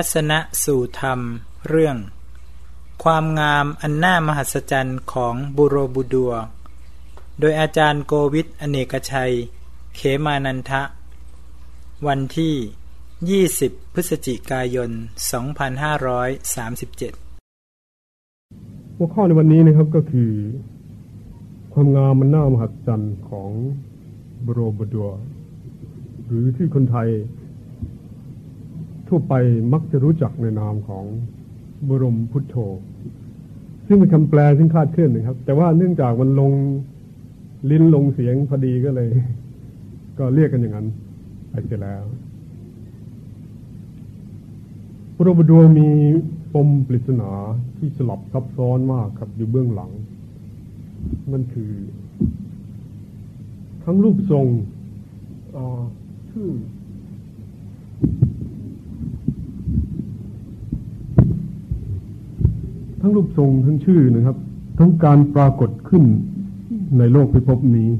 ทัศนะสู่ธรรม เรื่อง ความงามอันน่ามหัศจรรย์ของบุโรบุดัว โดยอาจารย์โกวิทอเนกชัย เขมานันทะ วันที่ 20 พฤศจิกายน 2537 หัวข้อในวันนี้นะครับก็คือ ความงามมันน่ามหัศจรรย์ของบุโรบุดัว หรือที่คนไทย ทั่วไปมักจะรู้จักในนามของบรมพุทโธ ซึ่งเป็นคำแปลซึ่งคาดเคลื่อนนะครับ แต่ว่าเนื่องจากมันลงลิ้นลงเสียงพอดีก็เลย ก็เรียกกันอย่างนั้นไปเสียแล้วบรมดัวมีปมปริศนาที่สลับซับซ้อนมากครับอยู่เบื้องหลังนั่นคือ ทั้งรูปทรงชื่อ ทั้งรูปทรงทั้งชื่อนะครับ ทั้งการปรากฏขึ้นในโลกพิภพนี้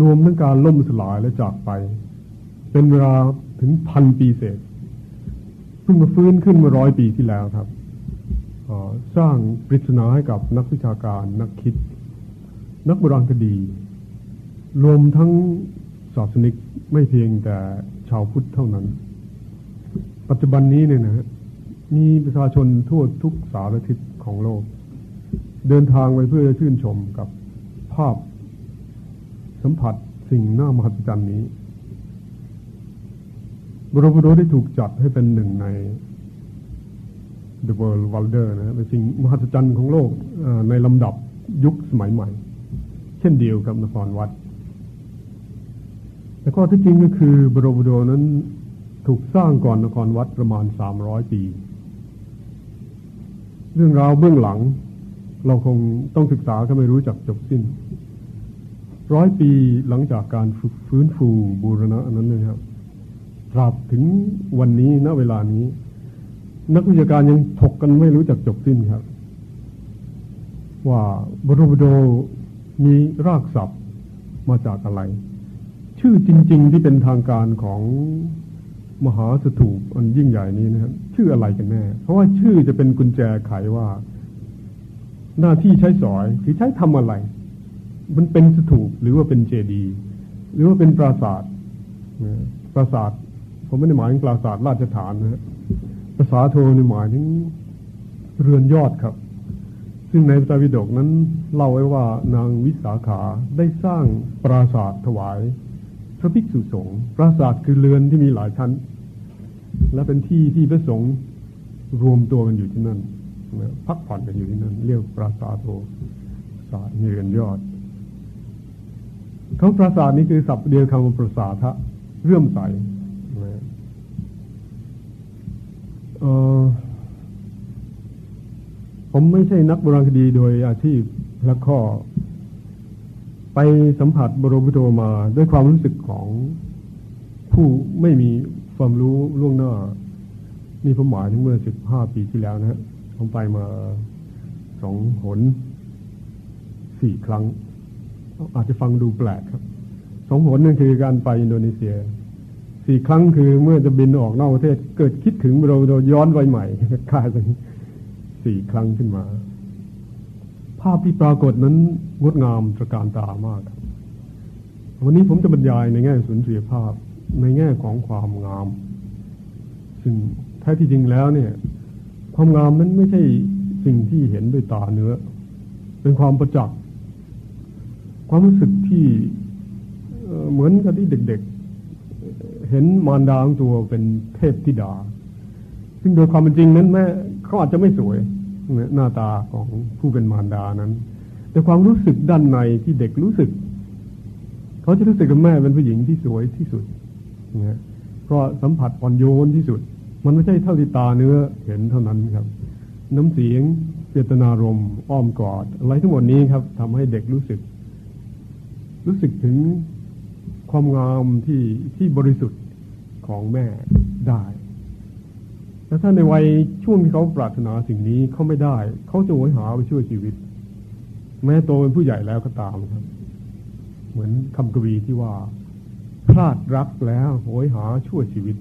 รวมทั้งการล่มสลายและจากไป เป็นเวลาถึงพันปีเศษเพิ่งมาฟื้นขึ้นเมื่อร้อยปีที่แล้วครับสร้างปริศนาให้กับนักวิชาการ นักคิด นักโบราณคดี รวมทั้งศาสนิกไม่เพียงแต่ชาวพุทธเท่านั้น ปัจจุบันนี้เนี่ยนะ มีประชาชนทั่วทุกสารทิศของโลก เดินทางไปเพื่อชื่นชมกับภาพสัมผัสสิ่งน่ามหัศจรรย์นี้ บรมโดได้ถูกจัดให้เป็นหนึ่งใน The World Wonder นะเป็นสิ่งมหัศจรรย์ของโลกในลำดับยุคสมัยใหม่ เช่นเดียวกับนครวัด แต่ข้อที่จริงก็คือบรมโดนั้นถูกสร้างก่อนนครวัดประมาณสามร้อยปี เรื่องราวเบื้องหลัง เราคงต้องศึกษาก็ไม่รู้จักจบสิ้น ร้อยปีหลังจากการฝึกฟื้นฟูบูรณะนั้นนะครับตราบถึงวันนี้ณเวลานี้ นักวิชาการยังถกกันไม่รู้จักจบสิ้นครับ ว่าบรมโดมีรากศัพท์มาจากอะไร ชื่อจริง ๆ ที่เป็นทางการของ มหาสถูปอันยิ่งใหญ่นี้นะครับชื่ออะไรกันแน่ เพราะว่าชื่อจะเป็นกุญแจไขว่า หน้าที่ใช้สอยคือใช้ทำอะไร มันเป็นสถูปหรือว่าเป็นเจดีย์หรือว่าเป็นปราสาทปราสาทผมไม่ได้หมายถึงปราสาทราชฐานนะภาษาโทในหมายถึงเรือนยอดครับ ซึ่งในพระไตรปิฎกนั้นเล่าไว้ว่านางวิสาขาได้สร้างปราสาทถวาย ระภิกษุสงฆ์ปราสาทคือเรือนที่มีหลายชั้น และเป็นที่ที่พระสงฆ์รวมตัวกันอยู่ที่นั่นพักผ่อนกันอยู่ที่นั่น เรียกปราสาทโทศาเรือนยอดคำปราสาทนี้คือศัพท์เดียวคำว่าปราสาทะเรื่อมใสผมไม่ใช่นักโบราณคดีโดยอาชีพและข้อ ไปสัมผัสบรมพุทโธมาด้วยความรู้สึกของผู้ไม่มีความรู้ล่วงหน้า นี่ผมหมายถึงเมื่อสิบห้าปีที่แล้วนะฮะผมไปมาสองหนสี่ครั้ง อาจจะฟังดูแปลกครับสองหนนั่นคือการไปอินโดนีเซียสี่ครั้งคือเมื่อจะบินออกนอกประเทศ เกิดคิดถึงเราโดย้อนไปใหม่กลายเป็นสี่ครั้งขึ้นมา ภาพที่ปรากฏนั้นงดงามตระการตามาก วันนี้ผมจะบรรยายในแง่สุนทรียภาพในแง่ของความงาม ซึ่งแท้ที่จริงแล้วเนี่ย ความงามนั้นไม่ใช่สิ่งที่เห็นด้วยตาเนื้อ เป็นความประจักษ์ความรู้สึกที่เหมือนกับที่เด็กๆ เห็นมารดาของตัวเป็นเทพธิดา ซึ่งโดยความเป็นจริงนั้นแม่เขาอาจจะไม่สวย หน้าตาของผู้เป็นมารดานั้น แต่ความรู้สึกด้านในที่เด็กรู้สึก เขาจะรู้สึกกับแม่เป็นผู้หญิงที่สวยที่สุดนะเพราะสัมผัสอ่อนโยนที่สุด มันไม่ใช่เท่าที่ตาเนื้อเห็นเท่านั้นครับ น้ำเสียงเจตนารมอ้อมกอด อะไรทั้งหมดนี้ครับทำให้เด็กรู้สึก รู้สึกถึงความงามที่ที่บริสุทธิ์ของแม่ได้ แต่ถ้าในวัยช่วงที่เขาปรารถนาสิ่งนี้เขาไม่ได้ เขาจะโหยหาไปช่วยชีวิต แม้โตเป็นผู้ใหญ่แล้วก็ตามครับ เหมือนคำกวีที่ว่า พลาดรักแล้วโหยหาช่วยชีวิต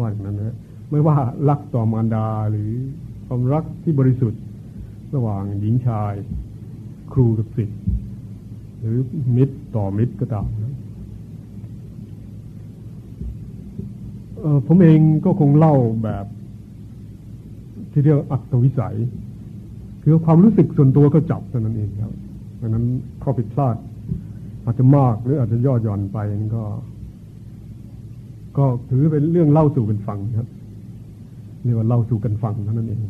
ว่าอย่างนั้นนะไม่ว่ารักต่อมารดาหรือความรักที่บริสุทธิ์ ระหว่างหญิงชาย ครูกับศิษย์หรือมิตรต่อมิตรก็ตามผมเองก็คงเล่าแบบ ที่เรียกอัตวิสัย คือความรู้สึกส่วนตัวก็จับเท่านั้นเองครับดังนั้นข้อผิดพลาด อาจจะมากหรืออาจจะย่อหย่อนไปนี่ก็ ก็ถือเป็นเรื่องเล่าสู่กันฟังครับเรียกว่าเล่าสู่กันฟังเท่านั้นเอง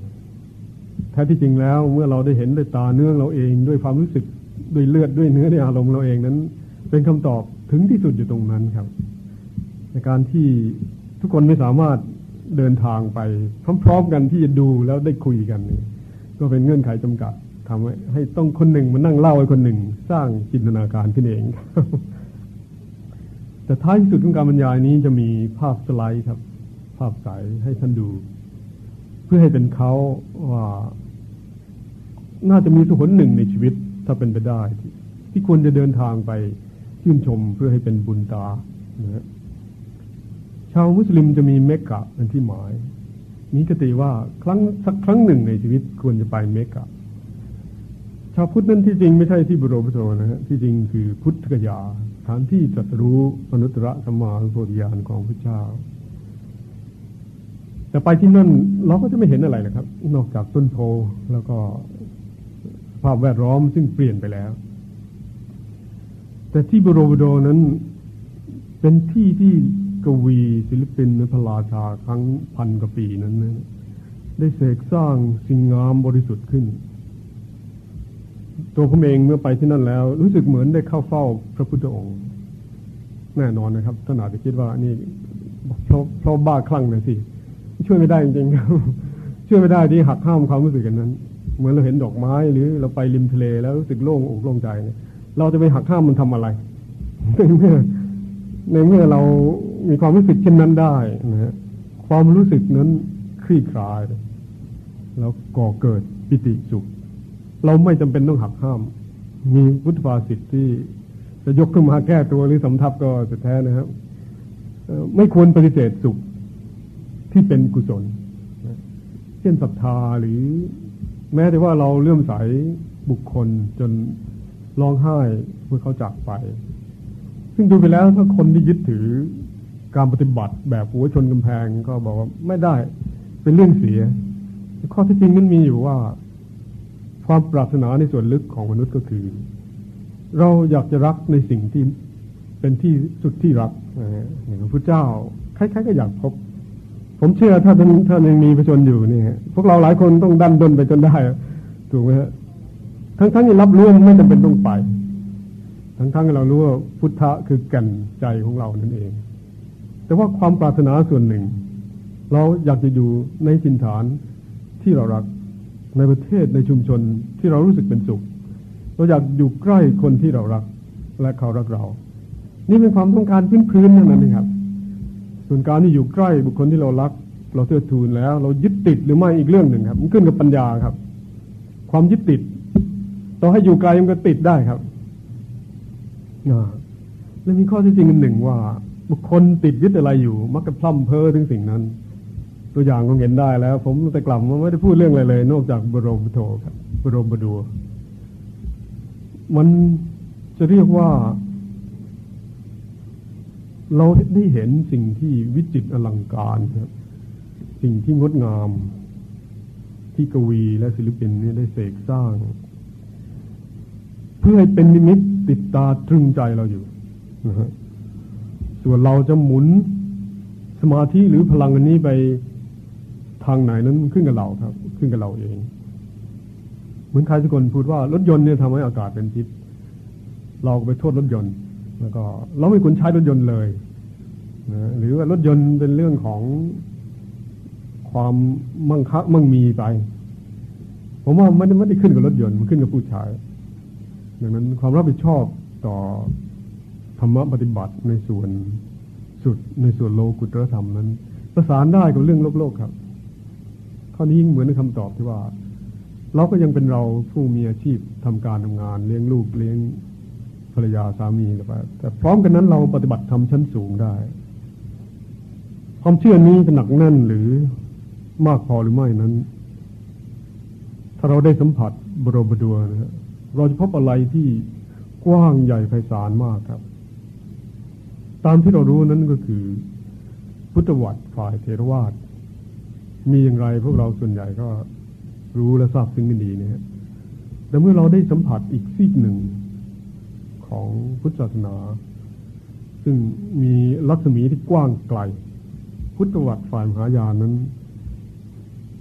แท้ที่จริงแล้วเมื่อเราได้เห็นด้วยตาเนื้อเราเองด้วยความรู้สึกด้วยเลือดด้วยเนื้อด้วยอารมณ์เราเองนั้น เป็นคำตอบถึงที่สุดอยู่ตรงนั้นครับ ในการที่ทุกคนไม่สามารถ เดินทางไป พร้อมๆกันที่จะดูแล้วได้คุยกันนี่ก็เป็นเงื่อนไขจำกัดทำให้ให้ต้องคนหนึ่งมานั่งเล่าให้คนหนึ่ง สร้างจินตนาการขึ้นเอง แต่ท้ายที่สุดของการบรรยายนี้จะมีภาพสไลด์ครับ ภาพใสให้ท่านดู เพื่อให้เป็นเขาว่า น่าจะมีสุขนหนึ่งในชีวิตถ้าเป็นไปได้ ที่ควรจะเดินทางไปชื่นชมเพื่อให้เป็นบุญตานะ ชาวมุสลิมจะมีเมกกะเป็นที่หมาย มีกติว่าครั้งสักครั้งหนึ่งในชีวิตควรจะไปเมกกะชาวพุทธนั้นที่จริงไม่ใช่ที่บรมโธนะฮะที่จริงคือพุทธกยาฐานที่ตรัสรู้อนุตตรสัมมาสัมพุทธญาณของพระเจ้าแต่ไปที่นั่นเราก็จะไม่เห็นอะไรนะครับ นอกจากต้นโพแล้วก็ภาพแวดล้อมซึ่งเปลี่ยนไปแล้ว แต่ที่บรมโดนั้นเป็นที่ที่ กวีศิลปินในพระราชาครั้งพันกว่าปีนั้นนะได้เสกสร้างสิ่งงามบริสุทธิ์ขึ้น ตัวผมเองเมื่อไปที่นั่นแล้ว รู้สึกเหมือนได้เข้าเฝ้าพระพุทธองค์ แน่นอนนะครับท่านอาจจะคิดว่านี่เพราะเพราะบ้าคลั่งนะสิ ช่วยไม่ได้จริงๆครับช่วยไม่ได้ที่หักห้ามความรู้สึกกันนั้น เหมือนเราเห็นดอกไม้หรือเราไปริมทะเลแล้วรู้สึกโล่งอกโล่งใจเนี่ยเราจะไปหักห้ามมันทำอะไรในเมื่อในเมื่อเรา มีความรู้สึกเช่นนั้นได้นะฮะความรู้สึกนั้นคลี่คลาย แล้วก่อเกิดปิติสุข เราไม่จำเป็นต้องหักห้าม มีพุทธภาษิตที่จะยกขึ้นมาแก้ตัวหรือสำทับก็จะแท้นะครับไม่ควรปฏิเสธสุขที่เป็นกุศล เช่นศรัทธาหรือ แม้แต่ว่าเราเลื่อมใสบุคคลจนร้องไห้เมื่อเขาจากไป ซึ่งดูไปแล้วถ้าคนที่ยึดถือ การปฏิบัติแบบหัวชนกำแพงก็บอกว่าไม่ได้เป็นเรื่องเสีย ข้อที่จริงมันมีอยู่ว่า ความปรารถนาในส่วนลึกของมนุษย์ก็คือ เราอยากจะรักในสิ่งที่เป็นที่สุดที่รักอย่างพระเจ้าใครๆก็อยากพบ ผมเชื่อถ้าท่านท่านยังมีประชนอยู่นี่พวกเราหลายคนต้องดันดนไปจนได้ถูกไหมฮะทั้งทั้งที่รับรู้ไม่จำเป็นต้องไป ทั้งๆทั้งเรารู้ว่าพุทธะคือแก่นใจของเรานั่นเอง แต่ว่าความปรารถนาส่วนหนึ่ง เราอยากจะอยู่ในสินฐานที่เรารักในประเทศในชุมชนที่เรารู้สึกเป็นสุข เราอยากอยู่ใกล้คนที่เรารัก และเขารักเรา นี่เป็นความต้องการพื้นๆนั่นเองครับ ส่วนการที่อยู่ใกล้บุคคลที่เรารัก เราเทือทูนแล้ว เรายึดติดหรือไม่อีกเรื่องหนึ่งครับ มันขึ้นกับปัญญาครับ ความยึดติดต่อให้อยู่ไกลมันก็ติดได้ครับและมีข้อที่จริงอันหนึ่งว่า บุคคลติดยึดอะไรอยู่ มักจะพล่ำเพ้อถึงสิ่งนั้น ตัวอย่างก็เห็นได้แล้ว ผมแต่กลับมาไม่ได้พูดเรื่องอะไรเลย นอกจากบรมโทครับบรมบดัวมันจะเรียกว่า เราได้เห็นสิ่งที่วิจิตรอลังการครับ สิ่งที่งดงาม ที่กวีและศิลปินนี่ได้เสกสร้าง เพื่อให้เป็นนิมิตติดตาตรึงใจเราอยู่นะฮะ ส่วนเราจะหมุนสมาธิหรือพลังอันนี้ไปทางไหนนั้นขึ้นกับเราครับ ขึ้นกับเราเอง เหมือนใครสักคนพูดว่ารถยนต์เนี่ยทำให้อากาศเป็นพิษ เราไปโทษรถยนต์ แล้วก็ เราไม่ควรใช้รถยนต์เลยนะหรือว่ารถยนต์เป็นเรื่องของความมั่งคัมั่งมีไป ผมว่ามันไม่ได้ขึ้นกับรถยนต์มันขึ้นกับผู้ใช้ดังนั้นความรับผิดชอบต่อ ธรรมะปฏิบัติในส่วนสุดในส่วนโลกุตรธรรมนั้น ประสานได้กับเรื่องโลกโลกครับ ข้อนี้ยิ่งเหมือนในคำตอบที่ว่า เราก็ยังเป็นเราผู้มีอาชีพทำการทำงาน เลี้ยงลูกเลี้ยงภรรยาสามีแต่พร้อมกันนั้นเราปฏิบัติทำชั้นสูงได้ ความเชื่อนี้จะหนักแน่นหรือมากพอหรือไม่นั้น ถ้าเราได้สัมผัสบรมดัวนะเราจะพบอะไรที่กว้างใหญ่ไพศาลมากครับ ตามที่เรารู้นั้นก็คือ พุทธวัตรฝ่ายเทรวาสมีอย่างไรพวกเราส่วนใหญ่ก็รู้และทราบซึ่งกันดีนะแต่เมื่อเราได้สัมผัสอีกซีกหนึ่งของพุทธศาสนา ซึ่งมีรัศมีที่กว้างไกล พุทธวัตรฝ่ายมหายานนั้น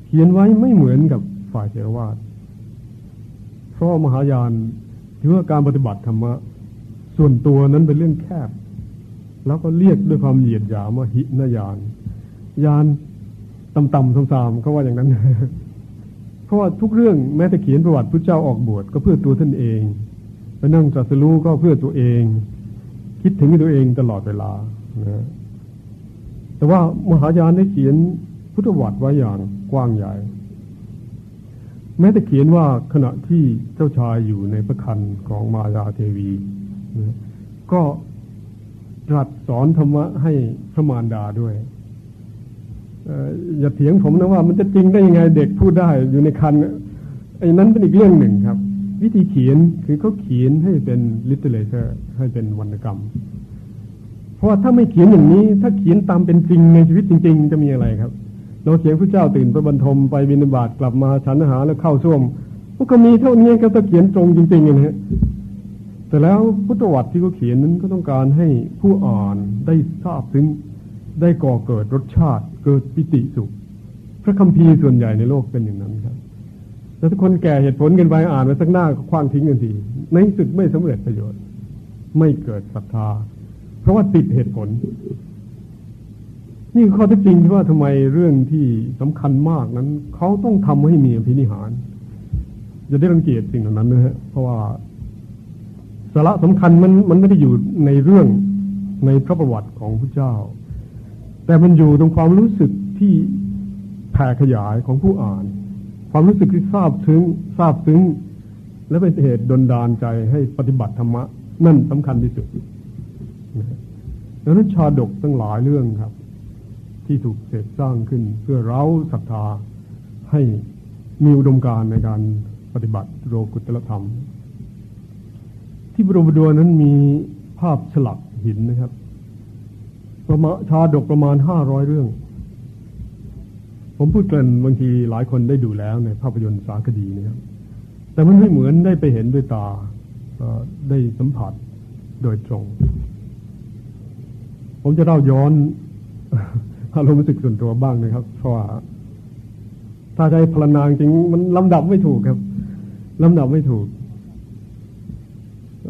เขียนไว้ไม่เหมือนกับฝ่ายเทรวาสเพราะมหายานถือว่าการปฏิบัติธรรมะส่วนตัวนั้นเป็นเรื่องแคบ แล้วก็เรียกด้วยความเหยียดหยามว่าหินยานยานต่ำๆสามๆเขาว่าอย่างนั้น เพราะว่าทุกเรื่องแม้แต่เขียนประวัติพระเจ้าออกบวชก็เพื่อตัวท่านเองไปนั่งจัสรู้ก็เพื่อตัวเอง คิดถึงตัวเองตลอดเวลานะแต่ว่ามหายานได้เขียนพุทธวัตรไว้อย่างกว้างใหญ่ แม้แต่เขียนว่าขณะที่เจ้าชายอยู่ในพระครรภ์ของมายาเทวี ก็ ตรัสสอนธรรมะให้พระมารดาด้วยอย่าเถียงผมนะว่ามันจะจริงได้ยังไงเด็กพูดได้อยู่ในครรภ์ไอ้นั้นเป็นอีกเรื่องหนึ่งครับ วิธีเขียนคือเขาเขียนให้เป็น literature ให้เป็นวรรณกรรม เพราะว่าถ้าไม่เขียนอย่างนี้ ถ้าเขียนตามเป็นจริงในชีวิตจริง ๆ จะมีอะไรครับ เราเขียนพระเจ้าตื่นพระบรรทมไปบิณฑบาตกลับมาฉันอาหารแล้วเข้าส้วมกก็มีเท่านี้ก็ต้องเขียนตรงจริงๆนะฮะ แต่แล้วพุทธวัตรที่เขาเขียนนั้นก็ต้องการให้ผู้อ่านได้ทราบถึงได้ก่อเกิดรสชาติ เกิดปิติสุข พระคัมภีร์ส่วนใหญ่ในโลกเป็นอย่างนั้นครับแล้วทุกคนแก่เหตุผลกันไปอ่านมาสักหน้าก็คว้างทิ้งกันทีในสุดไม่สำเร็จประโยชน์ ไม่เกิดศรัทธา เพราะว่าติดเหตุผล นี่ข้อที่จริงที่ว่าทำไมเรื่องที่สำคัญมากนั้นเขาต้องทำให้มีอภินิหารจะได้รังเกียจสิ่งเหล่านั้นนะฮะเพราะว่า สาระสำคัญมันมันไม่ได้อยู่ในเรื่องในพระประวัติของพระเจ้า แต่มันอยู่ตรงความรู้สึกที่แผ่ขยายของผู้อ่าน ความรู้สึกที่ทราบซึ้งทราบซึ้งและเป็นเหตุดลดานใจให้ปฏิบัติธรรมะ นั่นสำคัญที่สุดดังนั้นชาดกตั้งหลายเรื่องครับ ที่ถูกเสกสร้างขึ้นเพื่อเร้าศรัทธาให้มีอุดมการในการปฏิบัติโลกุตละธรรม ที่บรมดวนั้นมีภาพฉลักหินนะครับ ประมาชาดกประมาณห้าร้อยเรื่อง ผมพูดกันบางทีหลายคนได้ดูแล้วในภาพยนตร์สารคดีนะครับ แต่มันไม่เหมือนได้ไปเห็นด้วยตาได้สัมผัสโดยตรง ผมจะเล่าย้อนอารมณ์รู้สึกส่วนตัวบ้างนะครับ เพราะว่าถ้าใจพลานางจริงมันลำดับไม่ถูกครับลำดับไม่ถูก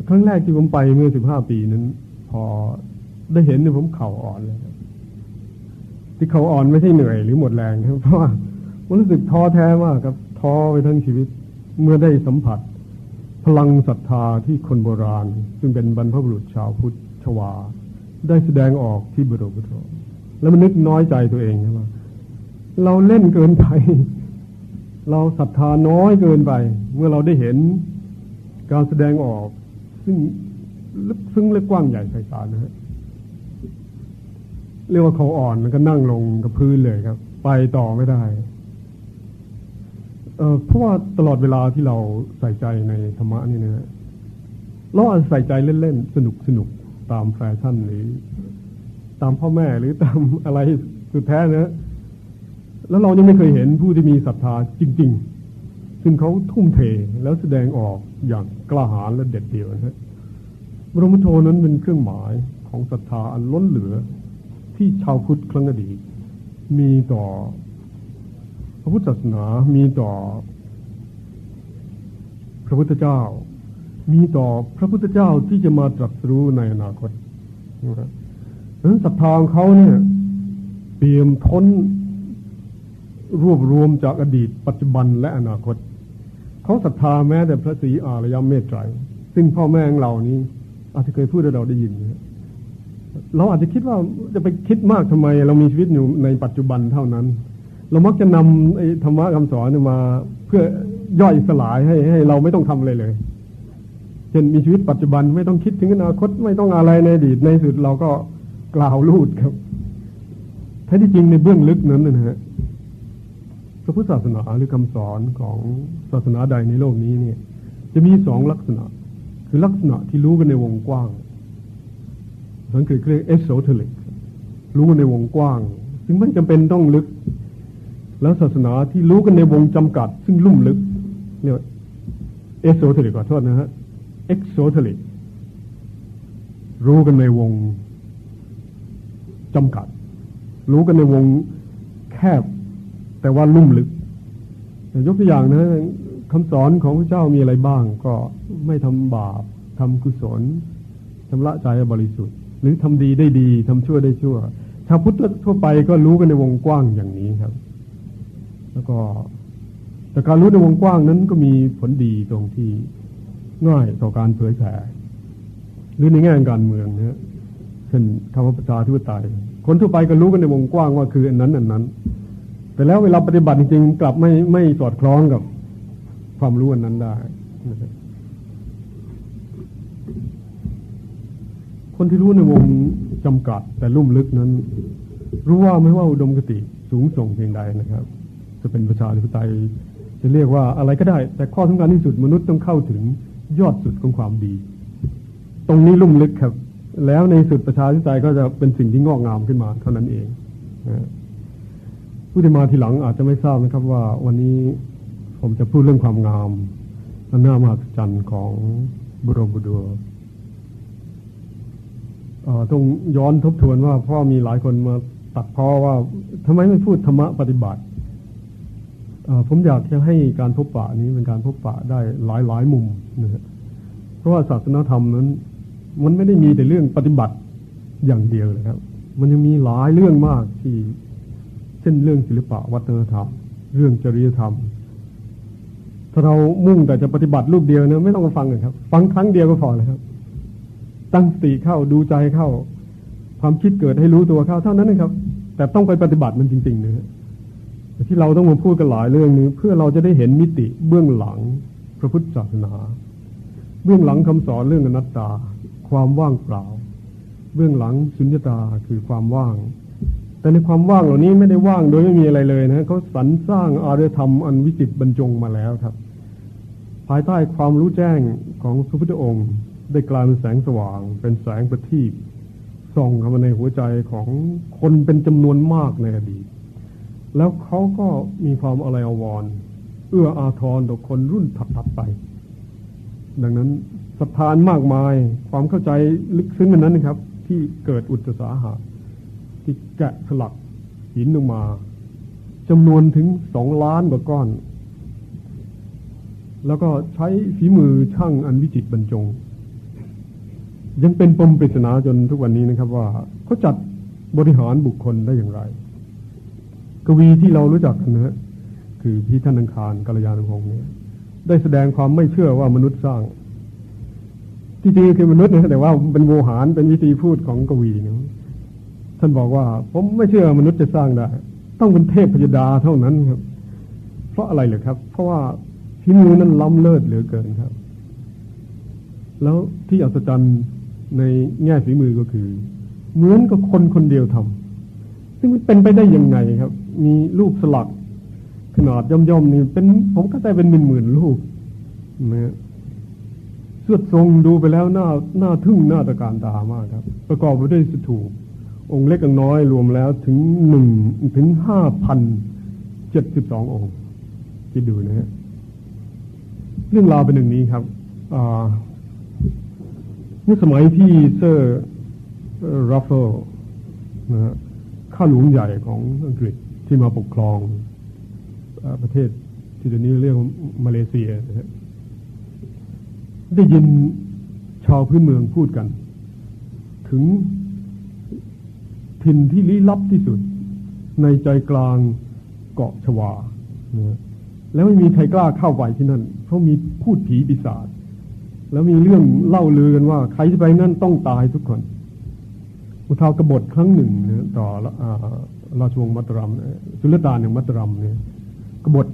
ครั้งแรกที่ผมไปเมื่อสิบห้าปีนั้น พอได้เห็นเนี่ยผมเข่าอ่อนเลยที่เข่าอ่อนไม่ใช่เหนื่อยหรือหมดแรงครับเพราะว่าผมรู้สึกท้อแท้มากครับท้อไปทั้งชีวิตเมื่อได้สัมผัส พลังศรัทธาที่คนโบราณ ซึ่งเป็นบรรพบุรุษชาวพุทธชวา ได้แสดงออกที่บรมพุทธแล้วมันนึกน้อยใจตัวเองใช่ไหมเราเล่นเกินไป เราศรัทธาน้อยเกินไป เมื่อเราได้เห็นการแสดงออก ซึ่งลึกซึ้งและกว้างใหญ่ไพศาลนะฮะเรียกว่าเขาอ่อนมันก็นั่งลงกับพื้นเลยครับ ไปต่อไม่ได้เเพราะว่าตลอดเวลาที่เราใส่ใจในธรรมะนี่นะเราอาจใส่ใจเล่นๆสนุกสนุกตามแฟชั่นหรือ ตามพ่อแม่หรือตามอะไรสุดแท้นะแล้วเรายังไม่เคยเห็นผู้ที่มีศรัทธาจริง ๆ ซึ่งเขาทุ่มเทแล้วแสดงออกอย่างกล้าหาญและเด็ดเดี่ยวนะบรมโทนั้นเป็นเครื่องหมายของศรัทธาอันล้นเหลือที่ชาวพุทธครั้งอดีตมีต่อ พระพุทธศาสนามีต่อ พระพุทธเจ้า มีต่อพระพุทธเจ้าที่จะมาตรัสรู้ในอนาคตดังนั้นศรัทธาของเขาเนี่ยเปี่ยมท้นรวบรวมจากอดีต ปัจจุบันและอนาคต เขาศรัทธาแม้แต่พระศรีอารยเมตไตรซึ่งพ่อแม่ของเรานี้ อาจจะเคยพูดให้เราได้ยินเราอาจจะคิดว่าจะไปคิดมากทำไม เรามีชีวิตอยู่ในปัจจุบันเท่านั้น เรามักจะนำไอ้ธรรมะคำสอนมา เพื่อย่อยสลายให้ให้เราไม่ต้องทำอะไรเลยเช่นมีชีวิตปัจจุบันไม่ต้องคิดถึงอนาคตไม่ต้องอะไรในอดีตในสุดเราก็กล่าวลูดครับแท้ที่จริงในเบื้องลึกนั้นนะฮะ พระพุทธศาสนาหรือคำสอนของศาสนาใดในโลกนี้เนี่ยจะมีสองลักษณะ คือลักษณะที่รู้กันในวงกว้างสังเกตเรียก esoteric รู้กันในวงกว้าง ซึ่งไม่จำเป็นต้องลึก แล้วศาสนาที่รู้กันในวงจำกัด ซึ่งลุ่มลึกเรียก esoteric ขอโทษนะฮะexoteric รู้กันในวงจำกัด รู้กันในวงแคบ แต่ว่าลุ่มลึกยกตัวอย่างนะคำสอนของพระเจ้ามีอะไรบ้าง ก็ไม่ทำบาปทำกุศลชำระใจบริสุทธิ์ หรือทำดีได้ดีทำชั่วได้ชั่วชาวพุทธทั่วไปก็รู้กันในวงกว้างอย่างนี้ครับ แล้วก็แต่การรู้ในวงกว้างนั้นก็มีผลดีตรงที่ง่ายต่อการเผยแผ่หรือในแง่การเมืองนะเช่นคำว่าประชาธิปไตยคนทั่วไปก็รู้กันในวงกว้างว่าคืออันนั้นอันนั้น แต่แล้วเวลาปฏิบัติจริงๆกลับไม่ไม่สอดคล้องกับความรู้อันนั้นได้ คนที่รู้ในวงจำกัดแต่ลุ่มลึกนั้น รู้ว่าไม่ว่าอุดมคติสูงส่งเพียงใดนะครับ จะเป็นประชาธิปไตยจะเรียกว่าอะไรก็ได้ แต่ข้อสำคัญที่สุดมนุษย์ต้องเข้าถึงยอดสุดของความดี ตรงนี้ลุ่มลึกครับ แล้วในสุดประชาธิปไตยก็จะเป็นสิ่งที่งอกงามขึ้นมา เท่านั้นเอง ผู้ที่มาทีหลังอาจจะไม่ทราบนะครับว่าวันนี้ผมจะพูดเรื่องความงามอันน่ามหัศจรรย์ของบุรบุดัวต้องย้อนทบทวนว่าพ่อมีหลายคนมาตัดพ้อว่าทำไมไม่พูดธรรมะปฏิบัติผมอยากจะให้การพบปะนี้เป็นการพบปะได้หลายหลายมุมนะเพราะว่าศาสนาธรรมนั้น มันไม่ได้มีแต่เรื่องปฏิบัติอย่างเดียวนะครับ มันยังมีหลายเรื่องมากที่ ช่นเรื่องศิลปะวัฒนธรรม เรื่องจริยธรรม ถ้าเรามุ่งแต่จะปฏิบัติรูปเดียวเนะไม่ต้องมาฟังเลยครับ ฟังครั้งเดียวก็พอเลยครับ ตั้งสติเข้าดูใจเข้า ความคิดเกิดให้รู้ตัวเข้าเท่านั้นนะครับ แต่ต้องไปปฏิบัติมันจริงๆนะที่เราต้องมาพูดกันหลายเรื่องนี้เพื่อเราจะได้เห็นมิติเบื้องหลังพระพุทธศาสนา เบื้องหลังคำสอนเรื่องอนัตตา ความว่างเปล่า เบื้องหลังสุญญตาคือความว่าง แต่ในความว่างเหล่านี้ไม่ได้ว่างโดยไม่มีอะไรเลยนะเขาสรรสร้างอารยธรรมอันวิจิตบรรจงมาแล้วครับ ภายใต้ความรู้แจ้งของพระพุทธองค์ ได้กลายเป็นแสงสว่าง เป็นแสงประทีปส่องเข้ามาในหัวใจของคนเป็นจำนวนมากในอดีตแล้วเขาก็มีความอะไรอววรเอื้ออาทรต่อคนรุ่นถัดๆไป ดังนั้นสถานมากมายความเข้าใจลึกซึ้งนั้นนะครับ ที่เกิดอุตสาหะ ที่แกะสลักหินลงมาจำนวนถึงสองล้านกว่าก้อน แล้วก็ใช้ฝีมือช่างอันวิจิตบรรจง ยังเป็นปมปริศนาจนทุกวันนี้นะครับว่าเขาจัดบริหารบุคคลได้อย่างไร กวีที่เรารู้จักกันนะฮะคือพี่ท่านอังคารกัลยาณพงศ์เนี่ยได้แสดงความไม่เชื่อว่ามนุษย์สร้างที่จริงคือมนุษย์นะแต่ว่าเป็นโวหารเป็นวิธีพูดของกวีนะ ท่านบอกว่า ผมไม่เชื่อมนุษย์จะสร้างได้ ต้องเป็นเทพพยดาเท่านั้นครับ เพราะอะไรเหรอครับ เพราะว่าพิมือนั้นล้ำเลิศเหลือเกินครับ แล้วที่อัศจรรย์ในแง่ฝีมือก็คือ เหมือนกับคนคนเดียวทำซึ่งมันเป็นไปได้ยังไงครับ มีรูปสลักขนาดย่อมๆนี่เป็นผมก็ได้เป็นหมื่นๆรูปนะเสื้อทรงดูไปแล้วหน้าน่าทึ่งน่าตระการตามากครับ ประกอบไปด้วยสถูป องค์เล็กองค์น้อยรวมแล้วถึงหนึ่งถึงห้าพันเจ็ดสิบสององค์คิดดูนะฮะเรื่องราวเป็นอย่างนี้ครับเมื่อสมัยที่เซอร์รัฟเฟิลนะฮะข้าหลวงใหญ่ของอังกฤษที่มาปกครองประเทศที่เดี๋ยวนี้เรียกมาเลเซียนะฮะได้ยินชาวพื้นเมืองพูดกัน ถึง ถิ่นที่ลี้ลับที่สุด ในใจกลางเกาะชวา แล้วไม่มีใครกล้าเข้าไปที่นั่น เพราะมีพูดผีปีศาจ แล้วมีเรื่องเล่าลือกันว่า ใครที่ไปนั่นต้องตายทุกคน อุทาวกบฏครั้งหนึ่งนะต่อราชวงศ์มัตรัมสุลต่านอย่งมัตรัมเนี่ยกบฏ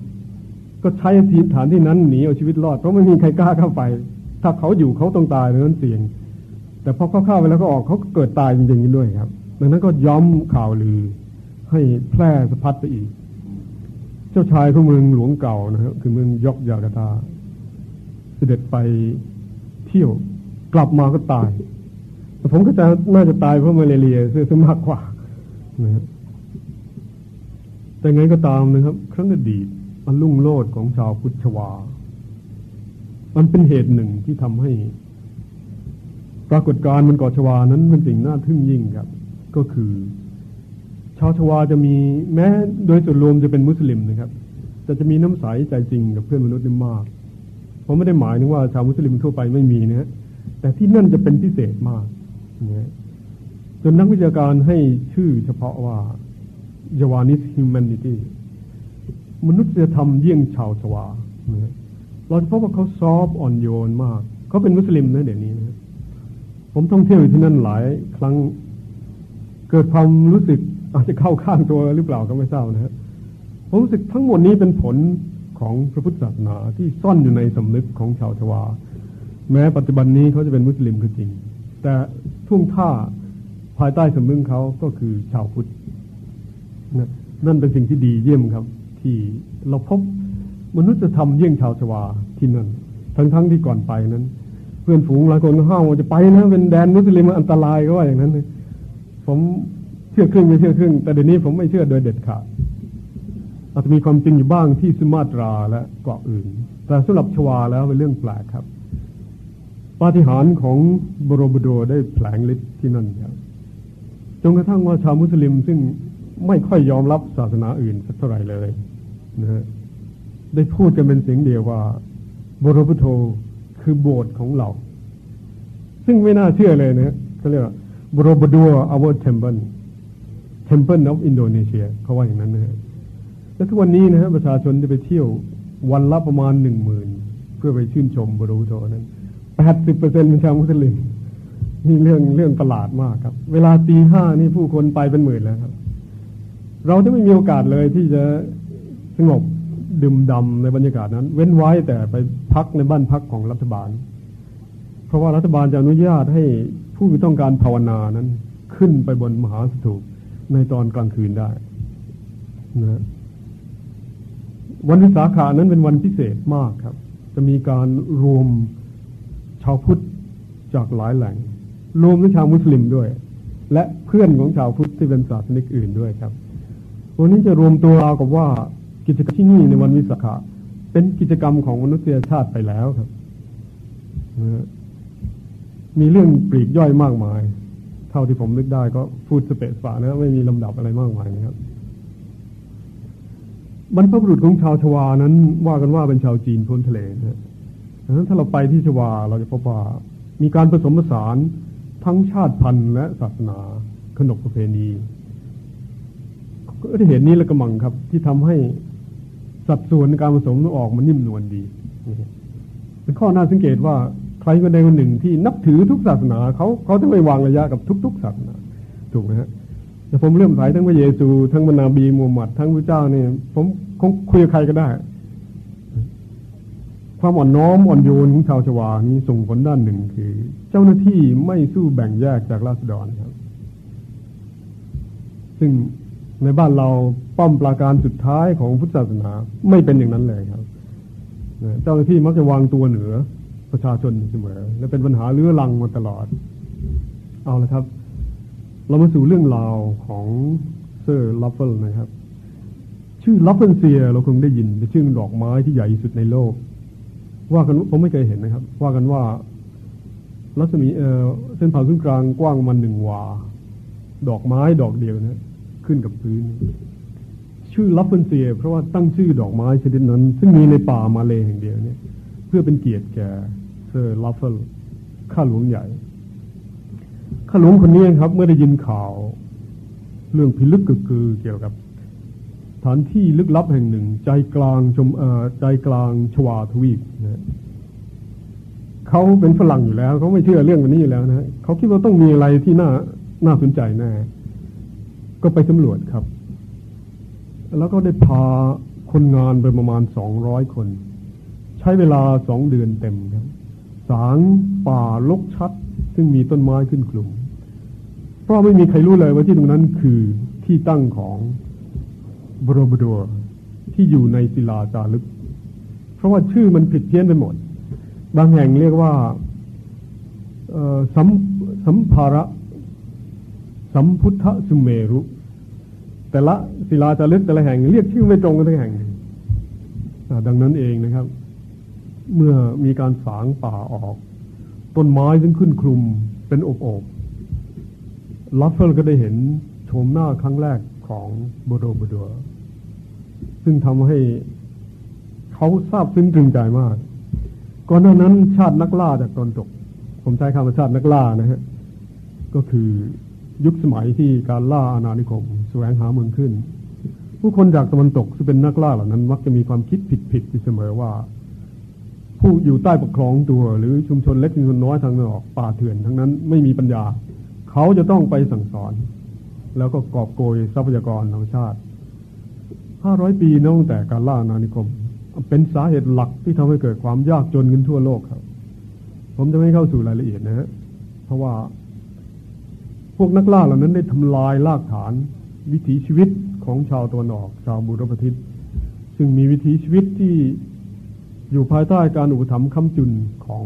ก็ใช้ทีฐานที่นั้นหนีเอาชีวิตรอด เพราะไม่มีใครกล้าเข้าไป ถ้าเขาอยู่เขาต้องตายดังนั้นเสี่ยง แต่พอเขาเข้าไปแล้วก็ออกเขาเกิดตายจริงๆด้วยครับ ดังนั้นก็ย้อมข่าวลือให้แพร่สะพัดไปอีก เจ้าชายของเมืองหลวงเก่านะครับคือเมืองยอกยากาตา เสด็จไปเที่ยวกลับมาก็ตาย แต่ผมก็จะน่าจะตายเพราะมาเรียเสื้อมากกว่านะครับแต่ไงก็ตามนะครับ ครั้งอดีตอันลุ่งโลดของชาวพุทธวา มันเป็นเหตุหนึ่งที่ทำให้ ปรากฏการณ์มันก่อชวานั้นเป็นสิ่งน่าทึ่งยิ่งครับ ก็คือ ชาวชวาจะมีแม้โดยส่วนรวมจะเป็นมุสลิมนะครับ แต่จะมีน้ำใสใจจริงกับเพื่อนมนุษย์ได้มากผมไม่ได้หมายถึงว่าชาวมุสลิมทั่วไปไม่มีนะฮะแต่ที่นั่นจะเป็นพิเศษมากนะจนนักวิชาการให้ชื่อเฉพาะว่ายาวานิสฮิวแมนิตี้มนุษยธรรมเยี่ยงชาวชวาเราจะพบว่าเขาซอฟอ่อนโยนมาก เขาเป็นมุสลิมนะเดี๋ยวนี้นะผมท่องเที่ยวอยู่ที่นั่นหลายครั้ง เกิดความรู้สึกอาจจะเข้าข้างตัวหรือเปล่าก็ไม่ทราบนะฮะผมรู้สึกทั้งหมดนี้เป็นผลของพระพุทธศาสนาที่ซ่อนอยู่ในสำนึกของชาวชวา แม้ปัจจุบันนี้เขาจะเป็นมุสลิมก็จริง แต่ท่วงท่าภายใต้สำนึกเขาก็คือชาวพุทธนั่นเป็นสิ่งที่ดีเยี่ยมครับ ที่เราพบมนุษย์จะทำเยี่ยงชาวชวาที่นั่น ทั้งๆทที่ก่อนไปนั้น เพื่อนฝูงหลายคนห้าวว่าจะไปนะเป็นแดนมุสลิมอันตรายก็ว่าอย่างนั้นเลย ผมเชื่อครึ่งไม่เชื่อครึ่ง แต่เดี๋ยวนี้ผมไม่เชื่อโดยเด็ดขาดอาจจะมีความจริงอยู่บ้างที่สุมาตราและเกาะอื่น แต่สำหรับชวาแล้วเป็นเรื่องแปลกครับ ปาฏิหาริย์ของบรมพุทโธได้แผลงฤทธิ์ที่นั่นครับจนกระทั่งว่าชาวมุสลิมซึ่งไม่ค่อยยอมรับศาสนาอื่นสักเท่าไหร่เลยนะฮะได้พูดกันเป็นเสียงเดียวว่า บรมพุทโธคือโบสถ์ของเรา ซึ่งไม่น่าเชื่อเลยนะเขาเรียกว่า Borobudur our templeเทมเพิลของอินโดนีเซียเขาว่าอย่างนั้นนะฮะและทุกวันนี้นะฮะประชาชนจะไปเที่ยววันละประมาณหนึ่งหมื่นเพื่อไปชื่นชมบรพุโธนั้นแปดสิบเปอร์เซ็นต์เป็นชาวมุสลิมนี่เรื่องเรื่องประหลาดมากครับ เวลาตีห้านี่ผู้คนไปเป็นหมื่นแล้วครับ เราจะไม่มีโอกาสเลยที่จะสงบดื่มดำในบรรยากาศนั้น เว้นไว้แต่ไปพักในบ้านพักของรัฐบาล เพราะว่ารัฐบาลจะอนุญาตให้ ผู้ต้องการภาวนานั้น ขึ้นไปบนมหาสถูปในตอนกลางคืนได้นะวันวิสาขานั้นเป็นวันพิเศษมากครับ จะมีการรวมชาวพุทธจากหลายแหล่ง รวมทั้งชาวมุสลิมด้วย และเพื่อนของชาวพุทธที่เป็นศาสนิกอื่นด้วยครับ วันนี้จะรวมตัวเรากับว่ากิจกรรมที่นี่ในวันวิสาขะเป็นกิจกรรมของมนุษยชาติไปแล้วครับ มีเรื่องปลีกย่อยมากมาย เท่าที่ผมนึกได้ก็พูดสเปซฝานะ ไม่มีลำดับอะไรมากมายนะครับ บรรพบุรุษของชาวชวานั้น ว่ากันว่าเป็นชาวจีนพ้นทะเลนะดังนั้นถ้าเราไปที่ชวาเราจะพบว่ามีการผสมผสานทั้งชาติพันธุ์และศาสนาขนบประเพณีก็ได้เห็นนี้แล้วกระมังครับ ที่ทำให้สัดส่วนการผสมออกมันนิ่มนวลดี เป็นข้อน่าสังเกตว่า ใครคนใดคนหนึ่งที่นับถือทุกศาสนาเขาเขาจะไม่วางระยะกับทุก ๆ ศาสนาถูกไหมฮะแต่ผมเริ่มสายทั้งพระเยซู ทั้งมนาบีมูฮัมหมัด ทั้งพระเจ้าเนี่ยผมคงคุยกับใครก็ได้ ความอ่อนน้อมอ่อนโยนของชาวชวานี้ส่งผลด้านหนึ่งคือ เจ้าหน้าที่ไม่สู้แบ่งแยกจากราษฎรครับ ซึ่งในบ้านเราป้อมปราการสุดท้ายของพุทธศาสนา ไม่เป็นอย่างนั้นเลยครับ เจ้าหน้าที่มักจะวางตัวเหนือ ประชาชนเสมอ และเป็นปัญหาเรื้อรังมาตลอด เอาละครับ เรามาสู่เรื่องราวของเซอร์ลัฟเฟิลนะครับ ชื่อ Rafflesia เราคงได้ยินเป็นชื่อดอกไม้ที่ใหญ่สุดในโลก ว่ากันผมไม่เคยเห็นนะครับ ว่ากันว่ารัศมีเส้นผ่าศูนย์กลางกว้างมันหนึ่งวา ดอกไม้ดอกเดียวนะขึ้นกับพื้น ชื่อ Rafflesia เพราะว่าตั้งชื่อดอกไม้ชนิดนั้น ซึ่งมีในป่ามาเลแห่งเดียวเนี่ย เพื่อเป็นเกียรติแก่ ลัฟเฟลข้าหลวงใหญ่ ข้าหลวงคนนี้ครับ เมื่อได้ยินข่าว เรื่องพิลึกกึกกือเกี่ยวกับสถานที่ลึกลับแห่งหนึ่ง ใจกลางชมใจกลางชวาทวีปนะเขาเป็นฝรั่งอยู่แล้ว เขาไม่เชื่อเรื่องพรรค์นี้อยู่แล้วนะเขาคิดว่าต้องมีอะไรที่น่าน่าสนใจแน่ก็ไปสำรวจครับ แล้วก็ได้พาคนงานไปประมาณสองร้อยคน ใช้เวลาสองเดือนเต็มครับ สางป่าลกชัด ซึ่งมีต้นไม้ขึ้นกลุ่มเพราะไม่มีใครรู้เลยว่าที่ตรงนั้นคือที่ตั้งของบรบดัวที่อยู่ในศิลาจารึก เพราะว่าชื่อมันผิดเพี้ยนไปหมด บางแห่งเรียกว่าสัมสัมภาระสัมพุทธสุเมรุ แต่ละศิลาจารึกแต่ละแห่ง เรียกชื่อไม่ตรงกันทั้งแห่งดังนั้นเองนะครับ เมื่อมีการสางป่าออก ต้นไม้ซึ่งขึ้นคลุมเป็นอบอบลัฟเฟิลก็ได้เห็นโฉมหน้าครั้งแรกของบโดโบดัวซึ่งทำให้เขาทราบซึ้งตรึงใจมาก ก่อนหน้านั้นชาตินักล่าจากตอนตก ผมใช้คำว่าชาตินักล่านะฮะ ก็คือยุคสมัยที่การล่าอาณานิคมแสวงหาเมืองขึ้น ผู้คนจากตะวันตกซึ่งเป็นนักล่าเหล่านั้น มักจะมีความคิดผิดๆอยู่เสมอว่า ผู้อยู่ใต้ปกครองตัว หรือชุมชนเล็กชุมชนน้อยทางนอกป่าเถื่อนทั้งนั้นไม่มีปัญญา เขาจะต้องไปสั่งสอน แล้วก็กอบโกยทรัพยากรธรรมชาติห้าร้อยปีนับตั้งแต่การล่านานิคม เป็นสาเหตุหลักที่ทำให้เกิดความยากจนกันทั่วโลกครับ ผมจะไม่เข้าสู่รายละเอียดนะฮะเพราะว่าพวกนักล่าเหล่านั้นได้ทำลายรากฐาน วิถีชีวิตของชาวตัวนอกชาวบุรพทิศซึ่งมีวิถีชีวิตที่ อยู่ภายใต้การอุปถัมภ์คำจุนของ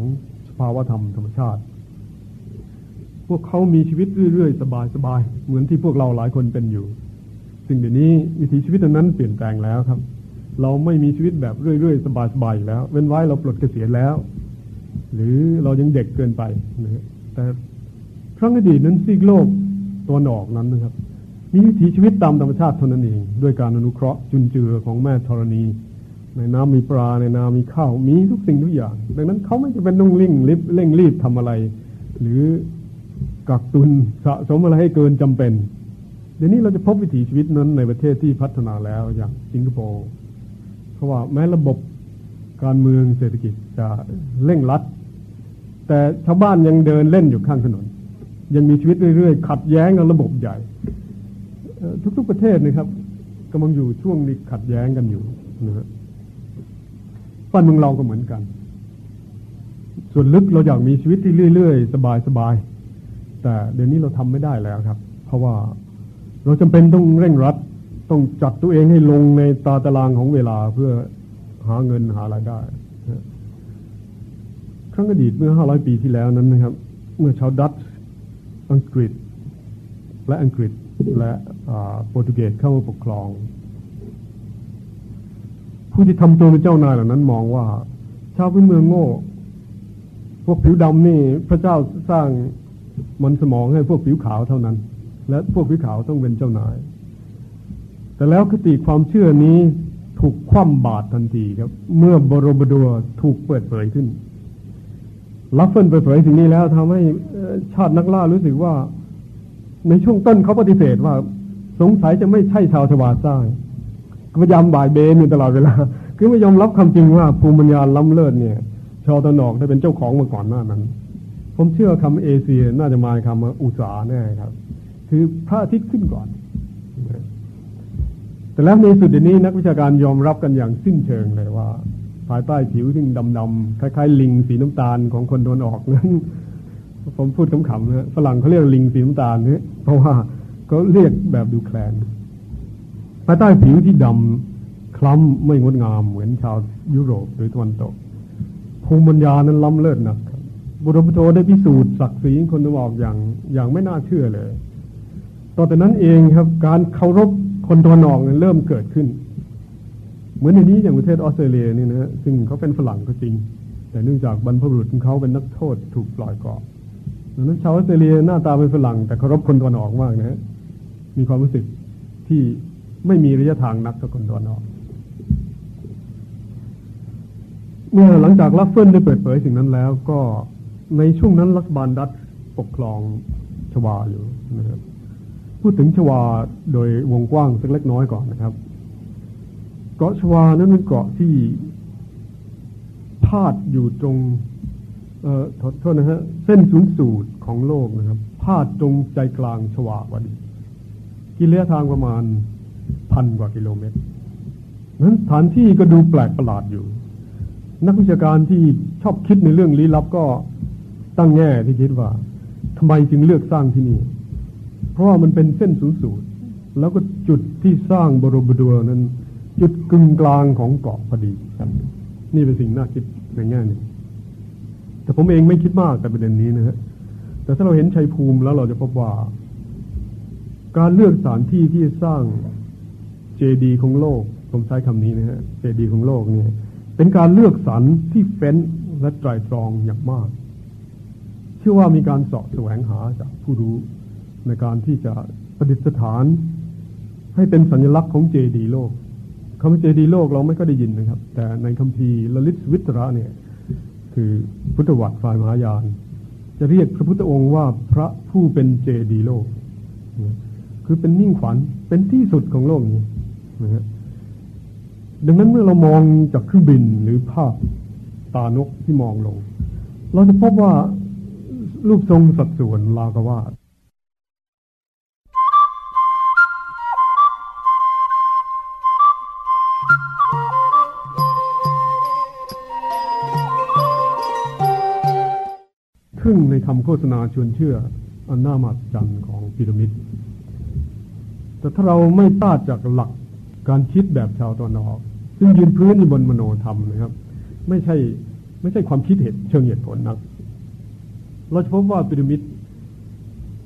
สภาวธรรมธรรมชาติ พวกเขามีชีวิตเรื่อยๆ สบายๆ เหมือนที่พวกเราหลายคนเป็นอยู่ ซึ่งเดี๋ยวนี้วิถีชีวิตนั้นเปลี่ยนแปลงแล้วครับ เราไม่มีชีวิตแบบเรื่อยๆ สบายๆแล้ว เว้นไว้เราปลดเกษียณแล้ว หรือเรายังเด็กเกินไปนะแต่ครั้งอดีตนั้นซีกโลกตัวนอกนั้นนะครับ มีวิถีชีวิตตามธรรมชาติเท่านั้นเอง ด้วยการอนุเคราะห์จุนเจือของแม่ธรณี ในน้ำมีปลาในนามีข้าวมีทุกสิ่งทุกอย่าง ดังนั้นเขาไม่จะเป็นต้องเร่งรีบเร่งรีบทำอะไร หรือกักตุนสะสมอะไรให้เกินจำเป็น เดี๋ยวนี้เราจะพบวิถีชีวิตนั้นในประเทศที่พัฒนาแล้วอย่างสิงคโปร์เพราะว่าแม้ระบบการเมืองเศรษฐกิจจะเร่งรัด แต่ชาวบ้านยังเดินเล่นอยู่ข้างถนน ยังมีชีวิตเรื่อยๆ ขัดแย้งกับระบบใหญ่ ทุกๆประเทศนะครับกำลังอยู่ช่วงนี้ขัดแย้งกันอยู่นะฮะ บ้านเมืองเราก็เหมือนกัน ส่วนลึกเราอยากมีชีวิตที่เรื่อยๆ สบายๆ แต่เดี๋ยวนี้เราทำไม่ได้แล้วครับ เพราะว่าเราจำเป็นต้องเร่งรัด ต้องจัดตัวเองให้ลงในตาตารางของเวลาเพื่อหาเงินหารายได้ครั้งอดีตเมื่อห้าร้อยปีที่แล้วนั้นนะครับ เมื่อชาวดัตช์อังกฤษ และอังกฤษและโปรตุเกสเข้ามาปกครอง ผู้ที่ทำตัวเป็นเจ้านายเหล่านั้นมองว่า ชาวพื้นเมืองโง่ พวกผิวดำนี่ พระเจ้าสร้างมันสมองให้พวกผิวขาวเท่านั้น และพวกผิวขาวต้องเป็นเจ้านาย แต่แล้วคติความเชื่อนี้ถูกคว่ำบาตรทันทีครับ เมื่อ Borobudur ถูกเปิดเผยขึ้นลัฟเฟิลเปิดเผยสิ่งนี้แล้วทำให้ชาตินักล่ารู้สึกว่า ในช่วงต้นเขาปฏิเสธว่า สงสัยจะไม่ใช่ชาวทวารสร้าง พยายามบ่ายเบนอยู่ตลอดเวลา คือไม่ยอมรับคำจริงว่าภูมิปัญญาล้ำเลิศเนี่ยชาวตะนอกได้เป็นเจ้าของมาก่อนหน้านั้น ผมเชื่อคำเอเชียน่าจะมาคำอุตสาแน่ครับ คือพระอาทิตย์ขึ้นก่อน แต่แล้วในสุดนี้นักวิชาการยอมรับกันอย่างสิ้นเชิงเลยว่าภายใต้ผิวที่ดำๆคล้ายๆ ลิงสีน้ำตาลของคนโดนออกนั้นผมพูดขำๆนะฝรั่งเขาเรียกลิงสีน้ำตาลเนี่ยเพราะว่าเขาเรียกแบบดูแคลน ภายใต้ผิวที่ดำคล้ำไม่งดงามเหมือนชาวยุโรปหรือตะวันตก ภูมิปัญญานั้นล้ำเลิศนักบุรุษโตได้พิสูจน์ศักดิ์ศรีคนตะวันออกอย่างอย่างไม่น่าเชื่อเลย ต่อแต่นั้นเองครับการเคารพคนตัวนอกเริ่มเกิดขึ้น เหมือนในนี้อย่างประเทศออสเตรเลียนี่นะซึ่งเขาเป็นฝรั่งก็จริง แต่เนื่องจากบรรพบุรุษของเขาเป็นนักโทษถูกปล่อยเกาะดังนั้นชาวออสเตรเลียหน้าตาเป็นฝรั่งแต่เคารพคนตะวันออกมากนะมีความรู้สึกที่ ไม่มีระยะทางนักกับคนตะวันออก เมื่อหลังจากลัฟเฟิลได้เปิดเผยสิ่งนั้นแล้วก็ในช่วงนั้นรัฐบาลดัตช์ปกครองชวาอยู่นะครับพูดถึงชวาโดยวงกว้างสักเล็กน้อยก่อนนะครับ เกาะชวานั้นเป็นเกาะที่พาดอยู่ตรงเอ่อโทษนะฮะเส้นศูนย์สูตรของโลกนะครับ พาดตรงใจกลางชวาวันกิเลสทางประมาณ พันกว่ากิโลเมตรนั้นสถานที่ก็ดูแปลกประหลาดอยู่ นักวิชาการที่ชอบคิดในเรื่องลี้ลับก็ตั้งแง่ที่คิดว่าทำไมจึงเลือกสร้างที่นี่ เพราะว่ามันเป็นเส้นศูนย์สูตร แล้วก็จุดที่สร้างบรมดัวนั้น จุดกึ่งกลางของเกาะพอดีครับ นี่เป็นสิ่งน่าคิดในแง่นี้แต่ผมเองไม่คิดมากกับประเด็นนี้นะฮะแต่ถ้าเราเห็นชัยภูมิแล้วเราจะพบว่า การเลือกสถานที่ที่สร้าง เจดีของโลก ผมใช้คำนี้นะฮะ เจดีของโลกเนี่ย เป็นการเลือกสรรที่เฟ้นและไตรตรองอย่างมาก เชื่อว่ามีการเสาะแสวงหาจากผู้รู้ในการที่จะประดิษฐาน ให้เป็นสัญลักษณ์ของเจดีโลกคำว่าเจดีโลกเราไม่ก็ได้ยินนะครับ แต่ในคัมภีร์ลลิตวิตระเนี่ย คือพุทธวัตรฝ่ายมหายาน จะเรียกพระพุทธองค์ว่าพระผู้เป็นเจดีโลก คือเป็นมิ่งขวัญเป็นที่สุดของโลกนี้ นะฮะดังนั้นเมื่อเรามองจากเครื่องบินหรือภาพตานกที่มองลง เราจะพบว่ารูปทรงสัดส่วนลากวาดทึ่งในคำโฆษณาชวนเชื่อ อันน่ามาจันของพีระมิด แต่ถ้าเราไม่ต้าจากหลัก การคิดแบบชาวตะวันออกซึ่งยืนพื้นอยู่บนมโนธรรมนะครับ ไม่ใช่ไม่ใช่ความคิดเหตุเชิงเหตุผลนักเราจะพบว่าพีระมิด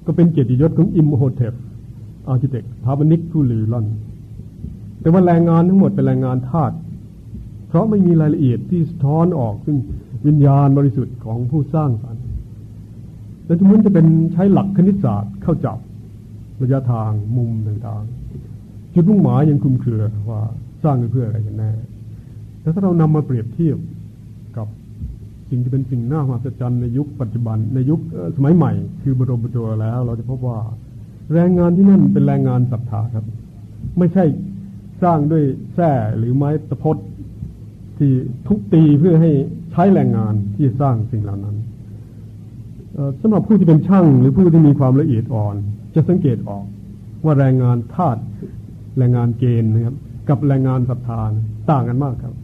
ก็เป็นเกียรติยศของอิมโฮเทป architect สถาปนิกผู้ลือลั่น แต่ว่าแรงงานทั้งหมดเป็นแรงงานทาสเพราะไม่มีรายละเอียดที่สะท้อนออกซึ่งวิญญาณบริสุทธิ์ของผู้สร้างสรรค์แต่ทุกมันจะเป็นใช้หลักคณิตศาสตร์เข้าจับระยะทางมุมต่างๆ จุดมุ่งหมายยังคุมเครือว่าสร้างเพื่ออะไรกันแน่แต่ถ้าเรานำมาเปรียบเทียบกับสิ่งที่เป็นสิ่งน่ามหัศจรรย์ในยุคปัจจุบันในยุคสมัยใหม่ คือบรมตัวแล้ว เราจะพบว่าแรงงานที่นั่นเป็นแรงงานศรัทธาครับ ไม่ใช่สร้างด้วยแส้หรือไม้ตะพดที่ทุกตีเพื่อให้ใช้แรงงานที่สร้างสิ่งเหล่านั้นสำหรับผู้ที่เป็นช่างหรือผู้ที่มีความละเอียดอ่อน จะสังเกตออกว่าแรงงานทาส แรงงานเกณฑ์นะครับ กับแรงงานศรัทธาต่างกันมากครับ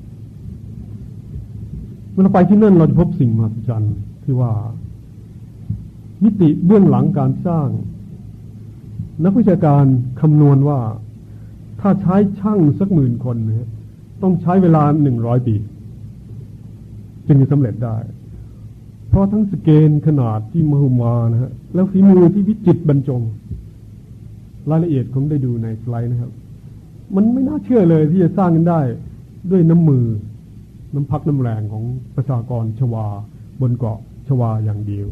เมื่อไปที่นั่นเราจะพบสิ่งมหัศจรรย์ที่ว่า มิติเบื้องหลังการสร้าง นักวิชาการคำนวณว่าถ้าใช้ช่างสักหมื่นคนนะต้องใช้เวลาหนึ่งร้อยปี จึงจะสำเร็จได้ เพราะทั้งสเกลขนาดที่มหึมานะฮะแล้วฝีมือที่วิจิตบรรจง รายละเอียดผมได้ดูในสไลด์นะครับ มันไม่น่าเชื่อเลยที่จะสร้างกันได้ด้วยน้ำมือ น้ำพักน้ำแรงของประชากรชวา บนเกาะชวาอย่างเดียว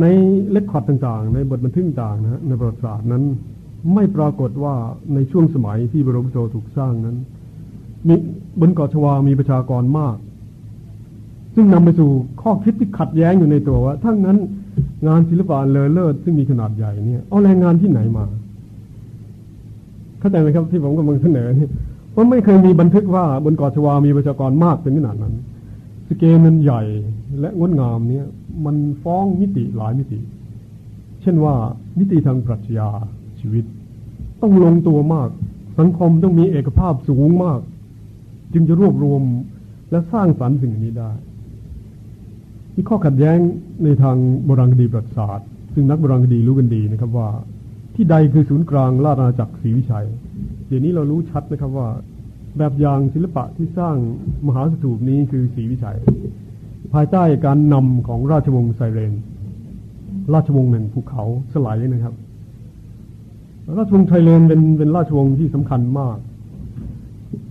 ในเล็กขอดต่างๆ ในบทบันทึกต่างนะฮะในประวัติศาสตร์นั้น ไม่ปรากฏว่าในช่วงสมัยที่บรมโซถูกสร้างนั้นมีบนเกาะชวามีประชากรมาก ซึ่งนำไปสู่ข้อคิดที่ขัดแย้งอยู่ในตัวว่าทั้งนั้น งานศิลปะเลอเลิศซึ่งมีขนาดใหญ่เนี่ยเอาแรงงานที่ไหนมา เข้าใจไหมครับที่ผมกำลังเสนอเนี่ยว่าไม่เคยมีบันทึกว่าบนเกาะชวามีประชากรมากเป็นขนาดนั้น สเกลมันใหญ่และงดงามเนี่ย มันฟ้องมิติหลายมิติ เช่นว่ามิติทางปรัชญาชีวิต ต้องลงตัวมาก สังคมต้องมีเอกภาพสูงมาก จึงจะรวบรวมและสร้างสรรค์สิ่งนี้ได้ มีข้อขัดแย้งในทางโบราณคดีประวัติศาสตร์ ซึ่งนักโบราณคดีรู้กันดีนะครับว่า ที่ใดคือศูนย์กลางราชอาณาจักรศรีวิชัย เดี๋ยวนี้เรารู้ชัดนะครับว่า แบบอย่างศิลปะที่สร้างมหาสถูปนี้คือศรีวิชัย ภายใต้การนำของราชวงศ์ไซเรน ราชวงศ์แห่งภูเขาสลายนะครับ ราชวงศ์ไซเรนเป็นเป็นราชวงศ์ที่สำคัญมาก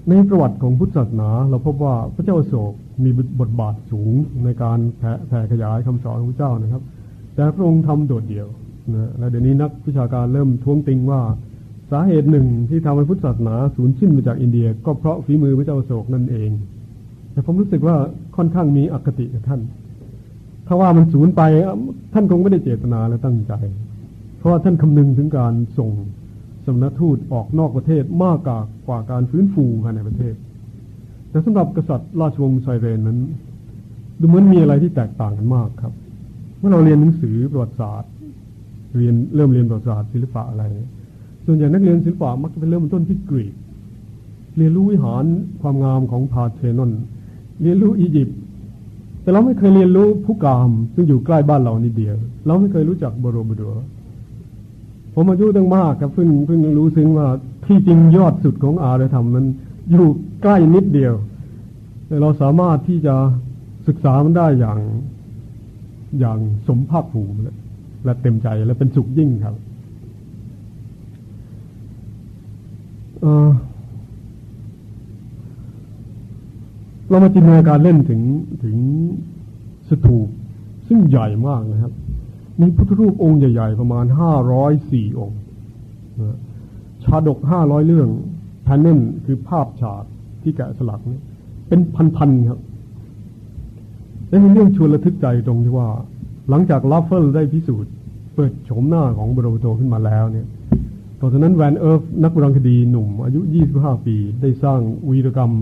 ในประวัติของพุทธศาสนา เราพบว่าพระเจ้าโศก มีบทบาทสูงในการแผ่แผ่ขยายคำสอนของพระเจ้านะครับ แต่พระองค์ทำโดดเดี่ยวนะและเดี๋ยวนี้นักวิชาการเริ่มท้วงติงว่าสาเหตุหนึ่งที่ทำให้พุทธศาสนาสูญสิ้นมาจากอินเดีย ก็เพราะฝีมือพระเจ้าโศกนั่นเอง แต่ผมรู้สึกว่าค่อนข้างมีอคติกับท่าน ถ้าว่ามันสูญไปท่านคงไม่ได้เจตนาและตั้งใจ เพราะาท่านคำนึงถึงการส่งสมณทูตออกนอกประเทศมากกว่าการฟื้นฟูภายในประเทศ แต่สำหรับกษัตริย์ราชวงศ์ไซเรนนั้น ดูเหมือนมีอะไรที่แตกต่างกันมากครับ เมื่อเราเรียนหนังสือประวัติศาสตร์ เรียนเริ่มเรียนประวัติศาสตร์ศิลปะอะไร ส่วนใหญ่นักเรียนศิลปะมักจะเป็นเริ่มต้นที่กรีก เรียนรู้วิหารความงามของพาเทนอนเรียนรู้อียิปต์แต่เราไม่เคยเรียนรู้ผู้กาม ซึ่งอยู่ใกล้บ้านเรานิดเดียว เราไม่เคยรู้จักบรมดัวผมอายุตั้งมากครับเพิ่งเพิ่งรู้ซึ้งว่าที่จริงยอดสุดของอารยธรรมนั้น อยู่ใกล้นิดเดียว แต่เราสามารถที่จะศึกษามันได้อย่างอย่างสมภาคภูมิและเต็มใจและเป็นสุขยิ่งครับเรามาจินตนาการเล่นถึงถึงสถูปซึ่งใหญ่มากนะครับ มีพุทธรูปองค์ใหญ่ ๆ ประมาณห้าร้อยสี่องค์ชาดกห้าร้อยเรื่อง panel คือภาพฉากที่แกะสลักนี่เป็นพันๆครับและมีเรื่องชวนระทึกใจตรงที่ว่า หลังจากลาฟเฟิลได้พิสูจน์ เปิดโฉมหน้าของบรมพุทโธขึ้นมาแล้วเนี่ยต่อจากนั้น Van Erp นักบราณคดีหนุ่ม อายุ 25 ปี ได้สร้างวีรกรรม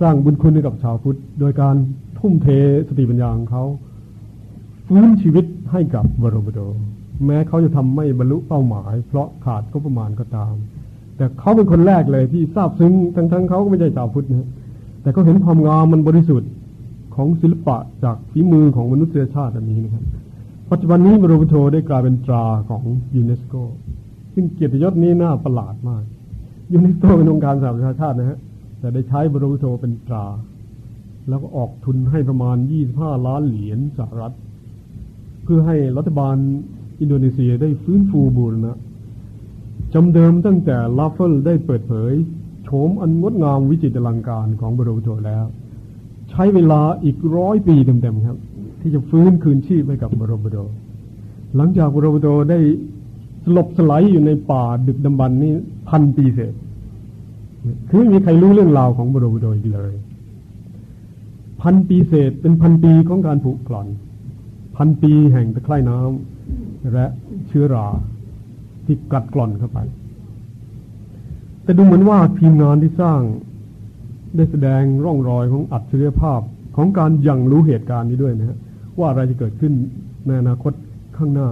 สร้างบุญคุณให้กับชาวพุทธ โดยการทุ่มเทสติปัญญาของเขาฟื้นชีวิตให้กับบรมโตแม้เขาจะทำไม่บรรลุเป้าหมาย เพราะขาดก็ประมาณก็ตาม แต่เขาเป็นคนแรกเลยที่ทราบซึ้งทั้งๆเขาก็ไม่ใช่ชาวพุทธนะแต่เขาเห็นความงามมันบริสุทธิ์ของศิลปะจากฝีมือของมนุษยชาติอันนี้นะครับ ปัจจุบันนี้บรมโทได้กลายเป็นตราของยูเนสโก ซึ่งเกียรติยศนี้น่าประหลาดมากยูเนสโกเป็นองค์การสหประชาชาตินะฮะแต่ได้ใช้บรมพุทโธเป็นตรา แล้วก็ออกทุนให้ประมาณ 25 ล้านเหรียญสหรัฐ เพื่อให้รัฐบาลอินโดนีเซียได้ฟื้นฟูบูรณะ จำเดิมตั้งแต่ลาฟเฟลได้เปิดเผยโฉมอันงดงามวิจิตรอลังการของบรมพุทโธแล้ว ใช้เวลาอีกร้อยปีเต็มๆครับ ที่จะฟื้นคืนชีพให้กับบรมโดหลังจากบรมโดได้สลบสลายอยู่ในป่าดึกดำบรรนี้พันปีเศษคือไม่มีใครรู้เรื่องราวของบรมโดอีกเลย พันปีเศษเป็นพันปีของการผุกร่อน พันปีแห่งตะไคร่น้ำและเชื้อรา ที่กัดกร่อนเข้าไป แต่ดูเหมือนว่าทีมงานที่สร้างได้แสดงร่องรอยของอัจฉริยภาพของการยังรู้เหตุการณ์นี้ด้วยนะฮะว่าอะไรจะเกิดขึ้นในอนาคตข้างหน้า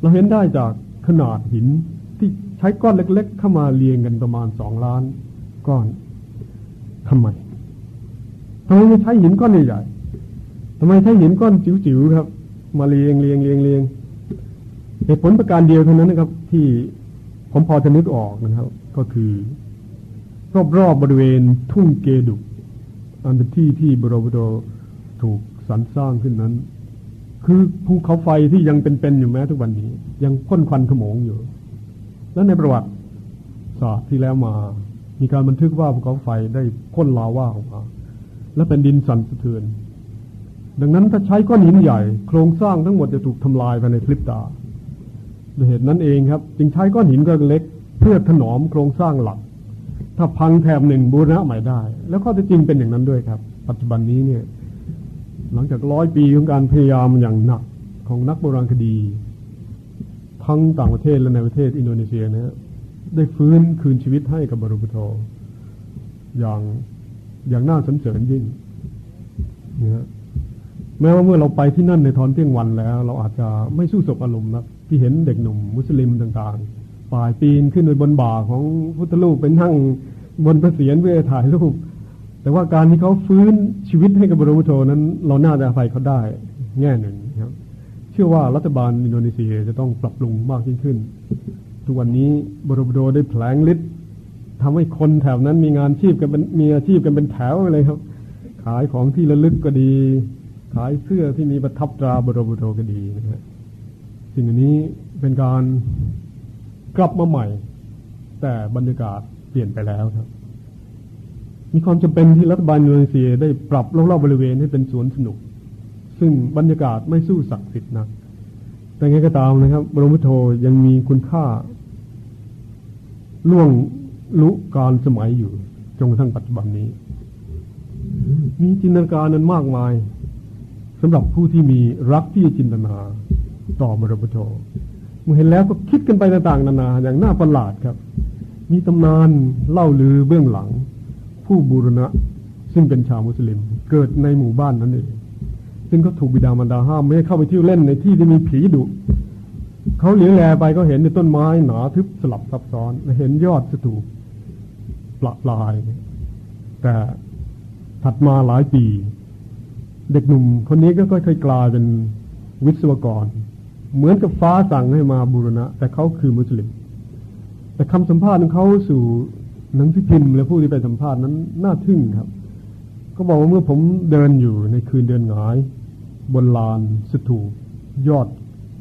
เราเห็นได้จากขนาดหินที่ใช้ก้อนเล็ก ๆ เข้ามาเรียงกันประมาณสองล้านก้อนทำไมทำไมไม่ใช้หินก้อนใหญ่ๆทำไมใช้หินก้อนจิ๋วๆครับ มาเรียงเรียงเรียงเรียง เหตุผลประการเดียวเท่านั้นนะครับ ที่ผมพอจะนึกออกนะครับ ก็คือ รอบๆบบริเวณทุ่งเกดุอันเป็นที่ที่บรบดถูกสรรสร้างขึ้นนั้น คือภูเขาไฟที่ยังเป็นๆอยู่แม้ทุกวันนี้ ยังพ่นควันขโมงอยู่ และในประวัติศาสตร์ที่แล้วมา มีการบันทึกว่าภูเขาไฟได้พ่นลาว่าออกมา และเป็นดินสั่นสะเทือน ดังนั้นถ้าใช้ก้อนหินใหญ่ โครงสร้างทั้งหมดจะถูกทำลายภายในพลิบตา เหตุนั้นเองครับ จึงใช้ก้อนหินก้อนเล็ก เพื่อถนอมโครงสร้างหลัก ถ้าพังแถบหนึ่งบูรณะใหม่ได้ แล้วข้อที่จริงเป็นอย่างนั้นด้วยครับ ปัจจุบันนี้เนี่ย หลังจากร้อยปีของการพยายามอย่างหนักของนักโบราณคดี ทั้งต่างประเทศและในประเทศอินโดนีเซียนะได้ฟื้นคืนชีวิตให้กับบรมพุทอย่างอย่างน่าสนเสริญยิ่งนะแม้ว่าเมื่อเราไปที่นั่นในตอนเที่ยงวันแล้ว เราอาจจะไม่สู้สบอารมณ์นะ ที่เห็นเด็กหนุ่มมุสลิมต่างๆ ฝ่ายปีนขึ้นไปบนบ่าของพุทธรูปเป็นนั่งบนพระเศียรเพื่อถ่ายรูป แต่ว่าการที่เขาฟื้นชีวิตให้กับบรมโทนั้น เราน่าจะอภัยเขาได้แง่หนึ่งครับ เชื่อว่ารัฐบาลอินโดนีเซียจะต้องปรับปรุงมากยิ่งขึ้น ทุกวันนี้บรมโทได้แผลงฤทธิ์ทำให้คนแถวนั้นมีงานชีพกันเป็นมีอาชีพกันเป็นแถวเลยครับ ขายของที่ระลึกก็ดี ขายเสื้อที่มีประทับตราบรมโทก็ดีนะครับ สิ่งนี้เป็นการกลับมาใหม่ แต่บรรยากาศเปลี่ยนไปแล้วครับ มีความจำเป็นที่รัฐบาลอินโดนีเซียได้ปรับรอบๆบริเวณให้เป็นสวนสนุก ซึ่งบรรยากาศไม่สู้ศักดิ์สิทธิ์นักแต่ไงก็ตามนะครับ บรมพุทโธยังมีคุณค่า ล่วงลุการสมัยอยู่จนกระทั่งปัจจุบันนี้ มีจินตนาการนั้นมากมายสำหรับผู้ที่มีรักที่จะจินตนา ต่อบรมพุทโธเมื่อเห็นแล้วก็คิดกันไปต่างๆนานาอย่างน่าประหลาดครับ มีตำนานเล่าลือเบื้องหลัง ผู้บูรณะซึ่งเป็นชาวมุสลิม เกิดในหมู่บ้านนั้นเองซึ่งก็ถูกบิดามารดาห้ามไม่ให้เข้าไปเที่ยวเล่นในที่ที่มีผีดุเขาเหลียวแลไปก็เห็นในต้นไม้หนาทึบสลับซับซ้อนเห็นยอดสถูปปละปลาย แต่ถัดมาหลายปี เด็กหนุ่มคนนี้ก็ค่อยๆกลายเป็นวิศวกร เหมือนกับฟ้าสั่งให้มาบูรณะ แต่เขาคือมุสลิม แต่คำสัมภาษณ์ของเขาสู่หนังสือพิมพ์และผู้ที่ไปสัมภาษณ์นั้นน่าทึ่งครับ ก็บอกว่าเมื่อผมเดินอยู่ในคืนเดือนหงาย บนลานสถูยอด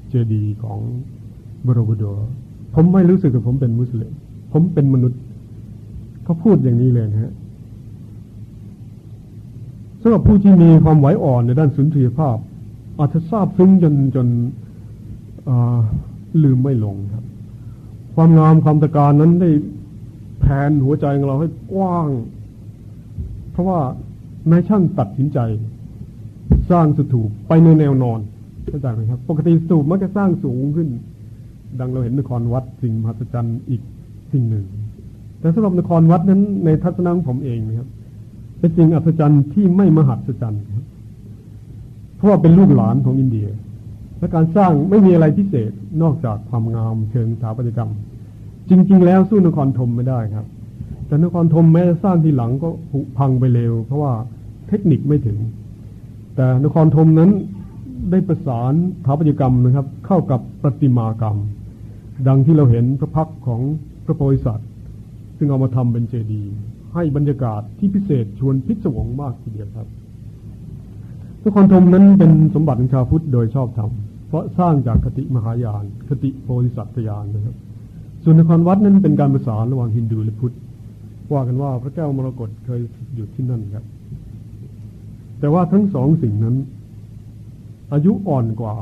เจดีย์ของบรบุดผมไม่รู้สึกว่าผมเป็นมุสลิม ผมเป็นมนุษย์ เขาพูดอย่างนี้เลยนะฮะสำหรับผู้ที่มีความไหวอ่อนในด้านสุนทรียภาพ อาจจะทราบซึ้งจนจน ลืมไม่ลงครับ ความงามความตะการนั้นได้แผนหัวใจของเราให้กว้าง เพราะว่านายช่างตัดสินใจ สร้างสถูปไปในแนวนอนเข้าใจไหมครับ ปกติสถูปมักจะสร้างสูงขึ้น ดังเราเห็นนครวัดสิ่งมหัศจรรย์อีกสิ่งหนึ่ง แต่สำหรับนครวัดนั้นในทัศนะของผมเองนะครับ เป็นสิ่งอัศจรรย์ที่ไม่มหัศจรรย์ครับเพราะว่าเป็นลูกหลานของอินเดีย และการสร้างไม่มีอะไรพิเศษนอกจากความงามเชิงสถาปัตยกรรม จริง ๆ แล้วสู้นครธมไม่ได้ครับ แต่นครธมแม้สร้างทีหลังก็ผุพังไปเร็ว เพราะว่าเทคนิคไม่ถึง แต่นครธมนั้นได้ประสานสถาปัตยกรรมนะครับ เข้ากับประติมากรรม ดังที่เราเห็นพระพักของพระโพธิสัตว์ซึ่งเอามาทำเป็นเจดีย์ให้บรรยากาศที่พิเศษชวนพิศวงมากทีเดียวครับนครธมนั้นเป็นสมบัติของชาวพุทธโดยชอบธรรม เพราะสร้างจากคติมหายาน คติโพธิสัตยานนะครับ ส่วนนครวัดนั้นเป็นการประสานระหว่างฮินดูและพุทธว่ากันว่าพระแก้วมรกตเคยอยู่ที่นั่นครับ แต่ว่าทั้งสองสิ่งนั้น อายุอ่อนกว่า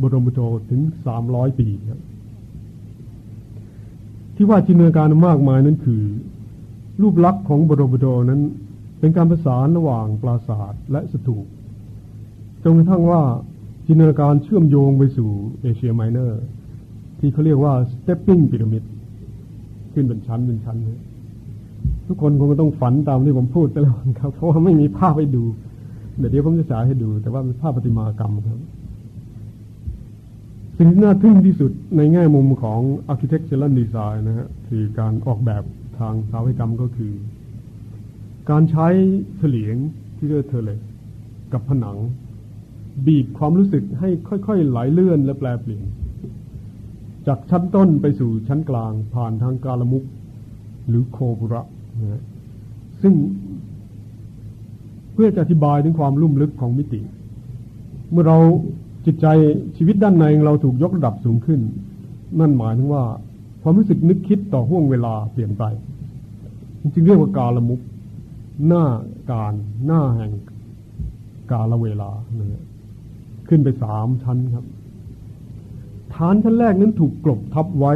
บรมโทถึงสามร้อยปีครับที่ว่าจินตนาการมากมายนั้นคือ รูปลักษณ์ของบรมโทนั้น เป็นการประสานระหว่างปราสาทและสถูปจนกระทั่งว่า จินตนาการเชื่อมโยงไปสู่เอเชียไมเนอร์ ที่เขาเรียกว่า stepping pyramid ขึ้นเป็นชั้นเป็นชั้นทุกคนคงต้องฝันตามที่ผมพูดไปแล้วครับ เพราะว่าไม่มีภาพให้ดู เดี๋ยวผมจะฉายให้ดู แต่ว่าเป็นภาพปฏิมากรรมครับ สิ่งที่น่าทึ่งที่สุดในแง่มุมของ architectural design นะฮะคือการออกแบบทางสถาปัตยกรรมก็คือ การใช้เฉลียงที่เรียกเทเลกับผนัง บีบความรู้สึกให้ค่อยๆไหลเลื่อนและแปลเปลี่ยน จากชั้นต้นไปสู่ชั้นกลางผ่านทางกาลมุกหรือโคบุระนะซึ่งเพื่อจะอธิบายถึงความลุ่มลึกของมิติ เมื่อเราจิตใจชีวิตด้านในเราถูกยกระดับสูงขึ้น นั่นหมายถึงว่า ความรู้สึกนึกคิดต่อห่วงเวลาเปลี่ยนไป จึงเรียกว่ากาลมุกหน้าการหน้าแห่งกาลเวลานะ ขึ้นไปสามชั้นครับ ฐานชั้นแรกนั้นถูกกลบทับไว้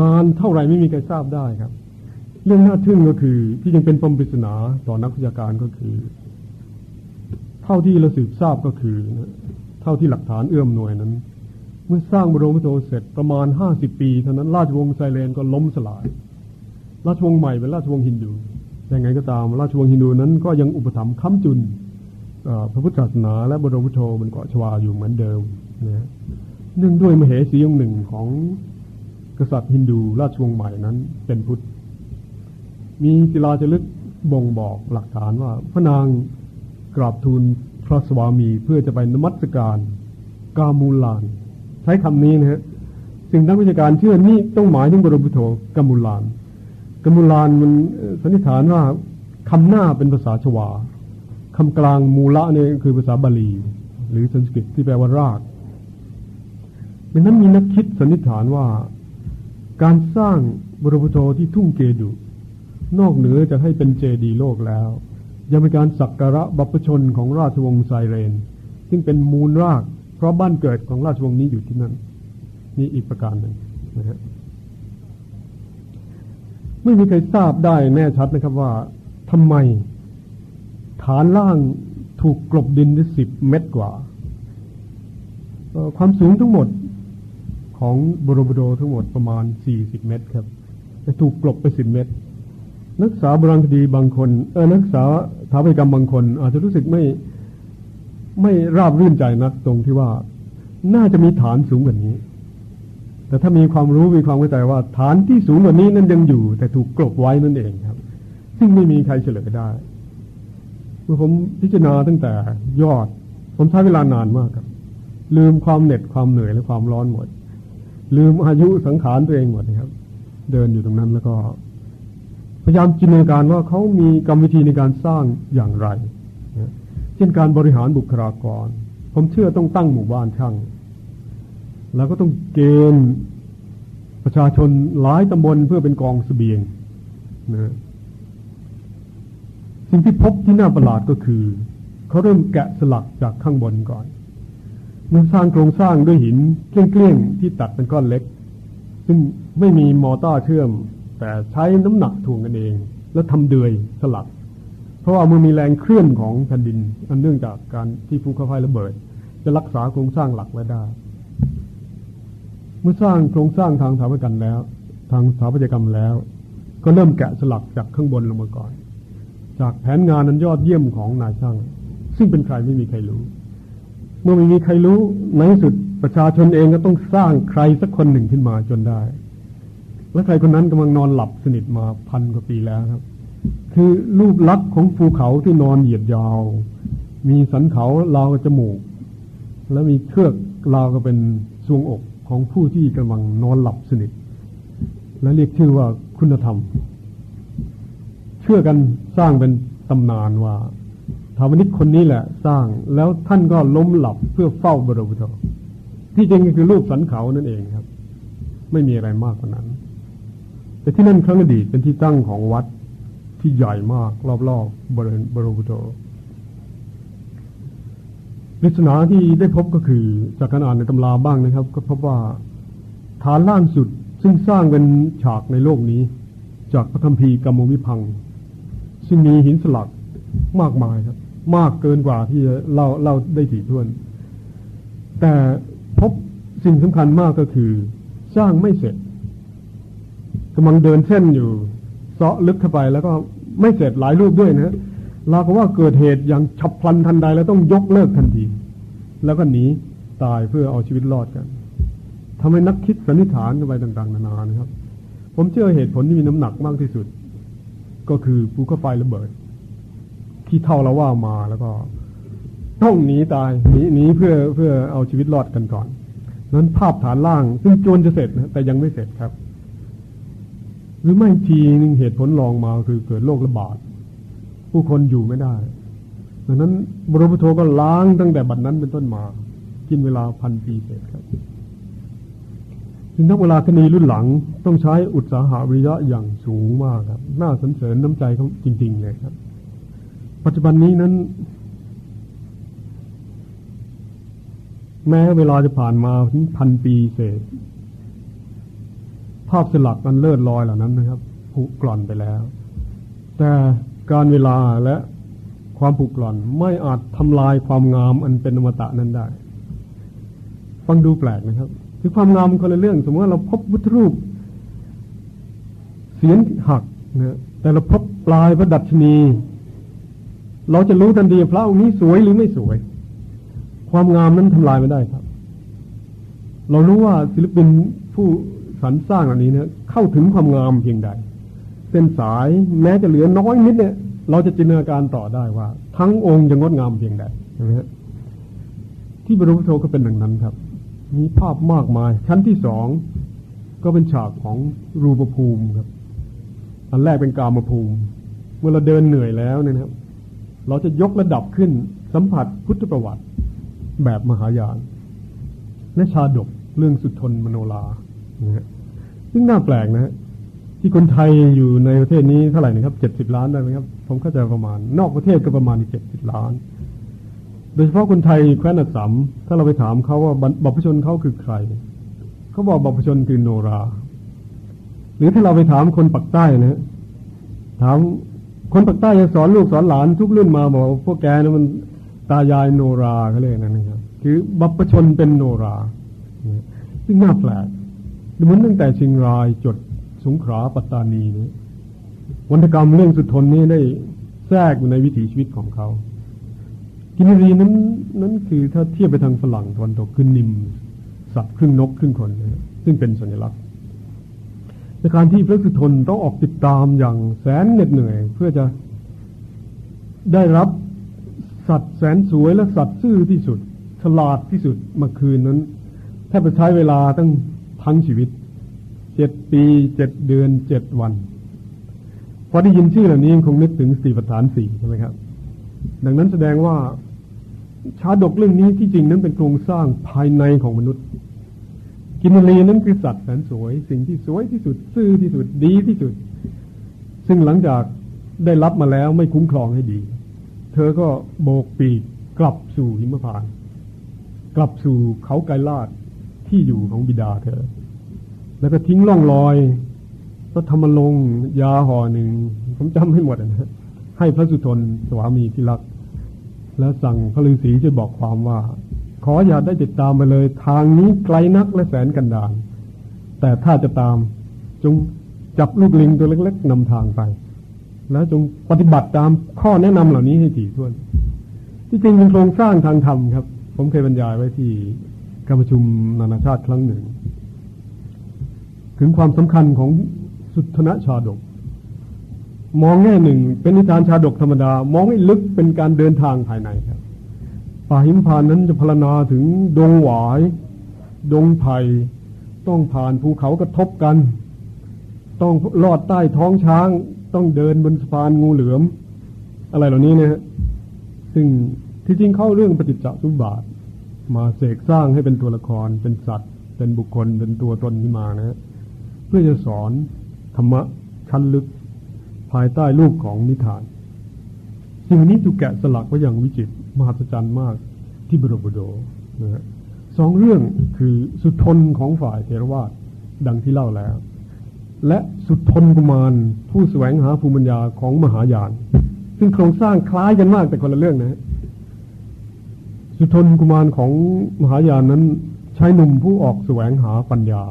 นานเท่าไหร่ไม่มีใครทราบได้ครับ เรื่องน่าทึ่งก็คือที่ยังเป็นปมปริศนาต่อนักวิชาการก็คือ เท่าที่เราสืบทราบก็คือเท่าที่หลักฐานเอื้อมหน่วยนั้น เมื่อสร้างบรมโทเสร็จประมาณห้าสิบปีเท่านั้นราชวงศ์ไซเลนก็ล้มสลาย ราชวงศ์ใหม่เป็นราชวงศ์ฮินดูยังไงก็ตาม ราชวงศ์ฮินดูนั้นก็ยังอุปถัมภ์ค้ำจุน พระพุทธศาสนาและบรมพุทโธมันเกาะชวาอยู่เหมือนเดิมนะเนื่องด้วยมเหสีองหนึ่งของกษัตริย์ฮินดูราชวงศ์ใหม่นั้นเป็นพุทธ มีศิลาจารึกบ่งบอกหลักฐานว่า พระนางกราบทูลพระสวามีเพื่อจะไปนมัสการกามูลาน ใช้คำนี้นะฮะสิ่งนักวิชาการเชื่อนี่ต้องหมายถึงบรมพุทโธกามูลานกามูลานมันสันนิษฐานว่าคำหน้าเป็นภาษาชวา คำกลางมูละเนี่ยคือภาษาบาลี หรือสันสกฤตที่แปลว่ารากดังนั้นมีนักคิดสันนิษฐานว่า การสร้างบรพุโธที่ทุ่งเกดุ นอกเหนือจะให้เป็นเจดีโลกแล้ว ยังเป็นการสักการะบัพชนของราชวงศ์ไซเรน ซึ่งเป็นมูลราก เพราะบ้านเกิดของราชวงศ์นี้อยู่ที่นั่น นี่อีกประการหนึ่งนะฮะไม่มีใครทราบได้แน่ชัดนะครับว่าทำไม ฐานล่างถูกกลบดินได้สิบเมตรกว่า ความสูงทั้งหมดของบรบโดทั้งหมดประมาณสี่สิบเมตรครับแต่ถูกกลบไปสิบเมตร นักศึกษาโบราณคดีบางคนเออนักศึกษาสถาปัตยกรรมบางคน อาจจะรู้สึกไม่ไม่ราบรื่นใจนักตรงที่ว่า น่าจะมีฐานสูงกว่านี้ แต่ถ้ามีความรู้มีความเข้าใจว่า ฐานที่สูงกว่านี้นั้นยังอยู่ แต่ถูกกลบไว้นั่นเองครับ ซึ่งไม่มีใครเฉลยได้ เมื่อผมพิจารณาตั้งแต่ยอด ผมใช้เวลานานมากครับ ลืมความเหน็ดความเหนื่อยและความร้อนหมด ลืมอายุสังขารตัวเองหมดนะครับ เดินอยู่ตรงนั้นแล้วก็ พยายามจินตนาการว่าเขามีกรรมวิธีในการสร้างอย่างไรเช่นการบริหารบุคลากร ผมเชื่อต้องตั้งหมู่บ้านช่าง แล้วก็ต้องเกณฑ์ประชาชนหลายตำบลเพื่อเป็นกองสเสบียงนะ สิ่งที่พบที่น่าประหลาดก็คือ เขาเริ่มแกะสลักจากข้างบนก่อนเมื่อสร้างโครงสร้างด้วยหินเกลี้ยงๆที่ตัดเป็นก้อนเล็ก ซึ่งไม่มีมอเตอร์เชื่อม แต่ใช้น้ำหนักถ่วงกันเอง แล้วทำเดือยสลัก เพราะว่ามันมีแรงเคลื่อนของแผ่นดิน อันเนื่องจากการที่ภูเขาไฟระเบิด จะรักษาโครงสร้างหลักไว้ได้ เมื่อสร้างโครงสร้างทางสถาปัตยกรรมแล้ว ทางสถาปัตยกรรมแล้ว ก็เริ่มแกะสลักจากข้างบนลงมาก่อน จากแผนงานนั้นยอดเยี่ยมของนายช่าง ซึ่งเป็นใครไม่มีใครรู้ เมื่อไม่มีใครรู้ในที่สุดประชาชนเองก็ต้องสร้างใครสักคนหนึ่งขึ้นมาจนได้ และใครคนนั้นกำลังนอนหลับสนิทมาพันกว่าปีแล้วครับ คือรูปลักษณ์ของภูเขาที่นอนเหยียดยาว มีสันเขาราวจมูก และมีเครือกราวก็เป็นทรวงอกของผู้ที่กำลังนอนหลับสนิท และเรียกชื่อว่าคุณธรรม ชื่อกันสร้างเป็นตำนานว่าทาวนิกคนนี้แหละ สร้างแล้วท่านก็ล้มหลับเพื่อเฝ้าบรมพุทธที่จริงก็คือรูปสันเขานั่นเองครับ ไม่มีอะไรมากกว่านั้น แต่ที่นั่นครั้งอดีตเป็นที่ตั้งของวัดที่ใหญ่มาก รอบๆบริเวณบรมพุทธปริศนาที่ได้พบก็คือจากการอ่านในตำราบ้างนะครับ ก็พบว่าฐานล่างสุดซึ่งสร้างเป็นฉากในโลกนี้ จากพระคัมภีร์กรรมวิพัง ซึ่งมีหินสลักมากมายครับ มากเกินกว่าที่เราเราได้ถี่ถ้วน แต่พบสิ่งสำคัญมากก็คือ สร้างไม่เสร็จกำลังเดินเส้นอยู่เซาะลึกเข้าไปแล้วก็ไม่เสร็จหลายรูปด้วยนะเราก็ว่าเกิดเหตุอย่างฉับพลันทันใดแล้วต้องยกเลิกทันที แล้วก็หนีตายเพื่อเอาชีวิตรอดกันทำให้นักคิดสันนิษฐานกันไปต่าง ๆ นานานะครับ ผมเชื่อเหตุผลที่มีน้ำหนักมากที่สุด ก็คือภูเขาไฟระเบิด ที่เท่าเราว่ามาแล้วก็ต้องหนีตายหนีหนีเพื่อเพื่อเอาชีวิตรอดกันก่อนนั้นภาพฐานล่าง ซึ่งจวนจะเสร็จนะแต่ยังไม่เสร็จครับ หรือไม่ทีนึงเหตุผลรองมาคือเกิดโรคระบาดผู้คนอยู่ไม่ได้ดังนั้นบรมพุทโธก็ล้างตั้งแต่บัดนั้นเป็นต้นมา กินเวลาพันปีเสร็จครับ ถึงนักเวลาคณีรุ่นหลังต้องใช้อุตสาหะวิริยะอย่างสูงมากครับ น่าสนเสริญน้ำใจเขาจริง ๆ เลยครับ ปัจจุบันนี้นั้น แม้เวลาจะผ่านมาถึงพันปีเศษ ภาพสลักมันเลิศลอยเหล่านั้นนะครับผุกร่อนไปแล้ว แต่การเวลาและความผุกร่อนไม่อาจทำลายความงามอันเป็นอมตะนั้นได้ ฟังดูแปลกนะครับ คือความงามคนละเรื่อง สมมติว่าเราพบวุฒรูป เสียนหักนะแต่เราพบปลายพระดัชนี เราจะรู้ทันทีพระองค์นี้สวยหรือไม่สวย ความงามนั้นทำลายไม่ได้ครับ เรารู้ว่าศิลปินผู้สรรสร้างอันนี้เนี่ยเข้าถึงความงามเพียงใด เส้นสายแม้จะเหลือน้อยนิดเนี่ย เราจะจินตนาการต่อได้ว่า ทั้งองค์จะงดงามเพียงใดใช่ไหมที่บรรลุโทก็เป็นดังนั้นครับ มีภาพมากมาย ชั้นที่สองก็เป็นฉากของรูปภูมิครับ อันแรกเป็นกามภูมิ เมื่อเราเดินเหนื่อยแล้วนี่ยครับ เราจะยกระดับขึ้นสัมผัสพุทธประวัติแบบมหายาน และชาดกเรื่องสุทนมโนลานะฮะซึ่งน่าแปลกนะฮะที่คนไทยอยู่ในประเทศนี้เท่าไหร่นะครับเจ็ดสิบล้านได้ไหมครับ ผมเข้าใจประมาณ นอกประเทศก็ประมาณเจ็ดสิบล้าน โดยเฉพาะคนไทยแคว้นอัสสัมถ้าเราไปถามเขาว่าบัพชนเขาคือใคร เขาบอกบัพชนคือโนรา หรือถ้าเราไปถามคนปักใต้นะถามคนปักใต้จะสอนลูกสอนหลานทุกรุ่นมาบอกพวกแกนะมันตายายโนราเขาเรียกนั่นนะครับ คือบัพชนเป็นโนราซึ่งน่าแปลกเหมือนตั้งแต่เชียงรายจดสงขลาปัตตานีนี่วัฒกรรมเรื่องสุดทนนี้ได้แทรกอยู่ในวิถีชีวิตของเขา กินรีนั้นนั้นคือถ้าเทียบไปทางฝรั่งตะวันตกคือนิมสัตว์ครึ่งนกครึ่งคนนะซึ่งเป็นสัญลักษณ์ ในการที่พระสุทนต้องออกติดตามอย่างแสนเหน็ดเหนื่อย เพื่อจะได้รับสัตว์แสนสวยและสัตว์ซื่อที่สุดฉลาดที่สุดเมื่อคืนนั้นแทบจะใช้เวลาตั้งทั้งชีวิตเจ็ดปีเจ็ดเดือนเจ็ดวันพอได้ยินชื่อเหล่านี้คงนึกถึงสี่ประธานสี่ใช่ไหมครับ ดังนั้นแสดงว่า ชาดกเรื่องนี้ที่จริงนั้นเป็นโครงสร้างภายในของมนุษย์ กินรีนั้นคือสัตว์แสนสวย สิ่งที่สวยที่สุดซื่อที่สุดดีที่สุด ซึ่งหลังจากได้รับมาแล้วไม่คุ้มครองให้ดี เธอก็โบกปีกกลับสู่หิมพาน กลับสู่เขาไกลลาดที่อยู่ของบิดาเธอ แล้วก็ทิ้งล่องรอยก็ทำมลงยาห่อหนึ่งผมจำไม่หมดนะให้พระสุทนสวามีที่รัก แล้วสั่งพระฤาษีจะบอกความว่า ขออย่าได้ติดตามไปเลย ทางนี้ไกลนักและแสนกันดารแต่ถ้าจะตามจงจับลูกลิงตัวเล็กๆนำทางไป แล้วจงปฏิบัติตามข้อแนะนำเหล่านี้ให้ถี่ถ้วน ที่จริงเป็นโครงสร้างทางธรรมครับ ผมเคยบรรยายไว้ที่การประชุมนานาชาติครั้งหนึ่ง ถึงความสำคัญของสุทธนชาดก มองแง่หนึ่ง เป็นนิทานชาดกธรรมดา มองให้ลึกเป็นการเดินทางภายในครับป่าหิมพานนั้นจะพรณนาถึงดงหวาย ดงไผ่ต้องผ่านภูเขากระทบกัน ต้องลอดใต้ท้องช้าง ต้องเดินบนสะพานงูเหลือม อะไรเหล่านี้นะฮะซึ่งที่จริงเข้าเรื่องปฏิจจสุบาท มาเสกสร้างให้เป็นตัวละคร เป็นสัตว์ เป็นบุคคล เป็นตัวตนขึ้นมานะฮะเพื่อจะสอนธรรมะชั้นลึก ภายใต้รูปของนิทาน สิ่งนี้ถูกแกะสลักไว้อย่างวิจิตรมหัศจรรย์มากที่บรบโดนะฮะสองเรื่องคือสุดทนของฝ่ายเทรวาสดังที่เล่าแล้ว และสุดทนกุมารผู้แสวงหาภูมิปัญญาของมหายาน ซึ่งโครงสร้างคล้ายกันมากแต่คนละเรื่องนะ สุทนกุมารของมหายานนั้นใช้หนุ่มผู้ออกแสวงหาปัญญา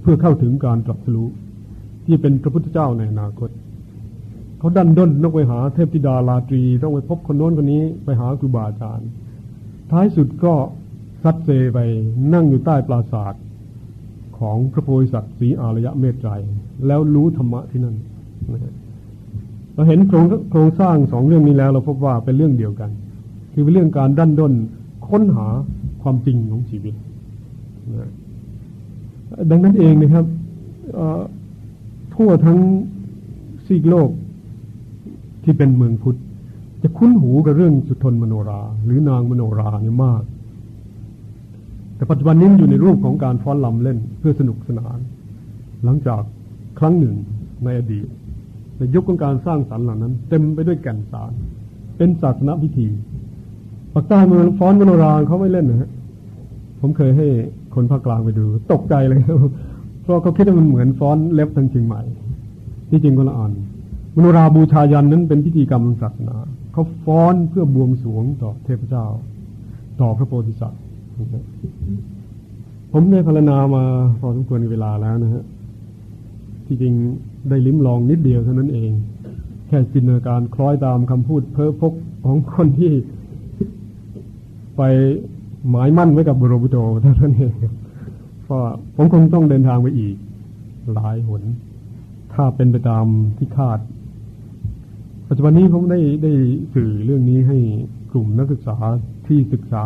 เพื่อเข้าถึงการตรัสรู้ที่เป็นพระพุทธเจ้าในอนาคต เขาดันด้นนกไปหาเทพธิดาลาตรี ต้องไปพบคนโน้นคนนี้ไปหาครูบาอาจารย์ ท้ายสุดก็ซัดเซไปนั่งอยู่ใต้ปราศาสตร์ของพระโพธิสัตว์สีอารยะเมตไตรแล้วรู้ธรรมะที่นั่นเราเห็นโครงโครงสร้างสองเรื่องนี้แล้ว เราพบว่าเป็นเรื่องเดียวกัน คือเป็นเรื่องการดันด้นค้นหาความจริงของชีวิตดังนั้นเองนะครับทั่วทั้งซีกโลก ที่เป็นเมืองพุทธจะคุ้นหูกับเรื่องสุทนมโนรา หรือนางมโนราเนี่ยมาก แต่ปัจจุบันนี้อยู่ในรูปของการฟ้อนลำเล่นเพื่อสนุกสนาน หลังจากครั้งหนึ่งในอดีตในยุคของการสร้างสรรค์เหล่านั้น เต็มไปด้วยแก่นสาร เป็นศาสนาพิธีปากใต้เมืองฟ้อนมโนราเขาไม่เล่นนะฮะผมเคยให้คนภาคกลางไปดู ตกใจเลยเพราะเขาคิดว่ามันเหมือนฟ้อนเล็บทางเชียงใหม่ที่จริงก็ละอ่อน มโนราบูชายันนั้นเป็นพิธีกรรมทางศาสนา เขาฟ้อนเพื่อบวงสรวงต่อเทพเจ้า ต่อพระโพธิสัตว์ ผมได้พรรนามาพอสมควรเวลาแล้วนะฮะ ที่จริงได้ลิ้มลองนิดเดียวเท่านั้นเอง แค่จินตนาการคล้อยตามคำพูดเพ้อพกของคนที่ไปหมายมั่นไว้กับบุโรบุโตเท่านั้นเองก็ผมคงต้องเดินทางไปอีก หลายหน ถ้าเป็นไปตามที่คาด ปัจจุบันนี้ผมได้ได้สื่อเรื่องนี้ให้กลุ่มนักศึกษาที่ศึกษา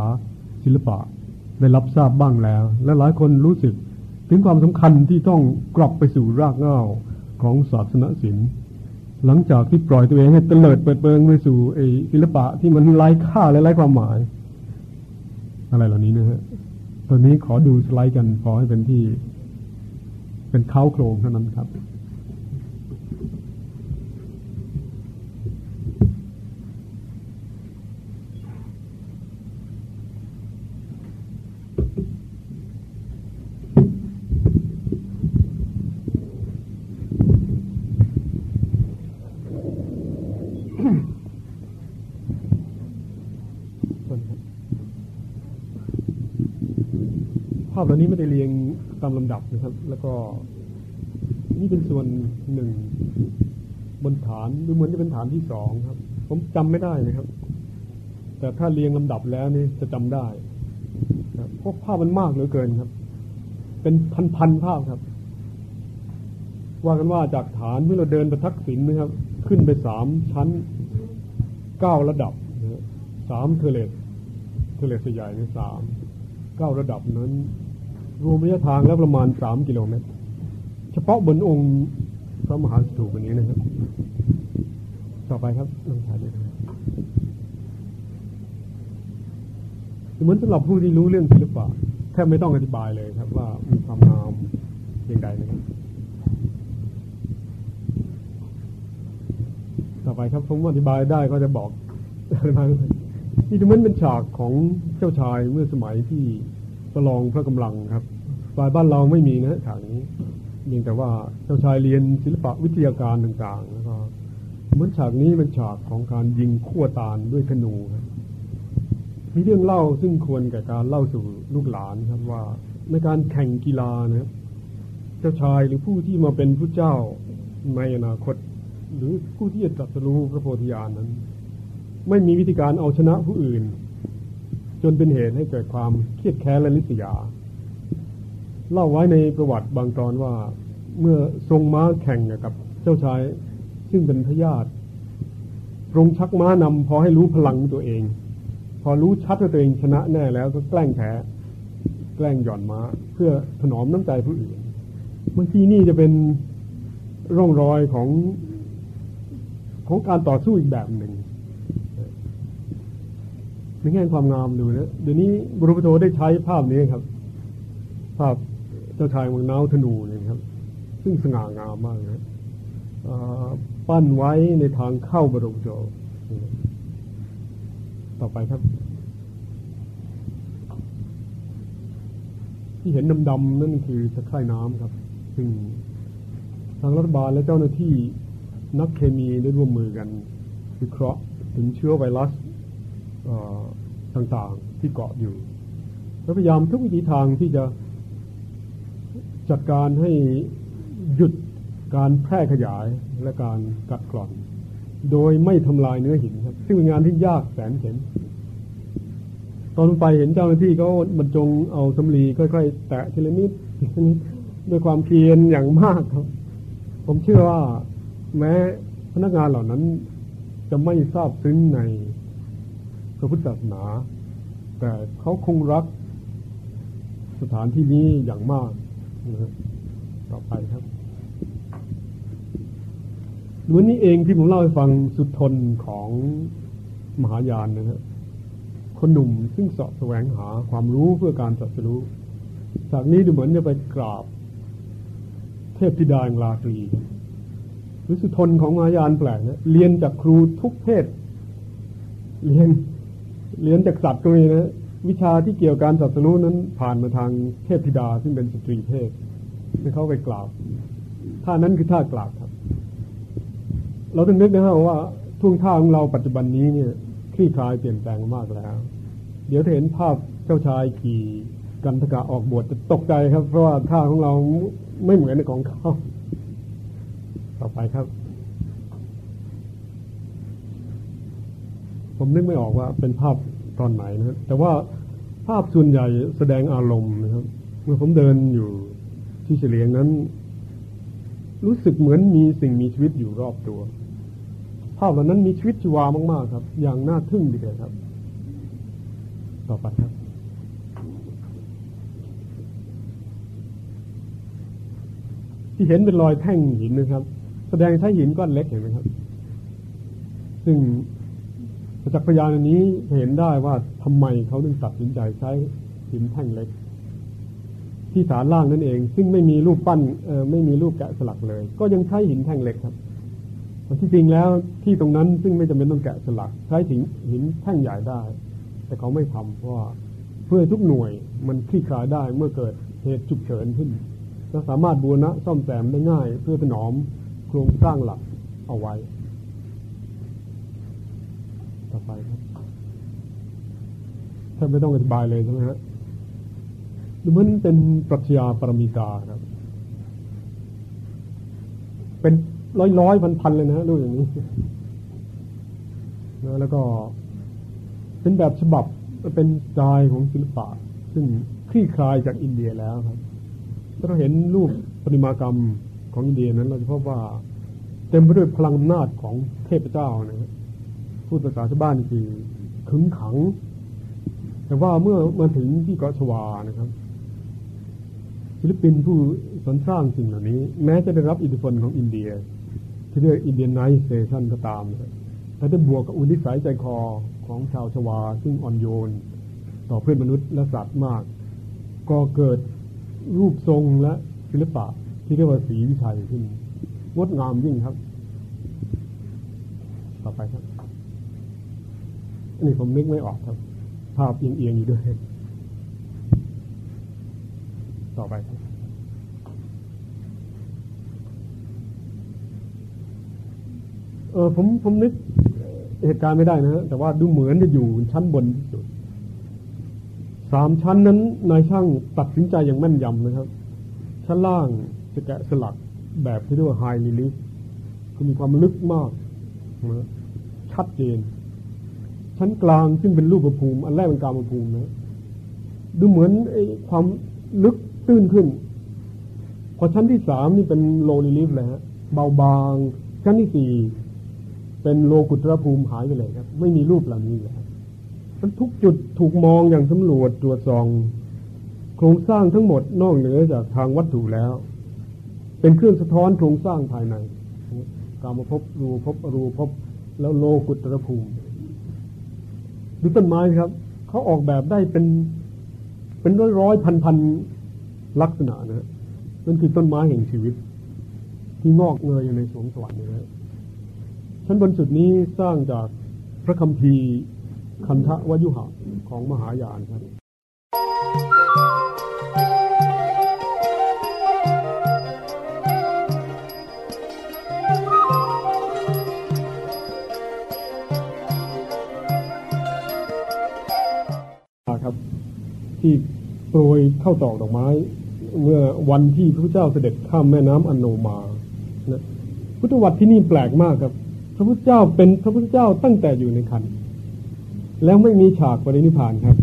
ศิลปะ ได้รับทราบบ้างแล้ว และหลายคนรู้สึกถึงความสำคัญที่ต้องกลับไปสู่รากเหง้าของศาสนศิลป์ หลังจากที่ปล่อยตัวเองให้เตลิดเปิดเปิงไปสู่ไอ้ศิลปะที่มันไร้ค่าและไร้ความหมาย อะไรเหล่านี้นะฮะตอนนี้ขอดูสไลด์กันพอให้เป็นที่ เป็นเท้าโครงเท่านั้นครับ ภาพเหล่านี้ไม่ได้เรียงตามลำดับนะครับ แล้วก็นี่เป็นส่วนหนึ่งบนฐานดูเหมือนจะเป็นฐานที่สองครับ ผมจำไม่ได้นะครับ แต่ถ้าเรียงลำดับแล้วนี่จะจำได้เพราะภาพมันมากเหลือเกินครับ เป็นพันๆภาพครับ ว่ากันว่าจากฐานเมื่อเราเดินไปทักษิณนะครับ ขึ้นไปสามชั้นเก้าระดับสาม terrace terrace ใหญ่ในสามเก้าระดับนั้น รวมระยะทางแล้วประมาณสามกิโลเมตร เฉพาะบนองค์พระมหาสถูปนี้นะครับ ต่อไปครับลองถ่ายดูเหมือนสำหรับผู้ที่รู้เรื่องศิลปะแทบไม่ต้องอธิบายเลยครับ ว่ามีความงามเพียงใดนะครับ ต่อไปครับผมอธิบายได้ก็จะบอกอะไรมานี่เหมือนเป็นฉากของเจ้าชายเมื่อสมัยที่ ประลองพระกำลังครับฝ่ายบ้านเราไม่มีนะฉากนี้เพียงแต่ว่าเจ้าชายเรียนศิลปะวิทยาการต่างๆแล้วก็เหมือนฉากนี้เป็นฉากของการยิงขั้วตาลด้วยธนูครับมีเรื่องเล่าซึ่งควรแก่การเล่าสู่ลูกหลานครับว่าในการแข่งกีฬานะครับเจ้าชายหรือผู้ที่มาเป็นผู้เจ้าในอนาคต หรือผู้ที่จะตรัสรู้พระโพธิญาณนั้น ไม่มีวิธีการเอาชนะผู้อื่น นเป็นเหตุให้เกิดความเครียดแค้นและลิษยา เล่าไว้ในประวัติบางตอนว่าเมื่อทรงม้าแข่งกับเจ้าชาย ซึ่งเป็นพญาติทรงชักม้านำพอให้รู้พลังตัวเอง พอรู้ชัดว่าตัวเองชนะแน่แล้วก็แกล้งแพ้แกล้งหย่อนม้า เพื่อถนอมน้ำใจผู้อื่นบางทีนี่จะเป็นร่องรอยของของการต่อสู้อีกแบบหนึ่ง ในแง่ความงามดูนะเดี๋ยวนี้บรุปโทได้ใช้ภาพนี้ครับ ภาพเจ้าชายเมืองนาวธนูเนี่ยครับ ซึ่งสง่างามมากนะปั้นไว้ในทางเข้าบรมโจต่อไปครับ ที่เห็นดำๆนั่นคือตะไคร่น้ำครับ ซึ่งทางรัฐบาลและเจ้าหน้าที่นักเคมีได้ร่วมมือกันวิเคราะห์ถึงเชื้อไวรัส ต่างๆที่เกาะอยู่และพยายามทุกวิธีทางที่จะจัดการให้หยุดการแพร่ขยายและการกัดกร่อน โดยไม่ทำลายเนื้อหินครับ ซึ่งเป็นงานที่ยากแสนเข็ญตอนไปเห็นเจ้าหน้าที่ก็บรรจงเอาสำลีค่อยๆ แตะทีละนิดด้วยความเพียรอย่างมากครับ ผมเชื่อว่าแม้พนักงานเหล่านั้นจะไม่ทราบซึ้งใน ระพุทธศาสนา แต่เขาคงรักสถานที่นี้อย่างมากนะต่อไปครับวันนี้เองที่ผมเล่าให้ฟังสุดทนของมหายานนะครับคนหนุ่มซึ่งสอบแสวงหาความรู้เพื่อการจัดสรู้จากนี้ดูเหมือนจะไปกราบ เทพธิดาแห่งราตรีหรือสุทนของมายานแปลกนะเรียนจากครูทุกเพศ เรียน เรียนจากสัตว์ก็มีนะ วิชาที่เกี่ยวกับการสัตว์รู้นั้นผ่านมาทางเทพธิดาซึ่งเป็นสตรีเทพให้เขาไปกล่าวท่านั้นคือท่ากล่าวครับ เราต้องนึกนะครับว่าท่วงท่าของเราปัจจุบันนี้เนี่ยคลี่คลายเปลี่ยนแปลงมากแล้ว เดี๋ยวเห็นภาพเจ้าชายขี่กันทกะออกบวชจะตกใจครับ เพราะว่าท่าของเราไม่เหมือนในของเขา ต่อไปครับ ผมนึกไม่ออกว่าเป็นภาพตอนไหนนะแต่ว่าภาพส่วนใหญ่แสดงอารมณ์นะครับ เมื่อผมเดินอยู่ที่เฉลียงนั้น รู้สึกเหมือนมีสิ่งมีชีวิตอยู่รอบตัว ภาพเหล่านั้นมีชีวิตชีวามาก ๆ ครับ อย่างน่าทึ่งดีเลยครับ ต่อไปครับที่เห็นเป็นรอยแท่งหินนะครับ แสดงใช้หินก้อนเล็กเห็นไหมครับ ซึ่ง จากพยานอันนี้เห็นได้ว่าทำไมเขาถึงตัดสินใจใช้หินแท่งเล็ก ที่ฐานล่างนั่นเอง ซึ่งไม่มีรูปปั้นเออไม่มีรูปแกะสลักเลย ก็ยังใช้หินแท่งเล็กครับที่จริงแล้วที่ตรงนั้นซึ่งไม่จำเป็นต้องแกะสลัก ใช้ถึงหินแท่งใหญ่ได้ แต่เขาไม่ทำเพราะเพื่อทุกหน่วยมันคลี่คลายได้เมื่อเกิดเหตุฉุกเฉินขึ้นจะสามารถบูรณะซ่อมแซมได้ง่าย เพื่อถนอมโครงสร้างหลักเอาไว้ ต่อไปครับท่านไม่ต้องอธิบายเลยใช่ไหมฮะมันเป็นปรัชญาปรมิกาครับ เป็นร้อยร้อยพันพันเลยนะรูปอย่างนี้นะแล้วก็เป็นแบบฉบับเป็นสไตล์ของศิลปะ ซึ่งคลี่คลายจากอินเดียแล้วครับถ้าเราเห็นรูปปริมากรรมของอินเดียนั้น เราจะพบว่า เต็มไปด้วยพลังอำนาจของเทพเจ้านะ พูดภาษาชาวบ้านคือขึงขัง แต่ว่าเมื่อมาถึงที่เกาะชวานะครับศิลปินผู้สนสร้างสิ่งเหล่านี้ แม้จะได้รับอิทธิพลของอินเดีย ที่เรียกอินเดียนไนเซชันก็ตามแต่ได้บวกกับอุนิสัยใจคอของชาวชวา ซึ่งอ่อนโยน ต่อเพื่อนมนุษย์และสัตว์มาก ก็เกิดรูปทรงและศิลปะที่เรียกว่าสีวิชัยขึ้นงดงามยิ่งครับ ต่อไปครับ อันนี้ผมนึกไม่ออกครับ ภาพเอียงๆอยู่ด้วย ต่อไปครับเออผมผมนึกเหตุการณ์ไม่ได้นะ แต่ว่าดูเหมือนจะอยู่ชั้นบนที่สุดสามชั้นนั้นนายช่างตัดสินใจอย่างแม่นยำนะครับ ชั้นล่างจะแกะสลักแบบที่เรียกว่าไฮลิลิคือมีความลึกมากนะชัดเจน ชั้นกลางซึ่งเป็นรูปภูมิ อันแรกเป็นกามภูมินะดูเหมือนไอ้ความลึกตื้นขึ้น พอชั้นที่สามนี่เป็น low relief เลยฮะเบาบาง ชั้นที่สี่เป็นโลกุตรภูมิหายไปเลยครับ ไม่มีรูปเหล่านี้เลยมันทุกจุดถูกมองอย่างสำรวจตรวจสอบ โครงสร้างทั้งหมดนอกเหนือจากทางวัตถุแล้ว เป็นเครื่องสะท้อนโครงสร้างภายใน กามภพ รูปภพ อรูปภพแล้วโลกุตรภูมิ คือต้นไม้ครับเขาออกแบบได้เป็นเป็นร้อยร้อยพันพันลักษณะนะนั่นคือต้นไม้แห่งชีวิต ที่งอกเงยอยู่ในสวงสวรรค์นะชั้นบนสุดนี้สร้างจากพระคัมภีร์คันทะวยุหะของมหายานครับ ที่โปรยเข้าตอกดอกไม้ เมื่อวันที่พระเจ้าเสด็จข้ามแม่น้ำอนโนมานะพุทธวัตรที่นี่แปลกมากครับ พระพุทธเจ้าเป็นพระพุทธเจ้าตั้งแต่อยู่ในคันแล้วไม่มีฉากปรินิพานครับ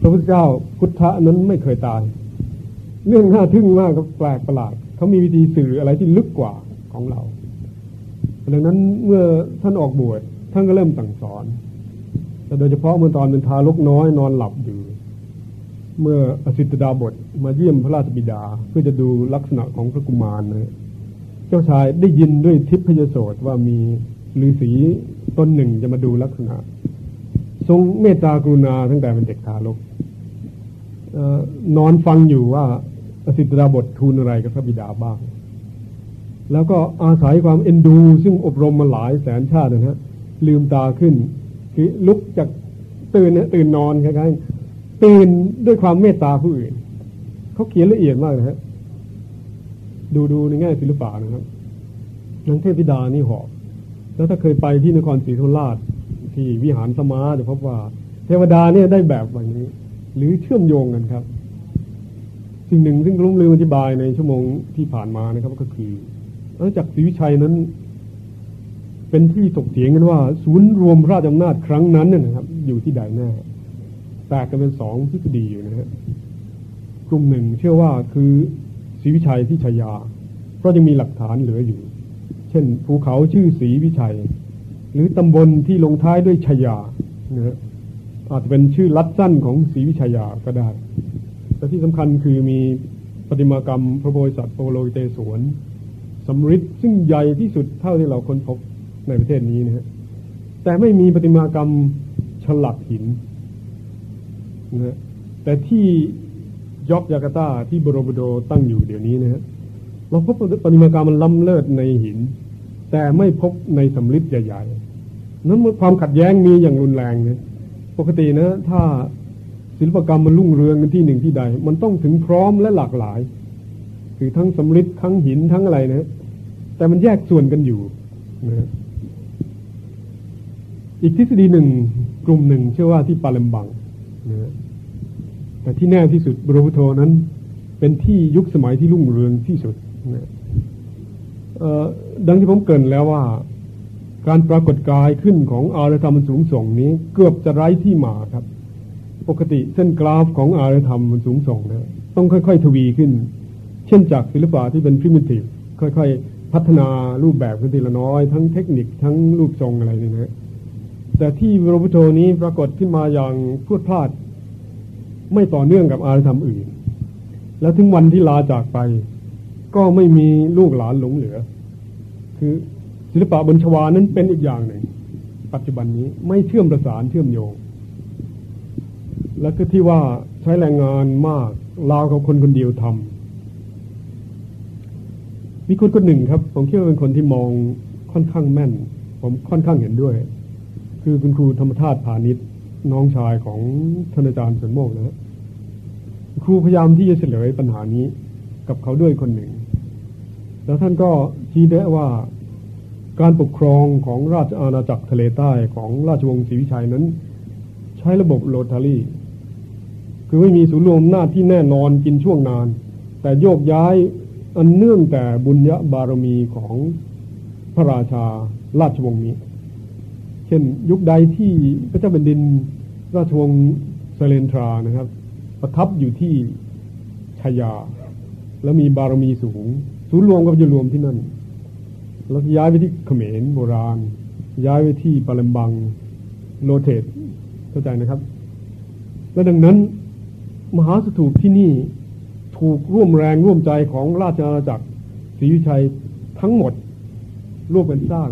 พระพุทธเจ้าพุทธะนั้นไม่เคยตาย เรื่องน่าทึ่งมากกับแปลกประหลาดเขามีวิธีสื่ออะไรที่ลึกกว่าของเราดังนั้นเมื่อท่านออกบวชท่านก็เริ่มสั่งสอนแต่โดยเฉพาะเมื่อตอนเป็นทารกน้อยนอนหลับอยู่ เมื่ออสิตดาบทมาเยี่ยมพระราชบิดาเพื่อจะดูลักษณะของพระกุมารนะเจ้าชายได้ยินด้วยทิพยโสตว่ามีฤาษีตนหนึ่งจะมาดูลักษณะ ทรงเมตตากรุณาตั้งแต่เป็นเด็กทารกนอนฟังอยู่ว่าอสิตดาบททูลอะไรกับพระบิดาบ้าง แล้วก็อาศัยความเอ็นดู ซึ่งอบรมมาหลายแสนชาตินะฮะลืมตาขึ้น คือลุกจากตื่นตื่นนอนคล้าย ตื่นด้วยความเมตตาผู้อื่นเขาเขียนละเอียดมากนะฮะดูดูในแง่ศิลปะนะครับนังเทพธิดานี่หอบแล้วถ้าเคยไปที่นครศรีธรรมราชที่วิหารสมาจะพบว่า เทวดาเนี่ยได้แบบแบบนี้ หรือเชื่อมโยงกันครับ สิ่งหนึ่งซึ่งลุงลืมอธิบายในชั่วโมงที่ผ่านมานะครับ ก็คือหลังจากศรีวิชัยนั้น เป็นที่ตกเถียงกันว่า ศูนย์รวมราชอำนาจครั้งนั้นนะครับ อยู่ที่ใดแน่ แตกกันเป็นสองทฤษฎีอยู่นะฮะกลุ่มหนึ่งเชื่อว่าคือศรีวิชัยที่ชายา เพราะยังมีหลักฐานเหลืออยู่ เช่น ภูเขาชื่อศรีวิชัย หรือตำบลที่ลงท้ายด้วยชยานะอาจจะเป็นชื่อลัดสั้นของศรีวิชยาก็ได้ แต่ที่สำคัญคือมีปฏิมากรรมพระโพธิสัตว์โปโลเตสวนสำริดซึ่งใหญ่ที่สุดเท่าที่เราค้นพบในประเทศนี้นะฮะแต่ไม่มีปฏิมากรรมฉลักหิน นะแต่ที่ยอกยากาตาที่บรบโดตั้งอยู่เดี๋ยวนี้นะฮะเราพบปฏิมากรรมมันล้ำเลิศในหิน แต่ไม่พบในสำริดใหญ่ๆ นั้นความขัดแย้งมีอย่างรุนแรงเนี่ยปกตินะ ถ้าศิลปกรรมมันรุ่งเรืองกันที่หนึ่งที่ใด มันต้องถึงพร้อมและหลากหลาย คือทั้งสำริดทั้งหินทั้งอะไรนะแต่มันแยกส่วนกันอยู่นะอีกทฤษฎีหนึ่งกลุ่มหนึ่งเชื่อว่าที่ปาเลมบังนะ แต่ที่แน่ที่สุดบรพุโทนั้น เป็นที่ยุคสมัยที่รุ่งเรืองที่สุดนะดังที่ผมเกินแล้วว่า การปรากฏกายขึ้นของอารยธรรมสูงส่งนี้ เกือบจะไร้ที่มาครับ ปกติเส้นกราฟของอารยธรรมมันสูงส่งนะต้องค่อย ๆ ทวีขึ้น เช่นจากศิลปะที่เป็นพริมิทีฟค่อย ๆ พัฒนารูปแบบขึ้นทีละน้อย ทั้งเทคนิคทั้งรูปทรงอะไรนี่นะแต่ที่บรมพุทโธนี้ปรากฏขึ้นมาอย่างพูดพลาด ไม่ต่อเนื่องกับอารธรรมอื่น แล้วถึงวันที่ลาจากไป ก็ไม่มีลูกหลานหลงเหลือ คือศิลปะบนชวานั้นเป็นอีกอย่างหนึ่ง ปัจจุบันนี้ไม่เชื่อมประสานเชื่อมโยง และก็ที่ว่าใช้แรงงานมากลาวกับคนคนเดียวทำมีคนคนหนึ่งครับ ผมคิดว่าเป็นคนที่มองค่อนข้างแม่น ผมค่อนข้างเห็นด้วย คือคุณครูธรรมธาตุพาณิชย์ น้องชายของท่านอาจารย์สนโมกนะครูพยายามที่จะเฉลยปัญหานี้กับเขาด้วยคนหนึ่ง แล้วท่านก็ชี้แนะว่าการปกครองของราชอาณาจักรทะเลใต้ของราชวงศ์ศรีวิชัยนั้น ใช้ระบบโรตารี่ คือไม่มีศูนย์รวมหน้าที่แน่นอนกินช่วงนาน แต่โยกย้ายอันเนื่องแต่บุญญาบารมีของพระราชาราชวงศ์นี้ เช่นยุคใดที่พระเจ้าแผ่นดินราชวงศ์เซเลนทรานะครับ ประทับอยู่ที่ชายา แล้วมีบารมีสูง ศูนย์รวมก็จะรวมที่นั่น แล้วย้ายไปที่เขมรโบราณ ย้ายไปที่ปาเลมบังโลเทตเข้าใจนะครับ และดังนั้นมหาสถูปที่นี่ถูกร่วมแรงร่วมใจของราชอาณาจักรศรีวิชัยทั้งหมดร่วมกันสร้าง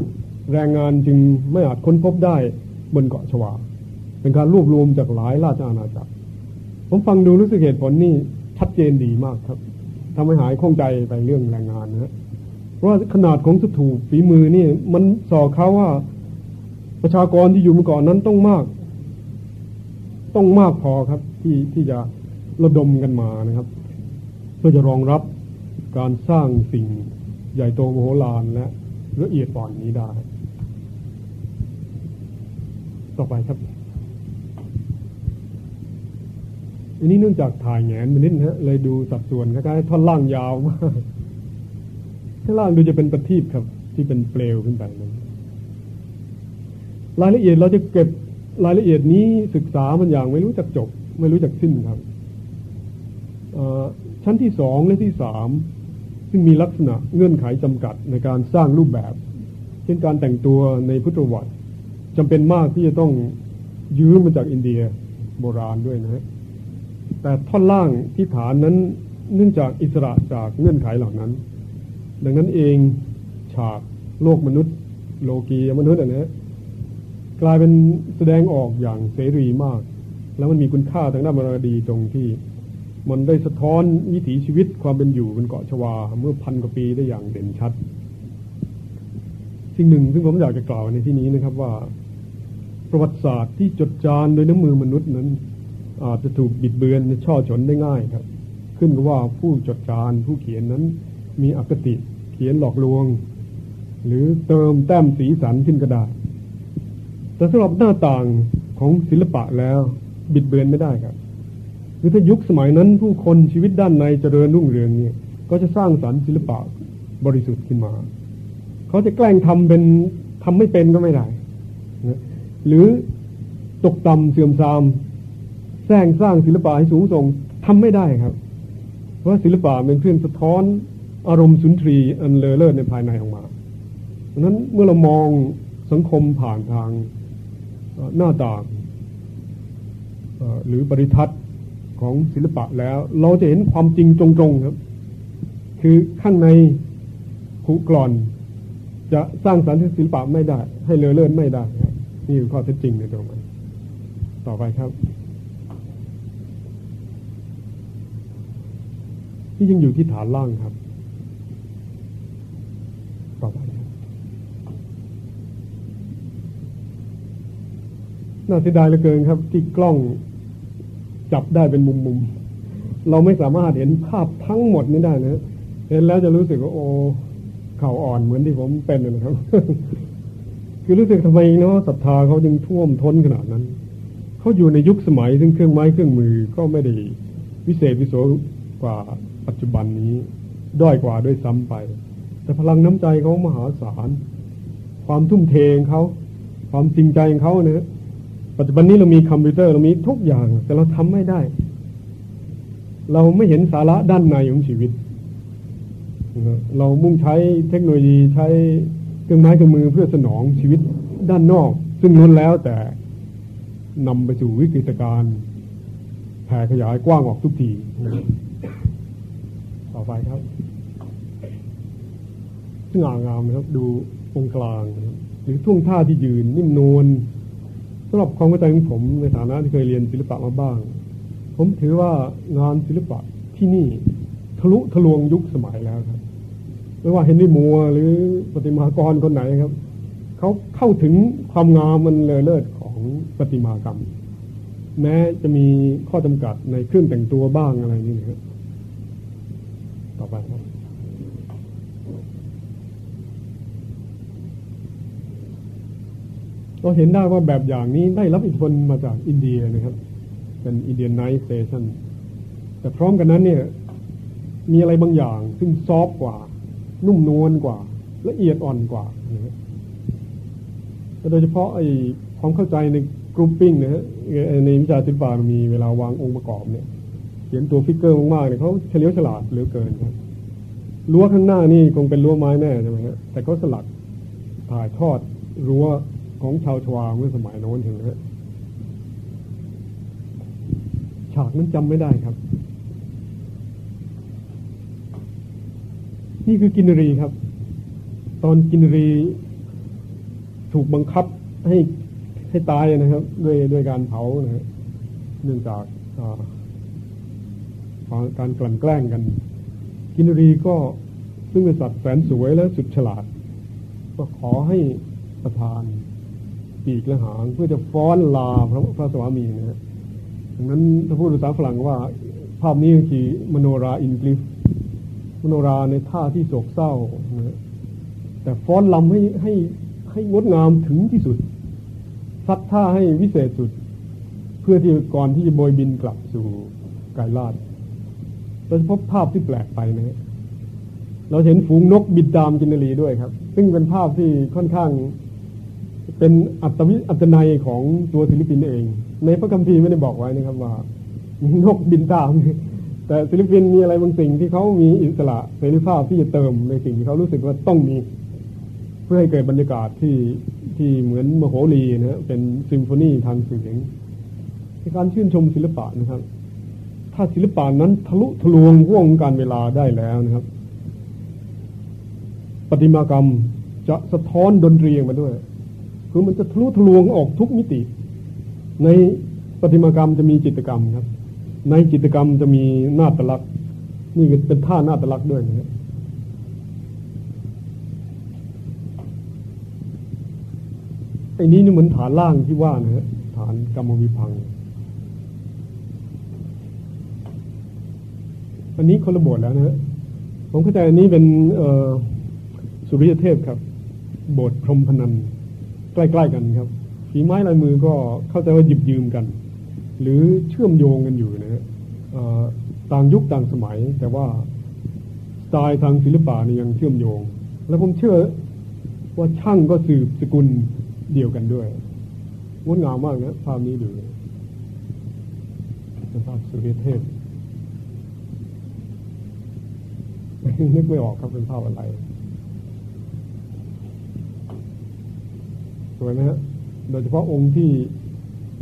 แรงงานจึงไม่อาจค้นพบได้บนเกาะชวา เป็นการรวบรวมจากหลายราชอาณาจักร ผมฟังดูรู้สึกเหตุผลนี่ชัดเจนดีมากครับทำให้หายข้องใจไปเรื่องแรงงานนะฮะเพราะว่าขนาดของสถูปฝีมือนี่มันสอเขาว่าประชากรที่อยู่เมื่อก่อนนั้นต้องมาก ต้องมากพอครับ ที่ที่จะระดมกันมานะครับ เพื่อจะรองรับการสร้างสิ่งใหญ่โตมโหฬารและละเอียดอ่อนนี้ได้ ต่อไปครับ อันนี้เนื่องจากถ่ายแงนไปนิดนะฮะเลยดูสัดส่วนคล้ายๆท่อนล่างยาวมากข้างล่างดูจะเป็นประทีปครับ ที่เป็นเปลวขึ้นไปนั้นรายละเอียดเราจะเก็บรายละเอียดนี้ศึกษามันอย่างไม่รู้จักจบ ไม่รู้จักสิ้นครับชั้นที่สองและที่สามซึ่งมีลักษณะเงื่อนไขจำกัดในการสร้างรูปแบบ เช่นการแต่งตัวในพุทธวัตร จำเป็นมากที่จะต้องยืมมาจากอินเดียโบราณด้วยนะฮะแต่ท่อนล่างที่ฐานนั้นเนื่องจากอิสระจากเงื่อนไขเหล่านั้น ดังนั้นเองฉากโลกมนุษย์ โลกีมนุษย์นะฮะกลายเป็นแสดงออกอย่างเสรีมาก แล้วมันมีคุณค่าทางด้านมรดกตรงที่ มันได้สะท้อนวิถีชีวิตความเป็นอยู่บนเกาะชวา เมื่อพันกว่าปีได้อย่างเด่นชัด สิ่งหนึ่งซึ่งผมอยากจะกล่าวในที่นี้นะครับว่า ประวัติศาสตร์ที่จดจานโดยน้ำมือมนุษย์นั้น อาจจะถูกบิดเบือนช่อฉนได้ง่ายครับ ขึ้นกับว่าผู้จดจานผู้เขียนนั้น มีอคติเขียนหลอกลวง หรือเติมแต้มสีสันขึ้นกระดาษ แต่สำหรับหน้าต่างของศิลปะแล้วบิดเบือนไม่ได้ครับคือถ้ายุคสมัยนั้นผู้คนชีวิตด้านในเจริญรุ่งเรืองเนี่ย ก็จะสร้างสรรค์ศิลปะบริสุทธิ์ขึ้นมา เขาจะแกล้งทำเป็นทำไม่เป็นก็ไม่ได้ หรือตกต่ำเสื่อมทรามแสร้งสร้างศิลปะให้สูงส่งทำไม่ได้ครับ เพราะศิลปะเป็นเครื่องสะท้อนอารมณ์สุนทรีอันเลอเลิศในภายในออกมาดังนั้นเมื่อเรามองสังคมผ่านทางหน้าต่างหรือบริทัศน์ของศิลปะแล้ว เราจะเห็นความจริงตรงๆครับ คือข้างในขุกรอนจะสร้างสรรค์ศิลปะไม่ได้ ให้เลอเลื่อนไม่ได้ นี่คือข้อเท็จจริงในตรงนั้นต่อไปครับ ที่ยังอยู่ที่ฐานล่างครับ ต่อไปน่าเสียดายเหลือเกินครับ ที่กล้องจับได้เป็นมุมๆเราไม่สามารถเห็นภาพทั้งหมดนี้ได้นะ เห็นแล้วจะรู้สึกว่าโอ้เข่าอ่อนเหมือนที่ผมเป็นนะครับ คือรู้สึกทำไมเนาะศรัทธาเขาจึงท่วมท้นขนาดนั้น เขาอยู่ในยุคสมัยซึ่งเครื่องไม้เครื่องมือก็ไม่ได้วิเศษวิโสกว่าปัจจุบันนี้ด้อยกว่าด้วยซ้ำไป แต่พลังน้ำใจเขามหาศาล ความทุ่มเทของเขา ความจริงใจของเขาเนี่ยปัจจุบันนี้เรามีคอมพิวเตอร์เรามีทุกอย่าง แต่เราทำไม่ได้ เราไม่เห็นสาระด้านในของชีวิต เรามุ่งใช้เทคโนโลยีใช้ เครื่องไม้เครื่องมือเพื่อสนองชีวิตด้านนอก ซึ่งล้นแล้วแต่นำไปสู่วิกฤตการณ์แผ่ขยายกว้างออกทุกที ต่อไปครับสง่างามนะครับ ดูองค์กลาง หรือท่วงท่าที่ยืน นิ่มนวลสำหรับความเข้าใจของผมในฐานะที่เคยเรียนศิลปะมาบ้าง ผมถือว่างานศิลปะที่นี่ทะลุทะลวงยุคสมัยแล้วครับ ไม่ว่าเฮนรี่มัวหรือปฏิมากรคนไหนครับเขาเข้าถึงความงามมันเลอเลิศของปฏิมากรรม แม้จะมีข้อจำกัดในเครื่องแต่งตัวบ้างอะไรนี่นะครับต่อไปครับเราเห็นได้ว่าแบบอย่างนี้ได้รับอิทธิพลมาจากอินเดียนะครับ เป็น Indianization แต่พร้อมกันนั้นเนี่ย มีอะไรบางอย่างซึ่ง soft กว่า นุ่มนวลกว่า ละเอียดอ่อนกว่าโดยเฉพาะไอ้ความเข้าใจใน grouping นะฮะในวิชาศิลปะมีเวลาวางองค์ประกอบเนี่ยเขียนตัว figure มากๆเนี่ยเขาเฉลียวฉลาดเหลือเกินครับรั้วข้างหน้านี่คงเป็นรั้วไม้แน่ใช่ไหมฮะแต่เขาสลักถ่ายทอดรั้วของชาวชวาเมื่อสมัยโน้นถึงนะฮะฉากนั้นจำไม่ได้ครับ นี่คือกินรีครับ ตอนกินรีถูกบังคับให้ให้ตายนะครับ ด้วยด้วยการเผานะฮะเนื่องจากการกลั่นแกล้งกัน กินรีก็ซึ่งเป็นสัตว์แสนสวยและสุดฉลาด ก็ขอให้ประทานปีกและหางเพื่อจะฟ้อนลาพระพระสวามีนะฮะดังนั้นถ้าพูดภาษาฝรั่งว่า ภาพนี้คือมโนราอินกลิฟ มโนราในท่าที่โศกเศร้านะแต่ฟ้อนลำให้ให้ให้งดงามถึงที่สุดซัดท่าให้วิเศษสุด เพื่อที่ก่อนที่จะโบยบินกลับสู่กายลาดเราจะพบภาพที่แปลกไปนะฮะเราเห็นฝูงนกบินตามกินรีด้วยครับ ซึ่งเป็นภาพที่ค่อนข้าง เป็นอัตวิอัตนัยของตัวศิลปินเอง ในพระคัมภีร์ไม่ได้บอกไว้นะครับว่า นกบินตาม แต่ศิลปินมีอะไรบางสิ่งที่เขามีอิสระเสรีภาพที่จะเติมในสิ่งที่เขารู้สึกว่าต้องมี เพื่อให้เกิดบรรยากาศที่ที่เหมือนมโหรีนะเป็นซิมโฟนีทางเสียงในการชื่นชมศิลปะนะครับ ถ้าศิลปะนั้นทะลุทะลวงห่วงการเวลาได้แล้วนะครับ ปฏิมากรรมจะสะท้อนดนตรีมาด้วย คือมันจะทะลุทะลวงออกทุกมิติ ในปฏิมากรรมจะมีจิตกรรมครับ ในจิตกรรมจะมีนาฏลักษณ์นี่เป็นท่านาฏลักษณ์ด้วยนะครับไอ้นี้นี่เหมือนฐานล่างที่ว่านะฮะฐานกรรมวิพัง อันนี้คนละบทแล้วนะฮะผมเข้าใจอันนี้เป็นสุริยเทพครับบทพรมพนันใกล้ ๆ กันครับฝีไม้ลายมือก็เข้าใจว่าหยิบยืมกัน หรือเชื่อมโยงกันอยู่นะฮะต่างยุคต่างสมัย แต่ว่าสไตล์ทางศิลปะนี่ยังเชื่อมโยง แล้วผมเชื่อว่าช่างก็สืบสกุลเดียวกันด้วยงดงามมากนะภาพนี้ดูเป็นภาพสุริเทพนึกไม่ออกครับเป็นภาพอะไรสวยไหมฮะโดยเฉพาะองค์ที่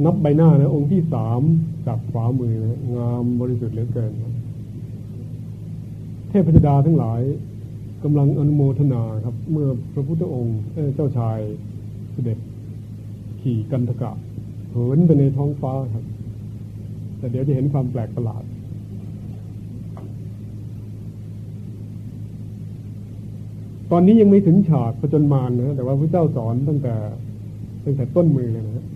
นับใบหน้านะองค์ที่สามจากขวามือนะงามบริสุทธิ์เหลือเกินเทพธิดาทั้งหลายกำลังอนุโมทนาครับ เมื่อพระพุทธองค์เจ้าชายเสด็จขี่กันทกะเหินไปในท้องฟ้าครับ แต่เดี๋ยวจะเห็นความแปลกประหลาด ตอนนี้ยังไม่ถึงฉากผจญมารนะแต่ว่าพระเจ้าสอนตั้งแต่ตั้งแต่ต้นมือเลยนะ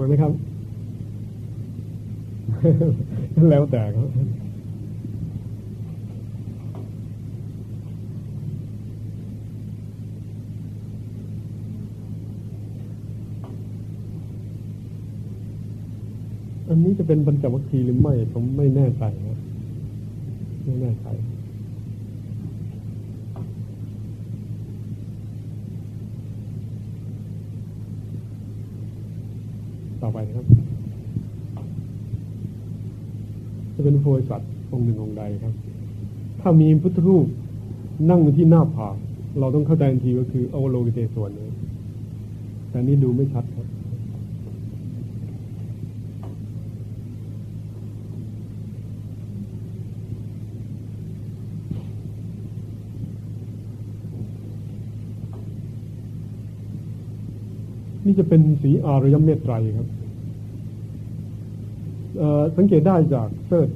วยไหมครับ แล้วแต่ครับอันนี้จะเป็นบรรจวัคคีหรือไม่ผมไม่แน่ใจนะไม่แน่ใจ ต่อไปครับ จะเป็นโพยสัตว์องค์หนึ่งองค์ใดครับ ถ้ามีพุทธรูปนั่งที่หน้าผาเราต้องเข้าใจทันทีก็คืออวโลกิเตส่วนนี้แต่นี้ดูไม่ชัดครับ นี่จะเป็นสีอารยมเมตไตรครับสังเกตได้จากเซิร์ช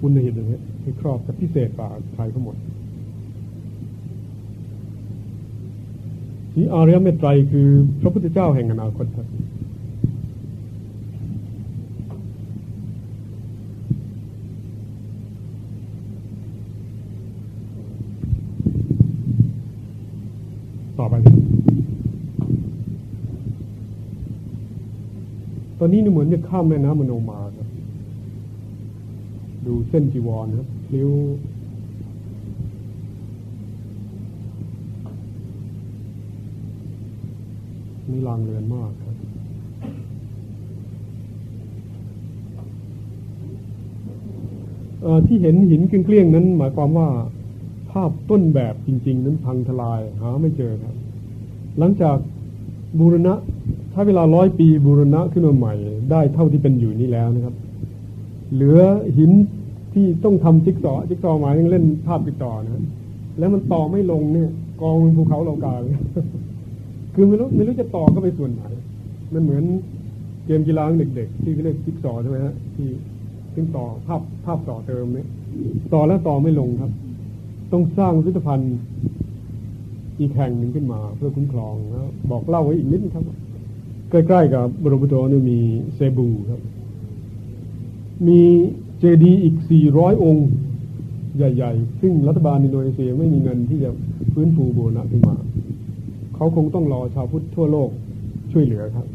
บุญหิตอย่างนี้ที่ครอบกับพิเศษป่าไทยทั้งหมด สีอารยมเมตไตรคือพระพุทธเจ้าแห่งอนาคตครับต่อไปตอ นี้นี่เหมือนจะข้ามแม่น้ำมโนมาครับ ดูเส้นจีวรครับริ้วนี่ลางเรือนมากครับ ที่เห็นหินเกลี้ยงๆนั้น หมายความว่าภาพต้นแบบจริง ๆ นั้นพังทลายหาไม่เจอครับ หลังจากบูรณะ ถ้าเวลาร้อยปีบูรณะขึ้นมาใหม่ ได้เท่าที่เป็นอยู่นี้แล้วนะครับ เหลือหินที่ต้องทำจิ๊กซอจิ๊กซอหมายถึงเล่นภาพติดต่อนะแล้วมันต่อไม่ลงเนี่ย กองภูเขาเรากาเลยคือไม่รู้ไม่รู้จะต่อก็ไปส่วนไหน มันเหมือนเกมกีฬาเด็กๆที่เรียกจิ๊กซอใช่ไหมฮะที่ซึ่งต่อภาพภาพต่อเติมเนี่ยต่อแล้วต่อไม่ลงครับ ต้องสร้างพิพิธภัณฑ์อีกแห่งหนึ่งขึ้นมา เพื่อคุ้มครองแล้วบอกเล่าไว้อีกนิดนะครับ ใกล้ๆกับบรมพุทธนี่มีเซบูครับ มีเจดีอีก 400 องค์ใหญ่ ๆ ซึ่งรัฐบาลอินโดนีเซียไม่มีเงินที่จะฟื้นฟูบูรณะขึ้นมา เขาคงต้องรอชาวพุทธทั่วโลกช่วยเหลือครับ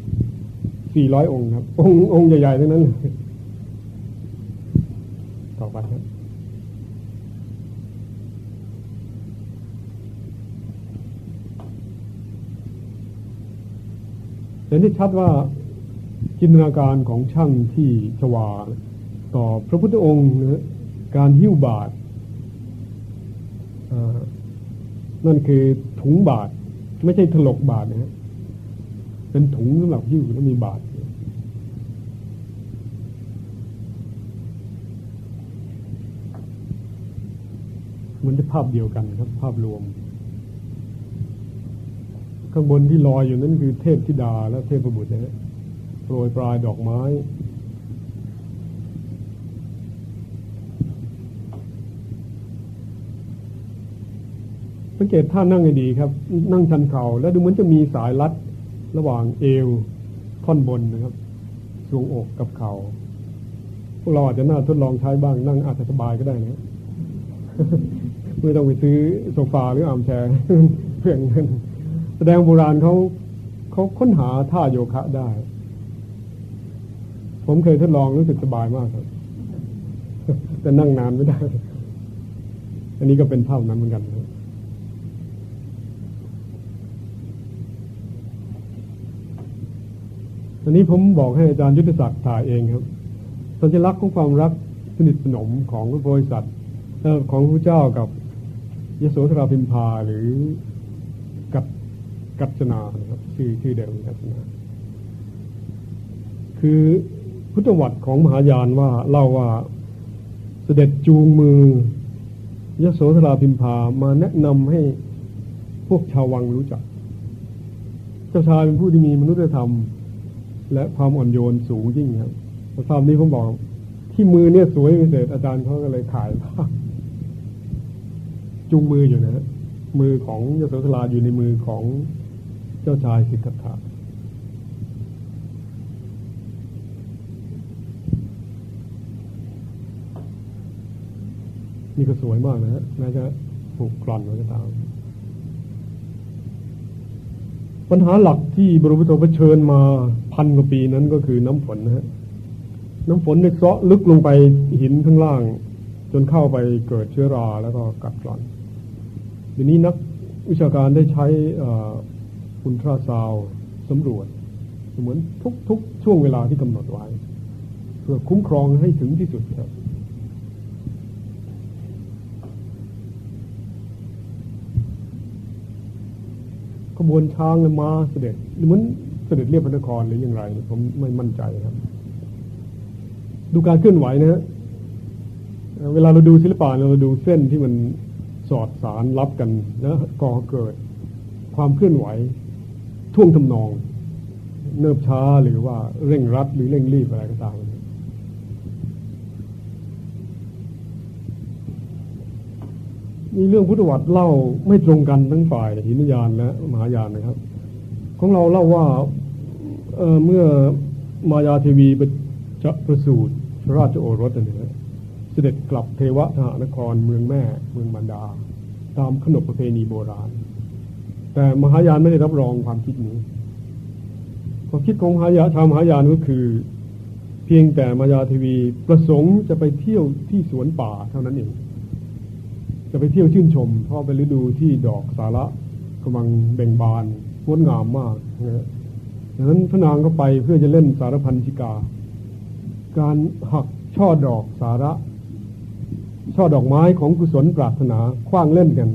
400 องค์ครับ องค์องค์ใหญ่ๆทั้งนั้นเลยต่อไปครับ ห็นได้ชัดว่าจินตนาการของช่างที่ชวา ต่อพระพุทธองค์นะการหิ้วบาทนั่นคือถุงบาท ไม่ใช่ถลกบาทนะฮะเป็นถุงสำหรับหิ้วแล้วมีบาทมันจะภาพเดียวกันครับ ภาพรวม ข้างบนที่ลอยอยู่นั้นคือเทพธิดาและเทพบุตรนะฮะโปรยปลายดอกไม้ สังเกตท่านั่งให้ดีครับ นั่งชันเขา่า แล้วดูเหมือนจะมีสายรัดระหว่างเอวท่อนบนนะครับสวงอกกับเขา่าพวกเราอาจจะน่าทดลองใช้บ้างนั่งอาจจะสบายก็ได้นะไม่ต้องไปซื้อโซฟาหรืออามแชร์เพื่อเงิน ดงโบราณเขาเขาค้นหาท่าโยคะได้ ผมเคยทดลองรู้สึกสบายมากครับแต่นั่งนานไม่ได้ อันนี้ก็เป็นเท่านั้นเหมือนกันครับอันนี้ผมบอกให้อาจารย์ยุทธศักดิ์ถ่ายเองครับ สัญลักษณ์ของความรักสนิทสนมของพระโพธิสัตว์ของพระเจ้ากับยโสธราพิมพาหรือ กัจนานะครับชื่อชื่อเดิมกัจนา คือพุทธวัตรของมหายานว่าเล่าว่าเสด็จจูงมือยโสธราพิมพามาแนะนำให้พวกชาววังรู้จัก เจ้าชายเป็นผู้ที่มีมนุษยธรรม และความอ่อนโยนสูงยิ่งครับภาพนี้ผมบอก ที่มือเนี่ยสวยพิเศษอาจารย์เขาก็เลยขายภาพจูงมืออยู่นะมือของยโสธราอยู่ในมือของ เจ้าชายสิทธัตถะนี่ก็สวยมากนะฮะแม้จะผูกกร่อนไว้ก็ตาม ปัญหาหลักที่บรมพุทธเผชิญมาพันกว่าปีนั้นก็คือน้ำฝนนะฮะน้ำฝนเนี่ยเซาะลึกลงไปหินข้างล่าง จนเข้าไปเกิดเชื้อราแล้วก็กัดกร่อนเดี๋ยวนี้นักวิชาการได้ใช้ อุลตราซาวสำรวจ เหมือนทุกๆ ช่วงเวลาที่กำหนดไว้ เพื่อคุ้มครองให้ถึงที่สุดครับขบวนช้างและม้าเสด็จเหมือนเสด็จเรียบพระนครหรืออย่างไร ผมไม่มั่นใจครับ ดูการเคลื่อนไหวนะฮะเวลาเราดูศิลปะเราดูเส้นที่มันสอดสารรับกันแล้วก่อเกิดความเคลื่อนไหว ท่วงทำนอง เนิบช้าหรือว่าเร่งรัดหรือเร่งรีบอะไรก็ตามมีเรื่องพุทธวัตรเล่าไม่ตรงกันทั้งฝ่ายหินยานและมหายานนะครับ ของเราเล่าว่าเเมื่อมายาเทวีจะประสูติพระราชโอรสเนี่ยเสด็จกลับเทวทหานครเมืองแม่เมืองมันดา ตามขนบประเพณีโบราณ แต่มหายานไม่ได้รับรองความคิดนี้ความคิดของมหายาชาวมหายานก็คือ เพียงแต่มายาเทวีประสงค์จะไปเที่ยวที่สวนป่าเท่านั้นเองจะไปเที่ยวชื่นชม เพราะเป็นฤดูที่ดอกสาระกำลังเบ่งบานงดงามมากนะดังนั้นพระนางก็ไปเพื่อจะเล่นสารพันชิกา การหักช่อดอกสาระ ช่อดอกไม้ของกุศลปรารถนาคว้างเล่นกัน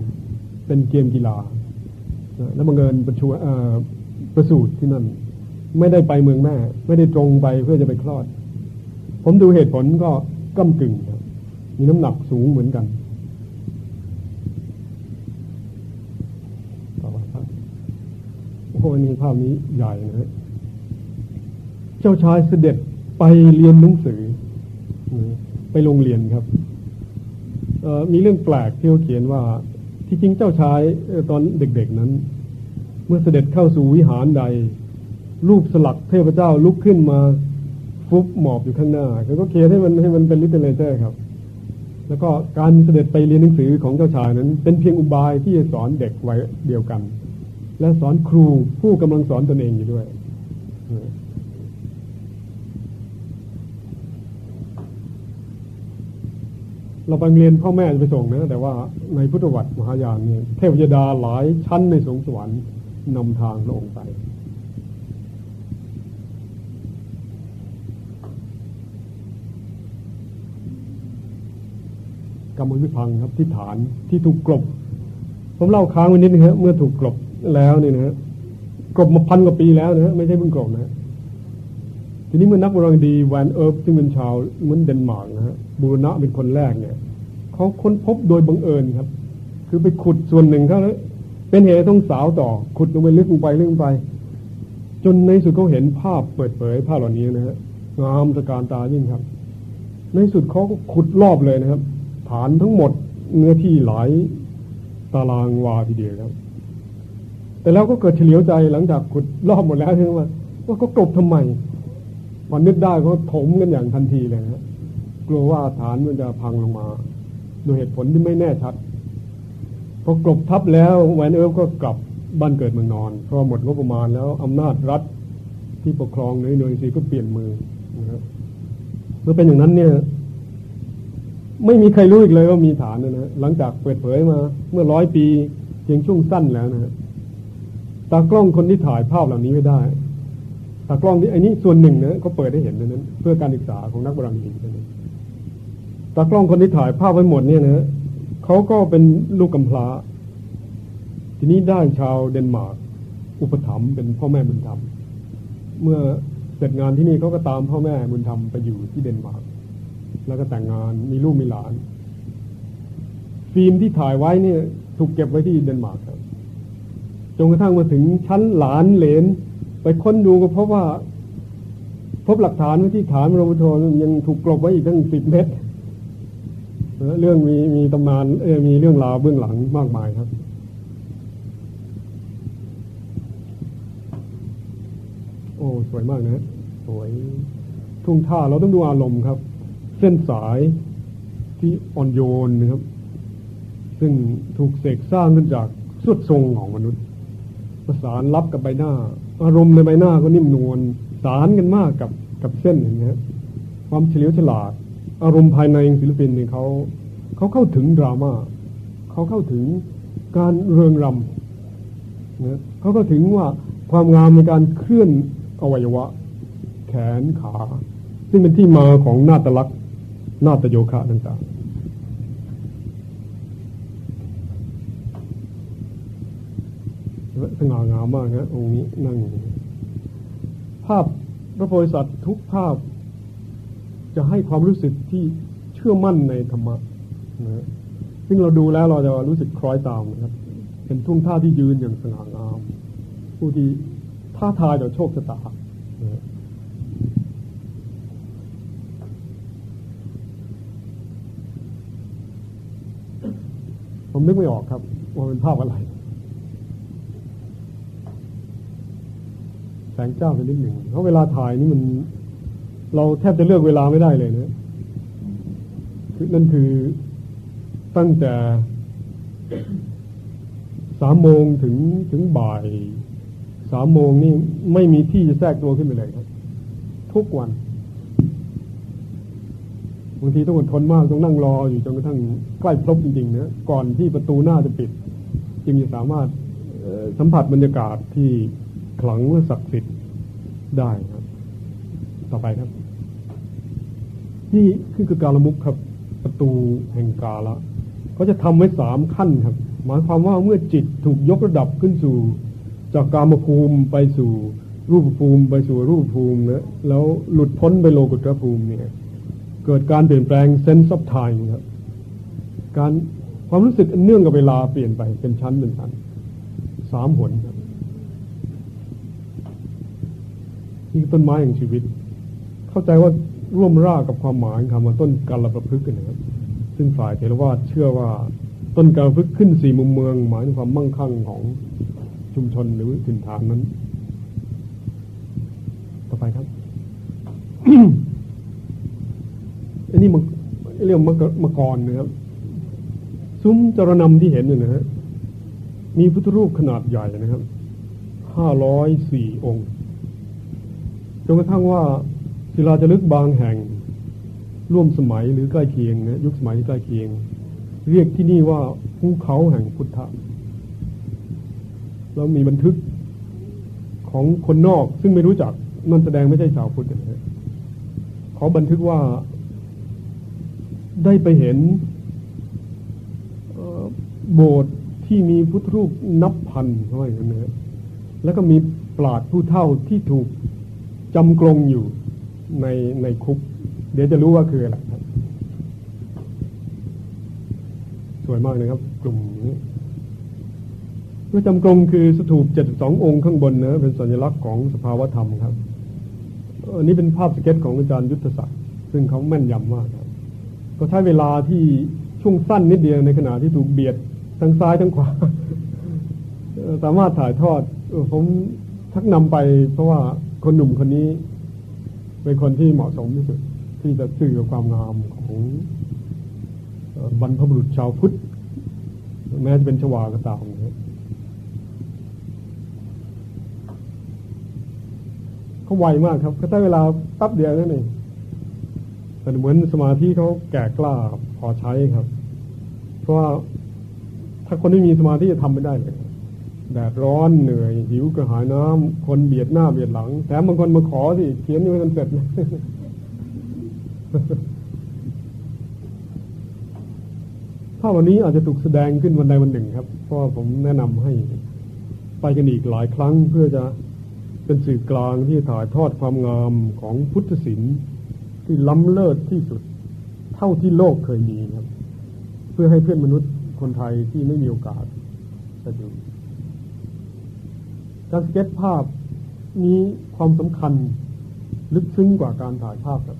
เป็นเกมกีฬา แล้วบังเอิญประชวประสูตรที่นั่น ไม่ได้ไปเมืองแม่ ไม่ได้ตรงไปเพื่อจะไปคลอด ผมดูเหตุผลก็ก้ากึ่งมีน้ำหนักสูงเหมือนกันโอ้นี่ภาพนี้ใหญ่นะ เจ้าชายเสด็จไปเรียนหนังสือ ไปโรงเรียนครับมีเรื่องแปลกที่เขาเขียนว่า ที่จริงเจ้าชายตอนเด็กๆนั้น เมื่อเสด็จเข้าสู่วิหารใด รูปสลักเทพเจ้าลุกขึ้นมาฟุบหมอบอยู่ข้างหน้าเขาก็เขียนให้มันให้มันเป็น literature ครับ แล้วก็การเสด็จไปเรียนหนังสือของเจ้าชายนั้น เป็นเพียงอุบายที่จะสอนเด็กไว้เดียวกัน และสอนครูผู้กำลังสอนตนเองอยู่ด้วย เราไปเรียนพ่อแม่จะไปส่งนะแต่ว่าในพุทธวัตรมหายานเนี่ยเทพยดาหลายชั้นในสงสวรรค์นำทางพระองค์ไปกรรมวิพังครับที่ฐานที่ถูกกลบ ผมเล่าค้างไว้นิดนึงครับเมื่อถูกกลบแล้วนี่นะกรบมาพันกว่าปีแล้วนะไม่ใช่เพิ่งกรบนะ ทีนี้เมื่อนักโบราณดีแวนเอิร์ฟซึ่งเป็นชาวเหมือนเดนมาร์กนะฮะบูรณะเป็นคนแรกเนี่ยเขาค้นพบโดยบังเอิญครับ คือไปขุดส่วนหนึ่งเขาแล้วเป็นเหตุต้องสาวต่อ ขุดลงไปลึกลงไปลึกลงไป จนในสุดเขาเห็นภาพเปิดเผยภาพเหล่านี้นะฮะงามตะการตายิ่งครับ ในสุดเขาก็ขุดรอบเลยนะครับ ฐานทั้งหมดเนื้อที่หลายตารางวาทีเดียวครับ แต่แล้วก็เกิดเฉลียวใจหลังจากขุดรอบหมดแล้วใช่ไหมว่าว่าก็กลบทำไม พอนึกได้ก็ถมกันอย่างทันทีเลยฮะกลัวว่าฐานมันจะพังลงมาโดยเหตุผลที่ไม่แน่ชัดพอกลบทับแล้วแวนเอิร์ฟก็กลับบ้านเกิดเมืองนอน เพราะหมดงบประมาณแล้วอำนาจรัฐที่ปกครองในหน่วยซีก็เปลี่ยนมือนะครับเมื่อเป็นอย่างนั้นเนี่ย ไม่มีใครรู้อีกเลยว่ามีฐานนะฮะหลังจากเปิดเผยมา เมื่อร้อยปีเพียงช่วงสั้นแล้วนะฮะตากล้องคนที่ถ่ายภาพเหล่านี้ไม่ได้ ตากล้องที่อันนี้ส่วนหนึ่งนะเขาเปิดให้เห็นนั้น เพื่อการศึกษาของนักโบราณคดีนั้นตากล้องคนที่ถ่ายภาพไว้หมดเนี่ยนะเขาก็เป็นลูกกำพร้า ทีนี้ได้ชาวเดนมาร์กอุปถัมภ์เป็นพ่อแม่บุญธรรม เมื่อเสร็จงานที่นี่เขาก็ตามพ่อแม่บุญธรรมไปอยู่ที่เดนมาร์กแล้วก็แต่งงานมีลูกมีหลาน ฟิล์มที่ถ่ายไว้เนี่ย ถูกเก็บไว้ที่เดนมาร์กครับจนกระทั่งมาถึงชั้นหลานเหลน ไปค้นดูก็เพบว่า พบหลักฐานที่ฐานโรบโทยังถูกกลบไว้อีกตั้งสิบเมตรเรื่องมีมีตำนานเออมีเรื่องราวเบื้องหลังมากมายครับโอ้สวยมากนะสวยทุ่งท่าเราต้องดูอารมณ์ครับ เส้นสายที่อ่อนโยนนะครับ ซึ่งถูกเสกสร้างขึ้นจากสุดทรงของมนุษย์ ประสานรับกับใบหน้า อารมณ์ในใบหน้าก็นิ่มนวลสารกันมากกับกับเส้นอย่างนี้ความเฉลียวฉลาด อารมณ์ภายในศิลปินเนี่ยเขาเขาเข้าถึงดราม่าเขาเข้าถึงการเริงรำนะเขาก็ถึงว่าความงามในการเคลื่อนอวัยวะ แขนขา ซึ่งเป็นที่มาของนาตลักษณ์นาตโยคะต่างๆ สง่างามมากนะองค์นี้นั่งภาพพระโพธิสัตว์ทุกภาพ จะให้ความรู้สึกที่เชื่อมั่นในธรรมะนะซึ่งเราดูแล้วเราจะรู้สึกคล้อยตามนะครับเป็นทุ่งท่าที่ยืนอย่างสง่างาม ผู้ที่ท้าทายต่อโชคชะตานะผมนึกไม่ออกครับ ว่าเป็นภาพอะไร แสงเจ้าเป็นนิดหนึ่งเพราะเวลาถ่ายนี่มัน เราแทบจะเลือกเวลาไม่ได้เลยนะคือนั่นคือตั้งแต่สามโมงถึงถึงบ่ายสามโมงนี่ไม่มีที่จะแทรกตัวขึ้นไปเลยครับ ทุกวันบางทีต้องอดทนมากต้องนั่งรออยู่จนกระทั่งใกล้พลบจริงๆนะก่อนที่ประตูหน้าจะปิด จึงจะสามารถสัมผัสบรรยากาศที่ ขลังและศักดิ์สิทธิ์ได้ครับ ต่อไปครับ นี่คือการละมุกครับ ประตูแห่งกาละเขาจะทำไว้สามขั้นครับ หมายความว่าเมื่อจิตถูกยกระดับขึ้นสู่ จากกามภูมิไปสู่รูปภูมิไปสู่รูปภูมินะแล้วหลุดพ้นไปโลกุตรภูมิเนี่ย เกิดการเปลี่ยนแปลงเซนส์ซับไทม์ครับ การความรู้สึกเนื่องกับเวลาเปลี่ยนไปเป็นชั้นเป็นชั้นสามหน ครับนี่ต้นไม้แห่งชีวิต เข้าใจว่าร่วมรากกับความหมายคำว่าต้นกาลประพฤกษ์นะครับ ซึ่งฝ่ายเทรวาสเชื่อว่าต้นกาลประพฤกษ์ขึ้นสี่มุมเมือง หมายถึงความมั่งคั่งของชุมชนหรือถิ่นฐานนั้น ต่อไปครับอันนี้มันเรียกมะกรนะครับซุ้มจรนำที่เห็นเนี่ยนะฮะมีพุทธรูปขนาดใหญ่นะครับห้าร้อยสี่องค์ จนกระทั่งว่าศิลาจารึกบางแห่ง ร่วมสมัยหรือใกล้เคียงนะยุคสมัยที่ใกล้เคียง เรียกที่นี่ว่าภูเขาแห่งพุทธะแล้วมีบันทึกของคนนอกซึ่งไม่รู้จักนั่นแสดงไม่ใช่ชาวพุทธนะเขาบันทึกว่าได้ไปเห็นโบสถ์ที่มีพุทธรูปนับพันเท่าไหร่นนะแล้วก็มีปราดผู้เท่าที่ถูก จำกรงอยู่ในในคุก เดี๋ยวจะรู้ว่าคืออะไรครับ สวยมากนะครับ กลุ่มนี้เมื่อจำกรงคือสถูปเจ็ดสององค์ข้างบนเนะเป็นสัญลักษณ์ของสภาวธรรมครับอันนี้เป็นภาพสเก็ตของอาจารย์ยุทธศักดิ์ซึ่งเขาแม่นยำมากครับก็ใช้เวลาที่ช่วงสั้นนิดเดียวในขณะที่ถูกเบียดทั้งซ้ายทั้งขวาสามารถถ่ายทอดผมชักนำไปเพราะว่า คนหนุ่มคนนี้ เป็นคนที่เหมาะสมที่สุด ที่จะสื่อความงามของบรรพบุรุษชาวพุทธแม้จะเป็นชวาก็ตามนะเขาไวมากครับเขาใช้เวลาตับเดียวนั่นเองแต่เหมือนสมาธิเขาแก่กล้าพอใช้ครับ เพราะว่าถ้าคนไม่มีสมาธิจะทำไม่ได้เลย แดดร้อนเหนื่อย หิวกระหายน้ำคนเบียดหน้าเบียดหลัง แถมบางคนมาขอสิเขียนยังไม่ทันเสร็จถ้าวันนี้อาจจะถูกแสดงขึ้นวันใดวันหนึ่งครับ เพราะผมแนะนำให้ ไปกันอีกหลายครั้งเพื่อจะเป็นสื่อกลางที่ถ่ายทอดความงามของพุทธศิลป์ที่ล้ำเลิศที่สุด เท่าที่โลกเคยมีครับ เพื่อให้เพื่อนมนุษย์คนไทยที่ไม่มีโอกาสจะดู การสเก็ตภาพนี้ความสำคัญลึกซึ้งกว่าการถ่ายภาพครับ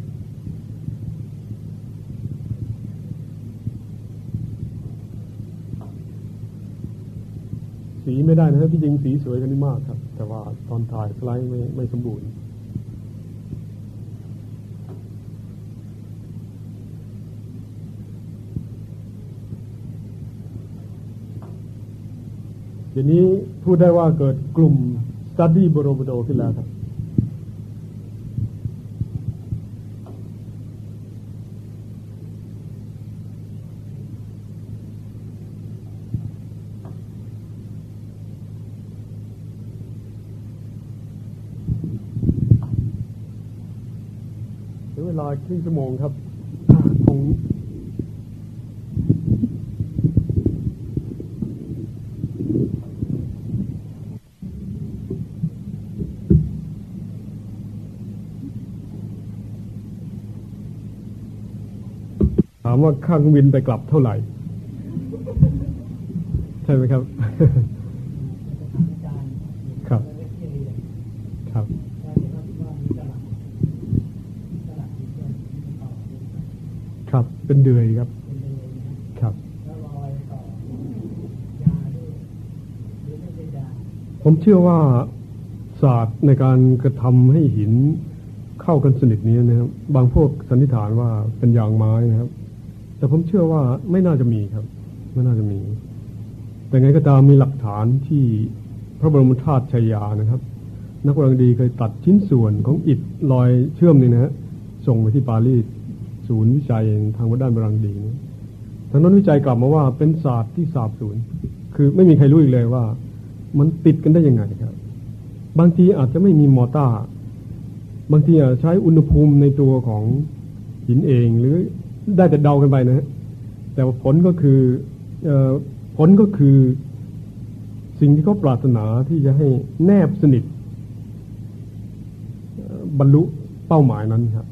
สีไม่ได้นะครับที่จริงสีสวยกันนี่มากครับ แต่ว่าตอนถ่ายสไลด์ไม่ไม่สมบูรณ์ ทีนี้พูดได้ว่าเกิดกลุ่ม study บรบโดขึ้นแล้วครับเวลาครึ่งชั่วโมงครับคง ว่าค่างบินไปกลับเท่าไหร่ ใช่ไหมครับ ครับ ครับ ครับเป็นเดือยครับ ครับ ผมเชื่อว่าศาสตร์ในการกระทำให้หินเข้ากันสนิทนี้นะครับ บางพวกสันนิษฐานว่าเป็นยางไม้นะครับ แต่ผมเชื่อว่าไม่น่าจะมีครับ ไม่น่าจะมี แต่ไงก็ตามมีหลักฐานที่พระบรมธาตุชัยยานะครับ นักวรังดีเคยตัดชิ้นส่วนของอิฐลอยเชื่อมนี่นะฮะส่งไปที่ปารีสศูนย์วิจัยทางวัดด้านบรังดีนะทางนั้นวิจัยกลับมาว่าเป็นศาสตร์ที่สาบสูญคือไม่มีใครรู้อีกเลยว่า มันติดกันได้ยังไงครับ บางทีอาจจะไม่มีมอต้าบางทีอาจใช้อุณหภูมิในตัวของหินเอง หรือ ได้แต่เดากันไปนะแต่ว่าผลก็คืออผลก็คือสิ่งที่เขาปรารถนาที่จะให้แนบสนิทบรรลุเป้าหมายนั้นครับ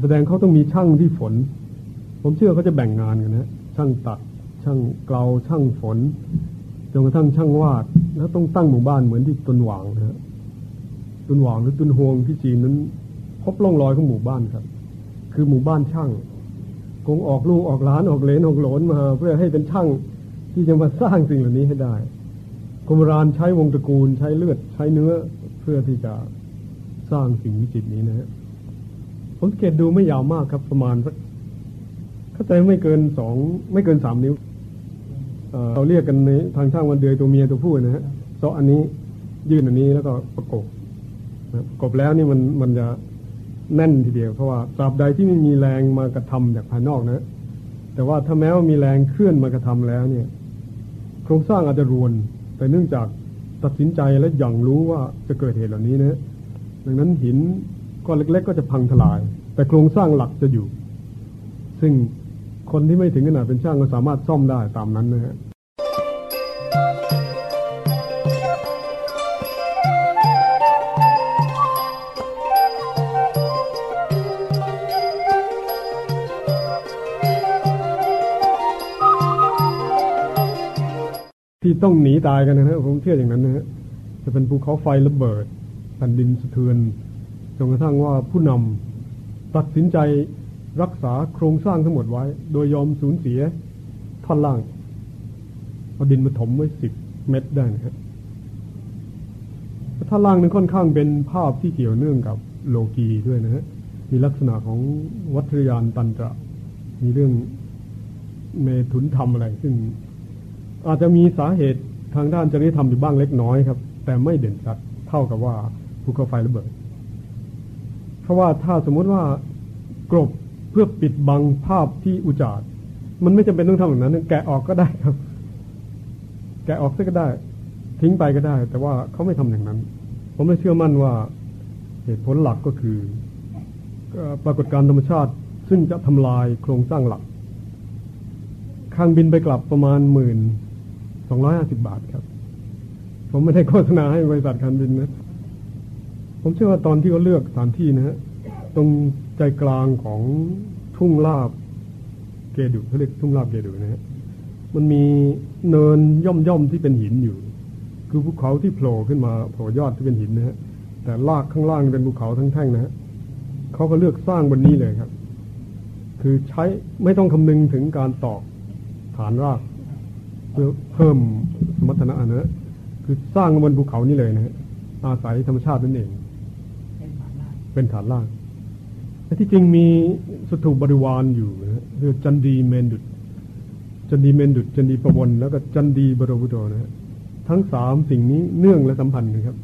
แสดงเขาต้องมีช่างที่ฝน ผมเชื่อเขาจะแบ่งงานกันนะช่างตัด ช่างเกลาช่างฝนจนกระทั่งช่างวาด แล้วต้องตั้งหมู่บ้านเหมือนที่ตุนหวางนะฮะตุนหวางหรือตุนฮวงที่จีนนั้น พบร่องรอยของหมู่บ้านครับ คือหมู่บ้านช่าง คงออกลูกออกหลานออกเลนออกหลนมา เพื่อให้เป็นช่างที่จะมาสร้างสิ่งเหล่านี้ให้ได้กรมรานใช้วงตระกูลใช้เลือดใช้เนื้อเพื่อที่จะสร้างสิ่งวิจิตรนี้นะฮะผมสังเกตดูไม่ยาวมากครับประมาณสักเข้าใจไม่เกินสองไม่เกินสามนิ้วเราเรียกกันในทางช่างวันเดือยตัวเมียตัวผู้นะฮะเซาะอันนี้ยื่นอันนี้แล้วก็ประกบประกบแล้วนี่มันมันจะ แน่นทีเดียวเพราะว่าตราบใดที่ไม่มีแรงมากระทำจากภายนอกนะ แต่ว่าถ้าแม้ว่ามีแรงเคลื่อนมากระทำแล้วเนี่ย โครงสร้างอาจจะรวน แต่เนื่องจากตัดสินใจและอย่างรู้ว่าจะเกิดเหตุเหล่านี้นะดังนั้นหินก้อนเล็ก ๆ ก็จะพังทลาย แต่โครงสร้างหลักจะอยู่ ซึ่งคนที่ไม่ถึงขนาดเป็นช่างก็สามารถซ่อมได้ตามนั้นนะฮะ ที่ต้องหนีตายกันนะฮะผมเชื่ออย่างนั้นนะฮะจะเป็นภูเขาไฟระเบิดแผ่นดินสะเทือนจนกระทั่งว่าผู้นำตัดสินใจรักษาโครงสร้างทั้งหมดไว้ โดยยอมสูญเสียท่อนล่างเอาดินมาถมไว้สิบเมตรได้นะครับท่อนล่างนั้นค่อนข้างเป็นภาพที่เกี่ยวเนื่องกับโลกีด้วยนะฮะมีลักษณะของวัตรยานตันตระ มีเรื่องเมถุนธรรมอะไร ซึ่ง อาจจะมีสาเหตุทางด้านจริยธรรมอยู่บ้างเล็กน้อยครับ แต่ไม่เด่นชัดเท่ากับว่าภูเขาไฟระเบิด เพราะว่าถ้าสมมุติว่ากรบเพื่อปิดบังภาพที่อุจาร์มันไม่จำเป็นต้องทำแบบนั้น แกะออกก็ได้ครับ แกะออกซะก็ได้ ทิ้งไปก็ได้ แต่ว่าเขาไม่ทำอย่างนั้น ผมไม่เชื่อมั่นว่าเหตุผลหลักก็คือปรากฏการธรรมชาติซึ่งจะทำลายโครงสร้างหลักข้างบินไปกลับประมาณหมื่น สองร้อยห้าสิบบาทครับ ผมไม่ได้โฆษณาให้บริษัทการบินนะ ผมเชื่อว่าตอนที่เขาเลือกสถานที่นะฮะตรงใจกลางของทุ่งลาบเกดุเขาเรียกทุ่งลาบเกดุนะฮะมันมีเนินย่อมย่อมที่เป็นหินอยู่ คือภูเขาที่โผล่ขึ้นมาโผล่ยอดที่เป็นหินนะฮะแต่ลากข้างล่างเป็นภูเขาทั้งแท่งนะฮะเขาก็เลือกสร้างบนนี้เลยครับ คือใช้ไม่ต้องคำนึงถึงการตอกฐานราก เพื่อเพิ่มสมรรถนะนะคือสร้างบนภูเขานี่เลยนะอาศัยธรรมชาตินั่นเอง เป็นฐานรากแต่ที่จริงมีสถูปบริวารอยู่นะคือจันดีเมนดุดจันดีเมนดุดจันดีประวนแล้วก็จันดีบรบุโดนะฮะทั้งสามสิ่งนี้เนื่องและสัมพันธ์กันครับ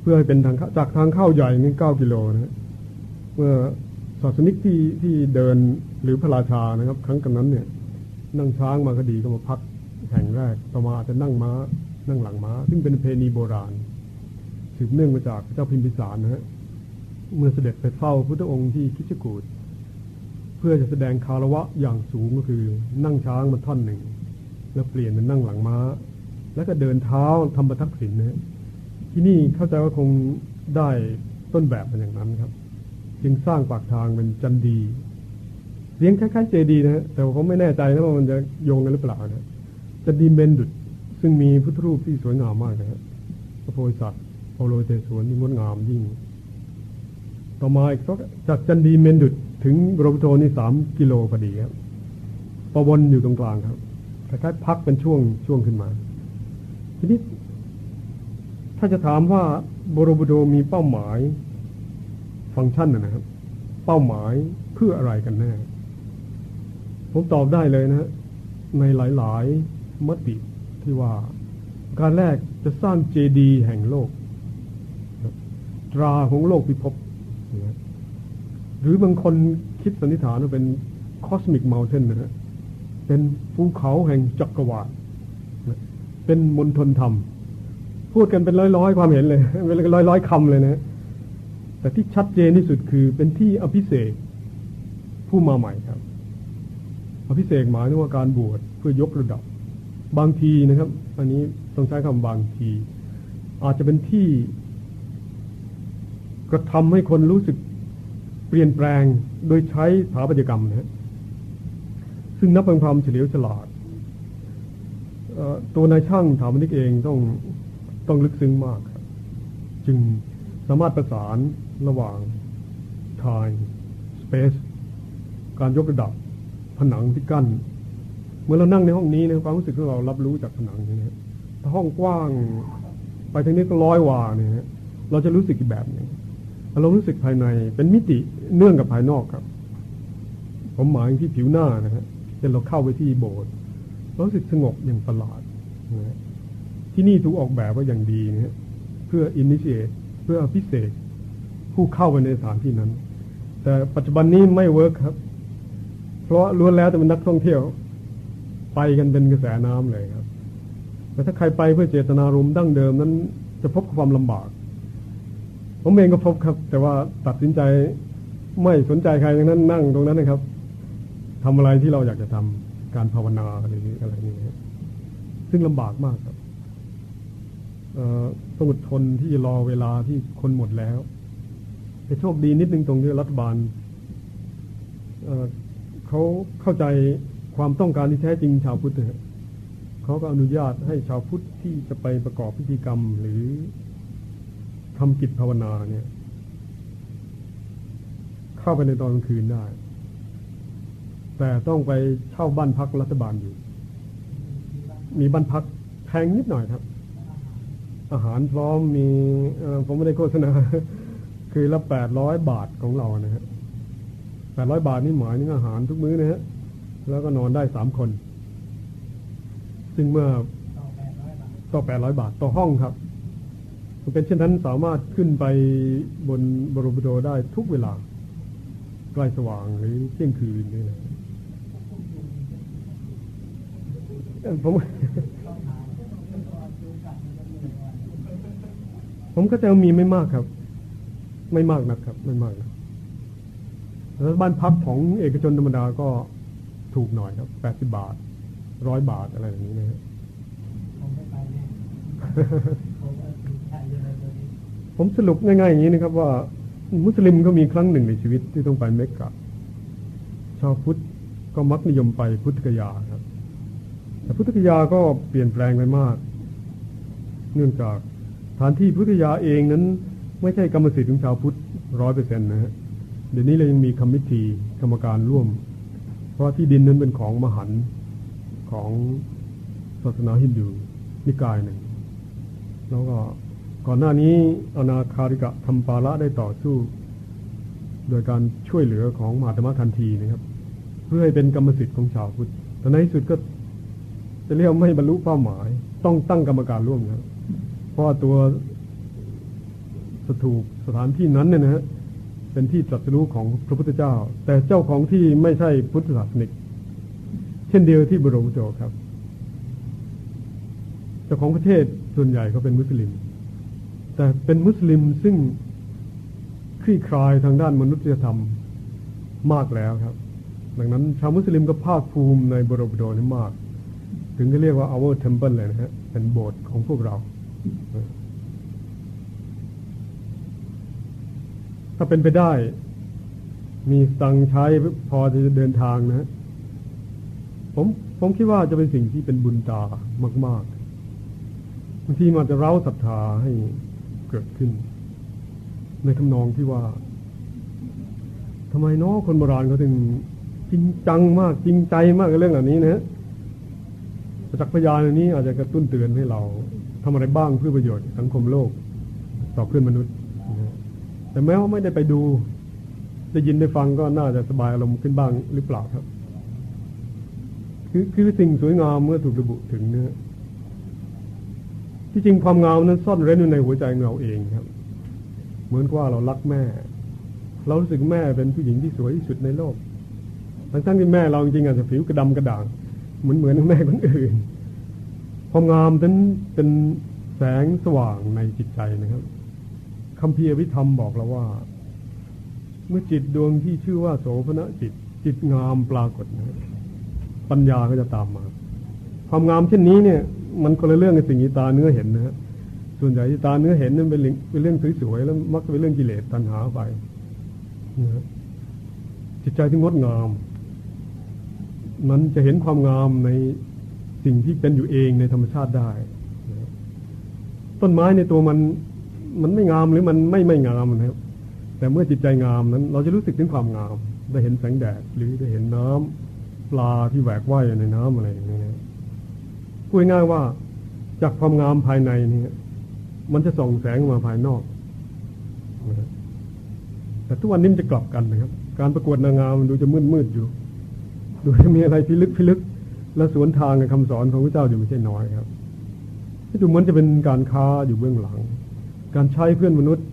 เพื่อให้เป็นทางจากทางเข้าใหญ่นี่เก้ากิโลนะเมื่อศาสนิกที่ที่เดินหรือพระราชานะครับ ครั้งกันนั้นเนี่ย นั่งช้างมาก็ดีก็มาพัก แห่งแรกต่อมาจะนั่งม้า นั่งหลังม้า ซึ่งเป็นเพณีโบราณ สืบเนื่องมาจากเจ้าพิมพิสารนะฮะเมื่อเสด็จไปเฝ้าพุทธองค์ที่คิชกูดเพื่อจะแสดงคารวะอย่างสูงก็คือ นั่งช้างมาท่อนหนึ่ง แล้วเปลี่ยนเป็นนั่งหลังม้า แล้วก็เดินเท้าทำประทักษิณนะที่นี่เข้าใจว่าคงได้ต้นแบบเป็นอย่างนั้นครับ จึงสร้างปากทางเป็นจันดีเสียงคล้ายๆเจดีนะฮะแต่ผมไม่แน่ใจนะว่ามันจะโยงกันหรือเปล่านะ จะดีเมนดุดซึ่งมีพุทธรูปที่สวยงามมากนะฮะพระโพธิสัตว์โปโลเตสวนที่งดงามยิ่ง ต่อมาอีกสักจากจันดีเมนดุดถึงโรบโตนี่สามกิโลพอดีครับประวนอยู่ตรงกลางครับคล้ายๆพักเป็นช่วงช่วงขึ้นมา ทีนี้ถ้าจะถามว่าบรบุโดมีเป้าหมาย ฟังก์ชันนะครับ เป้าหมายเพื่ออะไรกันแน่ ผมตอบได้เลยนะในหลาย ๆ มติที่ว่า การแรกจะสร้างเจดีย์แห่งโลก ตราของโลกพิภพหรือบางคนคิดสันนิษฐานว่าเป็น cosmic mountain นะฮะเป็นภูเขาแห่งจักรวาลเป็นมณฑลธรรม พูดกันเป็นร้อยๆ ความเห็นเลยเป็นร้อยๆคำเลยนะ แต่ที่ชัดเจนที่สุดคือเป็นที่อภิเษกผู้มาใหม่ครับ อภิเษกหมายถึงว่าการบวชเพื่อยกระดับ บางทีนะครับ อันนี้ต้องใช้คำบางที อาจจะเป็นที่กระทำให้คนรู้สึกเปลี่ยนแปลงโดยใช้สถาปัตยกรรมนะซึ่งนับเป็นความเฉลียวฉลาดตัวนายช่างถามนิกเองต้องต้องลึกซึ้งมากครับ จึงสามารถประสานระหว่าง time space การยกระดับผนังที่กั้น เมื่อเรานั่งในห้องนี้นะความรู้สึกของเรารับรู้จากผนังนี่นะถ้าห้องกว้าง ไปทางนี้ก็ร้อยวาเนี่ยเราจะรู้สึกอีกแบบหนึ่งเรารู้สึกภายในเป็นมิติเนื่องกับภายนอกครับ ผมหมายที่ผิวหน้านะฮะเช่นเราเข้าไปที่โบสถ์รู้สึกสงบอย่างประหลาดนะที่นี่ถูกออกแบบว่าอย่างดีนะเพื่อ initiate เพื่ออภิเษกผู้เข้าไปในสถานที่นั้น แต่ปัจจุบันนี้ไม่ work ครับ เพราะล้วนแล้วแต่เป็นนักท่องเที่ยว ไปกันเป็นกระแสน้ำเลยครับ แต่ถ้าใครไปเพื่อเจตนารมณ์ดั้งเดิมนั้น จะพบความลำบาก ผมเองก็พบครับ แต่ว่าตัดสินใจไม่สนใจใครอย่างนั้นนั่งตรงนั้นนะครับทำอะไรที่เราอยากจะทำการภาวนาอะไรนี้อะไรนี้ซึ่งลำบากมากครับต้องอดทนที่รอเวลาที่คนหมดแล้วแต่โชคดีนิดนึงตรงที่รัฐบาลเขาเข้าใจ ความต้องการที่แท้จริงชาวพุทธเขาก็อนุญาตให้ชาวพุทธที่จะไปประกอบพิธีกรรมหรือทำกิจภาวนาเนี่ย เข้าไปในตอนกลางคืนได้ แต่ต้องไปเช่าบ้านพักรัฐบาลอยู่ มีบ้านพักแพงนิดหน่อยครับ อาหารพร้อมมีผมไม่ได้โฆษณา คือละแปดร้อยบาทของเรานะฮะแปดร้อยบาทนี่หมายถึงอาหารทุกมื้อนะฮะ แล้วก็นอนได้สามคน ซึ่งเมื่อต่อแปดร้อยบาทต่อห้องครับเป็นเช่นนั้นสามารถขึ้นไปบนบรมโดได้ทุกเวลา ใกล้สว่างหรือเที่ยงคืนนี่นะผมผมก็จะมีไม่มากครับ ไม่มากนะครับ ไม่มากนะแล้วบ้านพักของเอกชนธรรมดาก็ ถูกหน่อยครับแปดสิบาทร้อยบาทอะไรอย่างนี้นะครับผมสรุปง่ายๆอย่างนี้นะครับ ว่ามุสลิมก็มีครั้งหนึ่งในชีวิตที่ต้องไปเมกกะ ชาวพุทธก็มักนิยมไปพุทธกยาครับ แต่พุทธคยาก็เปลี่ยนแปลงไปมาก เนื่องจากฐานที่พุทธยาเองนั้น ไม่ใช่กรรมสิทธิ์ของชาวพุทธร้อยเปอร์เซ็นต์นะฮะเดี๋ยวนี้เรายังมีคอมมิทีกรรมการร่วม เพราะที่ดินนั้นเป็นของมหันของศาสนาฮินดูนิกายหนึ่ง แล้วก็ก่อนหน้านี้อนาคาริกะทำปาละได้ต่อสู้ โดยการช่วยเหลือของมหาธรรมทันทีนะครับ เพื่อให้เป็นกรรมสิทธิ์ของชาวพุทธแต่ในที่สุดก็จะเรียกไม่บรรลุเป้าหมาย ต้องตั้งกรรมการร่วมครับเพราะตัวสถูกสถานที่นั้นเนี่ยนะฮะ เป็นที่ตรัสรู้ของพระพุทธเจ้า แต่เจ้าของที่ไม่ใช่พุทธศาสนิก เช่นเดียวที่บรมโจครับ เจ้าของประเทศส่วนใหญ่เขาเป็นมุสลิม แต่เป็นมุสลิมซึ่งคลี่คลายทางด้านมนุษยธรรมมากแล้วครับ ดังนั้นชาวมุสลิมก็ภาคภูมิในบรมโดนี้มาก ถึงจะเรียกว่า our temple เลยนะฮะเป็นโบสถ์ของพวกเรา ถ้าเป็นไปได้ มีตังใช้พอจะเดินทางนะผมผมคิดว่าจะเป็นสิ่งที่เป็นบุญตามากๆบางทีมันจะเร้าศรัทธาให้เกิดขึ้น ในทำนองที่ว่าทำไมน้อคนโบราณเขาถึงจริงจังมาก จริงใจมากกับเรื่องเหล่านี้นะประจักษ์พยานอันนี้อาจจะกระตุ้นเตือนให้เราทำอะไรบ้างเพื่อประโยชน์สังคมโลก ต่อเพื่อนมนุษย์ แต่แม้ว่าไม่ได้ไปดู ได้ยินได้ฟังก็น่าจะสบายอารมณ์ขึ้นบ้างหรือเปล่าครับ คือคือสิ่งสวยงามเมื่อถูกระบุถึงเนื้อที่จริงความงามนั้นซ่อนเร้นอยู่ในหัวใจเราเองครับ เหมือนว่าเรารักแม่ เรารู้สึกแม่เป็นผู้หญิงที่สวยที่สุดในโลกทั้งทั้งที่แม่เราจริงๆอาจจะผิวกระดำกระด่าง เหมือนเหมือนแม่คนอื่น ความงามนั้นเป็นแสงสว่างในจิตใจนะครับ คำเพียวิธรรมบอกเราว่า เมื่อจิตดวงที่ชื่อว่าโสภณจิต จิตงามปรากฏนะปัญญาก็จะตามมา ความงามเช่นนี้เนี่ย มันคนละเรื่องกับสิ่งที่ตาเนื้อเห็นนะฮะส่วนใหญ่ที่ตาเนื้อเห็นนั่นเป็นเป็นเรื่องสวยๆแล้วมักจะเป็นเรื่องกิเลสตัณหาไปนะจิตใจที่งดงาม มันจะเห็นความงามในสิ่งที่เป็นอยู่เองในธรรมชาติได้ ต้นไม้ในตัวมัน มันไม่งามหรือมันไม่ไม่งามนะครับแต่เมื่อจิตใจงามนั้น เราจะรู้สึกถึงความงาม ได้เห็นแสงแดดหรือได้เห็นน้ำปลาที่แหวกว่ายในน้ำอะไรอย่างนี้นะพูดง่ายว่าจากความงามภายในนี่มันจะส่องแสงมาภายนอกนะแต่ทุกวันนี้มันจะกลับกันนะครับ การประกวดนางงามมันดูจะมืดมืดอยู่ ดูจะมีอะไรพิลึกพิลึก และสวนทางกับคำสอนของพระเจ้าอยู่ไม่ใช่น้อยครับดูเหมือนจะเป็นการค้าอยู่เบื้องหลัง การใช้เพื่อนมนุษย์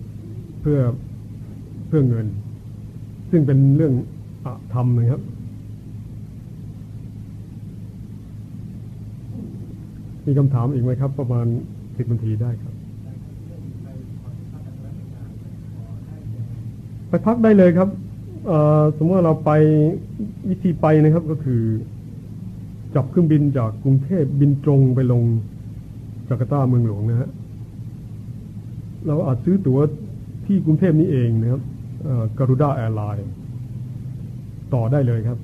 เพื่อเพื่อเงิน ซึ่งเป็นเรื่องอธรรมนะครับ มีคำถามอีกไหมครับ ประมาณสิบนาทีได้ครับ ไปพักได้เลยครับสมมติเราไปวิธีไปนะครับก็คือ จับเครื่องบินจากกรุงเทพบินตรงไปลงจาการ์ตาเมืองหลวงนะฮะ เราอาจซื้อตั๋วที่กรุงเทพนี้เองนะครับ Garuda Airline ต่อได้เลยครับ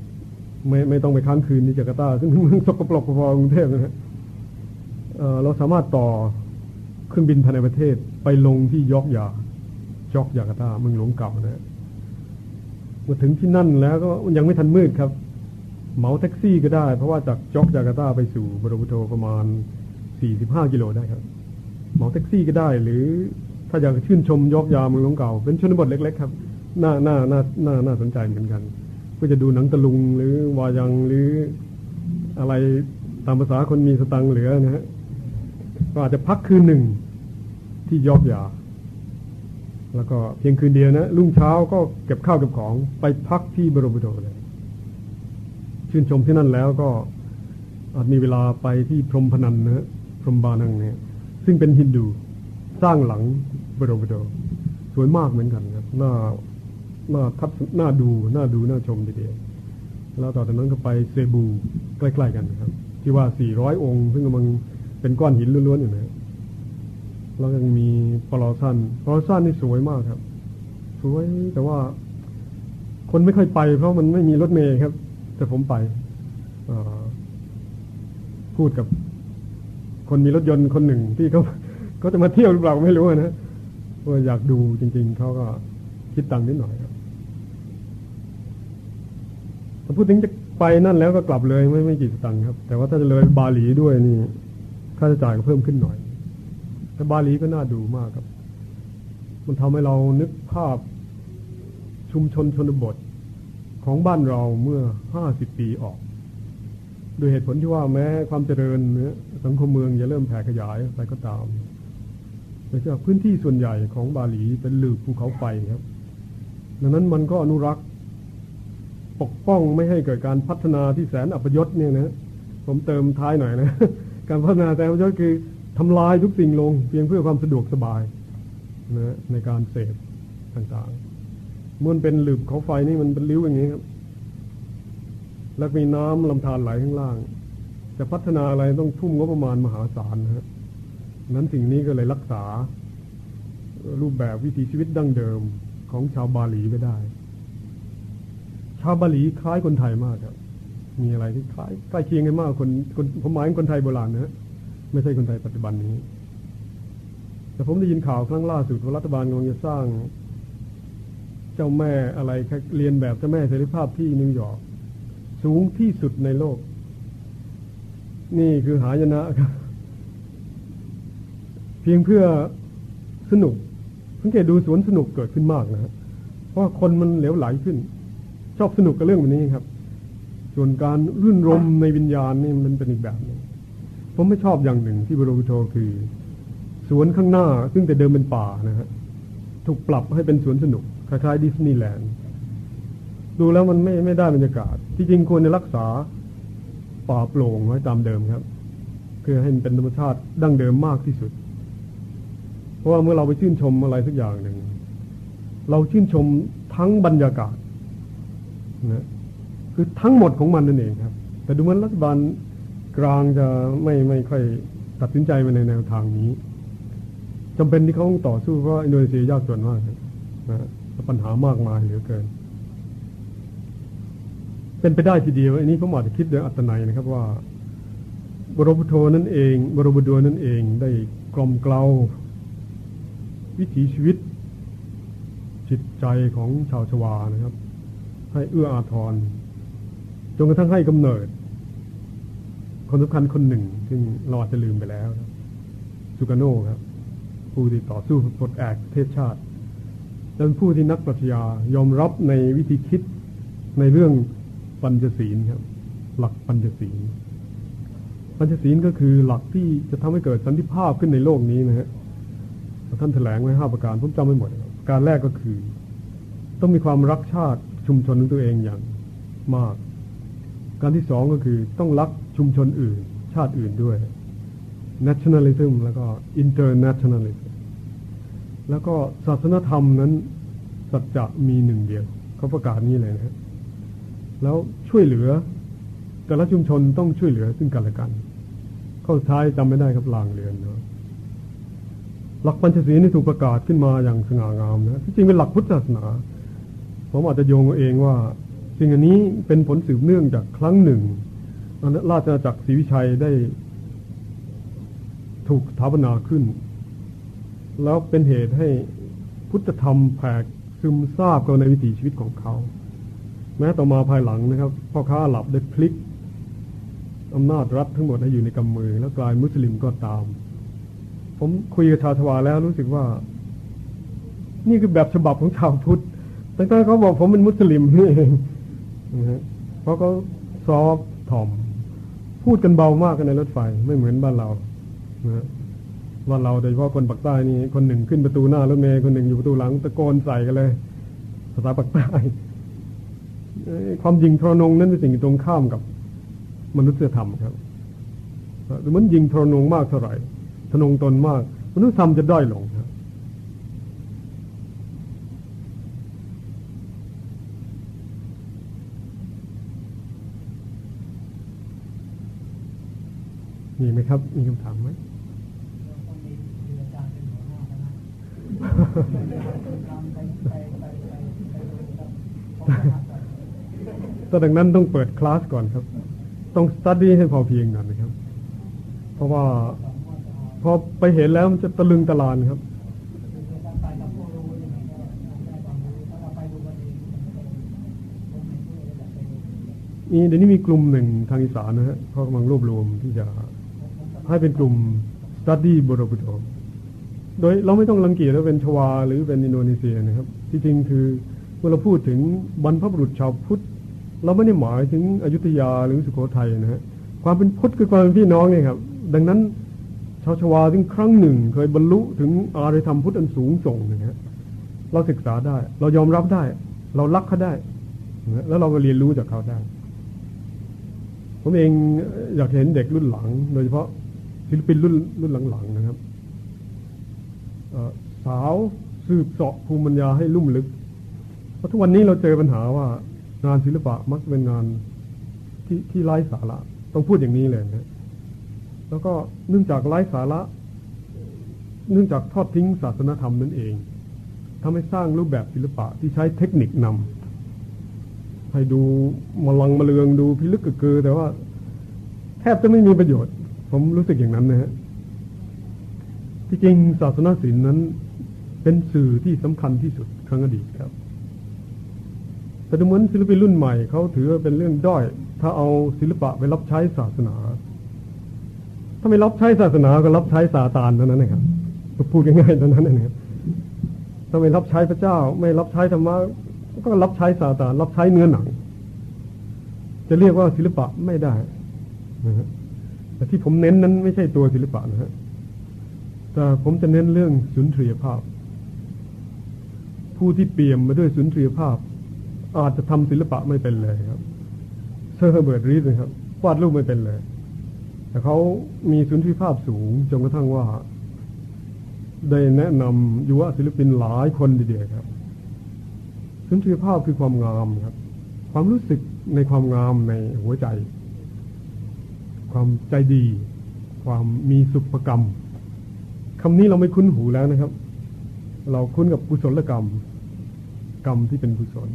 ไม่ไม่ต้องไปค้างคืนที่จาการ์ตาซึ่งเมืองสกปรกพอกรุงเทพนะฮะเราสามารถต่อเครื่องบินภายในประเทศไปลงที่ยอกยายอกยาการ์ตาเมืองหลวงเก่านะมาถึงที่นั่นแล้วก็ยังไม่ทันมืดครับเหมาแท็กซี่ก็ได้ เพราะว่าจากจ็อกจาการ์ตาไปสู่บรบุโทประมาณ 45 กิโลได้ครับ เหมาแท็กซี่ก็ได้หรือ ถ้าอยากชื่นชมยอกยาเมืองเก่า เป็นชนบทเล็ก ๆ ครับน่าน่าน่าน่าน่าสนใจเหมือนกันเพื่อจะดูหนังตะลุงหรือวายังหรืออะไรตามภาษาคนมีสตังเหลือนะฮะก็อาจจะพักคืนหนึ่งที่ยอกยา แล้วก็เพียงคืนเดียวนะรุ่งเช้าก็เก็บข้าวเก็บของไปพักที่บรมบุโดเลย ชื่นชมที่นั่นแล้วก็อาจมีเวลาไปที่พรมพนันนะพรมบานังเนี่ย ซึ่งเป็นฮินดู สร้างหลังบรมโดสวยมากเหมือนกันครับน่าน่าทับน่าดูน่าดูน่าชมทีเดียวแล้วต่อจากนั้นก็ไปเซบูใกล้ ๆ กันครับ ที่ว่า 400 องค์ ซึ่งกำลังเป็นก้อนหินล้วนๆอยู่นะแล้วยังมีปลอซันปลอซันนี่สวยมากครับ สวยแต่ว่า คนไม่ค่อยไป เพราะมันไม่มีรถเมย์ครับ แต่ผมไปพูดกับ คนมีรถยนต์คนหนึ่งที่เขา เขาจะมาเที่ยวหรือเปล่าไม่รู้นะว่าอยากดูจริง ๆเขาก็คิดตังค์นิดหน่อยครับถ้าพูดถึงจะไปนั่นแล้วก็กลับเลยไม่ไม่กี่สตังค์ครับ แต่ว่าถ้าจะเลยบาหลีด้วยนี่ค่าใช้จ่ายก็เพิ่มขึ้นหน่อยแต่บาหลีก็น่าดูมากครับ มันทำให้เรานึกภาพชุมชนชนบทของบ้านเราเมื่อห้าสิบปีออก โดยเหตุผลที่ว่าแม้ความเจริญสังคมเมืองจะเริ่มแผ่ขยายไปก็ตาม แต่จากพื้นที่ส่วนใหญ่ของบาหลีเป็นหลืบภูเขาไฟครับ ดังนั้นมันก็อนุรักษ์ปกป้องไม่ให้เกิดการพัฒนาที่แสนอัปยศเนี่ยนะผมเติมท้ายหน่อยนะ การพัฒนาแสนอัปยศคือทำลายทุกสิ่งลงเพียงเพื่อความสะดวกสบายนะในการเสพต่างๆมันเป็นหลืบเขาไฟนี่มันเป็นริ้วอย่างนี้ครับ แล้วมีน้ำลำธารไหลข้างล่าง จะพัฒนาอะไรต้องทุ่มงบประมาณมหาศาลนะฮะ นั้นสิ่งนี้ก็เลยรักษารูปแบบวิถีชีวิตดั้งเดิมของชาวบาหลีไม่ได้ ชาวบาหลีคล้ายคนไทยมากครับ มีอะไรที่คล้ายใกล้เคียงกันมากคนคนผมหมายถึงคนไทยโบราณนะไม่ใช่คนไทยปัจจุบันนี้ แต่ผมได้ยินข่าวครั้งล่าสุดว่ารัฐบาลกำลังจะสร้าง เจ้าแม่อะไรเรียนแบบเจ้าแม่เสรีภาพที่นิวยอร์กสูงที่สุดในโลก นี่คือหายนะครับ พียงเพื่อสนุกสังเกตดูสวนสนุกเกิดขึ้นมากนะฮะเพราะคนมันเหลวไหลขึ้น ชอบสนุกกับเรื่องแบบนี้ครับ ส่วนการรื่นรมในวิญญาณนี่มันเป็นอีกแบบนึงผมไม่ชอบอย่างหนึ่งที่บรมโทคือ สวนข้างหน้า ซึ่งแต่เดิมเป็นป่านะฮะถูกปรับให้เป็นสวนสนุกคล้ายๆดิสนีย์แลนด์ดูแล้วมันไม่ไม่ได้บรรยากาศ ที่จริงควรจะรักษาป่าโปร่งไว้ตามเดิมครับเพื่อให้มันเป็นธรรมชาติดั้งเดิมมากที่สุด เพราะว่าเมื่อเราไปชื่นชมอะไรสักอย่างหนึ่งเราชื่นชมทั้งบรรยากาศนะคือทั้งหมดของมันนั่นเองครับ แต่ดูเหมือนรัฐบาลกลางจะไม่ไม่ค่อยตัดสินใจมาในแนวทางนี้จำเป็นที่เขาต้องต่อสู้เพราะอินโดนีเซียยากจนมากนะปัญหามากมายเหลือเกิน เป็นไปได้ทีเดียวอันนี้ผมอาจจะคิดโดยอัตนัยนะครับว่า บรมพุโทนั่นเอง บรมบุดวนั่นเองได้กล่อมเกลา วิถีชีวิต จิตใจของชาวชวานะครับ ให้เอื้ออาทรจนกระทั่งให้กำเนิด คนสำคัญคนหนึ่ง ซึ่งเราอาจจะลืมไปแล้วสุกาโนครับ ผู้ที่ต่อสู้ปลดแอกประเทศชาติและเป็นผู้ที่นักปรัชญายอมรับในวิธีคิดในเรื่องปัญจศีลครับ หลักปัญจศีลปัญจศีลก็คือหลักที่จะทำให้เกิดสันติภาพขึ้นในโลกนี้นะฮะ ท่านแถลงไว้ห้าประการผมจำไม่หมดการแรกก็คือ ต้องมีความรักชาติชุมชนของตัวเองอย่างมาก การที่สองก็คือต้องรักชุมชนอื่น ชาติอื่นด้วย nationalism แล้วก็ internationalism แล้วก็ศาสนธรรมนั้น สัจจะมีหนึ่งเดียวเขาประกาศนี้เลยนะแล้วช่วยเหลือ แต่ละชุมชนต้องช่วยเหลือซึ่งกันและกัน ข้อท้ายจำไม่ได้ครับลางเรือนนะ หลักปัญจศีลนี่ถูกประกาศขึ้นมาอย่างสง่างามนะที่จริงเป็นหลักพุทธศาสนาผมอาจจะโยงเองว่า สิ่งอันนี้เป็นผลสืบเนื่องจากครั้งหนึ่งราชอาณาจักรศรีวิชัยได้ถูกสถาปนาขึ้น แล้วเป็นเหตุให้พุทธธรรมแผกซึมซาบเข้าในวิถีชีวิตของเขา แม้ต่อมาภายหลังนะครับพ่อค้าหลับได้พลิกอำนาจรัฐทั้งหมดให้อยู่ในกำมือ แล้วกลายมุสลิมก็ตาม ผมคุยกับชาวทวาแล้วรู้สึกว่า นี่คือแบบฉบับของชาวพุทธตั้งแต่เขาบอกผมเป็นมุสลิมนี่เองเพราะเขาซอฟถ่อม พูดกันเบามากกันในรถไฟ ไม่เหมือนบ้านเรานะว่าเราโดยเฉพาะคนปักใต้นี่คนหนึ่งขึ้นประตูหน้ารถเมย์คนหนึ่งอยู่ประตูหลังตะโกนใส่กันเลยภาษาปักใต้ความยิงทรนงนั้นเป็นสิ่งตรงข้ามกับมนุษยธรรมครับมันยิงทรนงมากเท่าไหร่ ทนงตนมากมนุษยธรรมจะด้อยลงครับมีไหมครับ มีคำถามไหมตอนดังนั้นต้องเปิดคลาสก่อนครับ ต้องสตัดดี้ให้พอเพียงก่อนนะครับ เพราะว่า พอไปเห็นแล้วมันจะตะลึงตะลานครับ นี่เดี๋ยวนี้มีกลุ่มหนึ่งทางอีสานนะฮะเขากำลังรวบรวมที่จะให้เป็นกลุ่ม study บรบุตรโดยเราไม่ต้องรังเกียจว่าเป็นชวา หรือเป็นอินโดนีเซียนะครับ ที่จริงคือเมื่อเราพูดถึงบรรพบุรุษชาวพุทธ เราไม่ได้หมายถึงอยุธยาหรือสุโขทัยนะฮะความเป็นพุทธคือความเป็นพี่น้องเนี่ยครับ ดังนั้น ชาวชวาถึงครั้งหนึ่ง เคยบรรลุถึงอารยธรรมพุทธอันสูงส่งนะฮะเราศึกษาได้ เรายอมรับได้ เรารักเขาได้แล้วเราก็เรียนรู้จากเขาได้ ผมเองอยากเห็นเด็กรุ่นหลัง โดยเฉพาะศิลปินรุ่นรุ่นหลังๆนะครับสาวสืบเสาะภูมิปัญญาให้ลุ่มลึก เพราะทุกวันนี้เราเจอปัญหาว่างานศิลปะมักเป็นงานที่ที่ไร้สาระ ต้องพูดอย่างนี้เลยนะ แล้วก็เนื่องจากไร้สาระ เนื่องจากทอดทิ้งศาสนธรรมนั่นเองทำให้สร้างรูปแบบศิลปะที่ใช้เทคนิคนให้ดูมลังมาเลืองดูพิลึกกึกกือ แต่ว่า แทบจะไม่มีประโยชน์ ผมรู้สึกอย่างนั้นนะฮะที่จริงศาสนาศิลป์นั้น เป็นสื่อที่สำคัญที่สุดครั้งอดีตครับแต่ดูเหมือนศิลปินรุ่นใหม่เขาถือเป็นเรื่องด้อย ถ้าเอาศิลปะไปรับใช้ศาสนา ถ้าไม่รับใช้ศาสนาก็รับใช้ซาตานเท่านั้นนะครับพูดง่ายๆเท่านั้นนะครับถ้าไม่รับใช้พระเจ้า ไม่รับใช้ธรรมะก็รับใช้ซาตาน รับใช้เนื้อหนัง จะเรียกว่าศิลปะไม่ได้นะฮะแต่ที่ผมเน้นนั้นไม่ใช่ตัวศิลปะนะฮะแต่ผมจะเน้นเรื่องสุนทรียภาพ ผู้ที่เปี่ยมมาด้วยสุนทรียภาพ อาจจะทำศิลปะไม่เป็นเลยครับเซอร์เบิร์ตรีดนะครับวาดรูปไม่เป็นเลย แต่เขามีสุนทรีภาพสูงจนกระทั่งว่า ได้แนะนำยุวศิลปินหลายคนดีเดียวครับ สุนทรีภาพคือความงามครับ ความรู้สึกในความงามในหัวใจ ความใจดี ความมีสุภกรรมคำนี้เราไม่คุ้นหูแล้วนะครับ เราคุ้นกับกุศลกรรม กรรมที่เป็นกุศล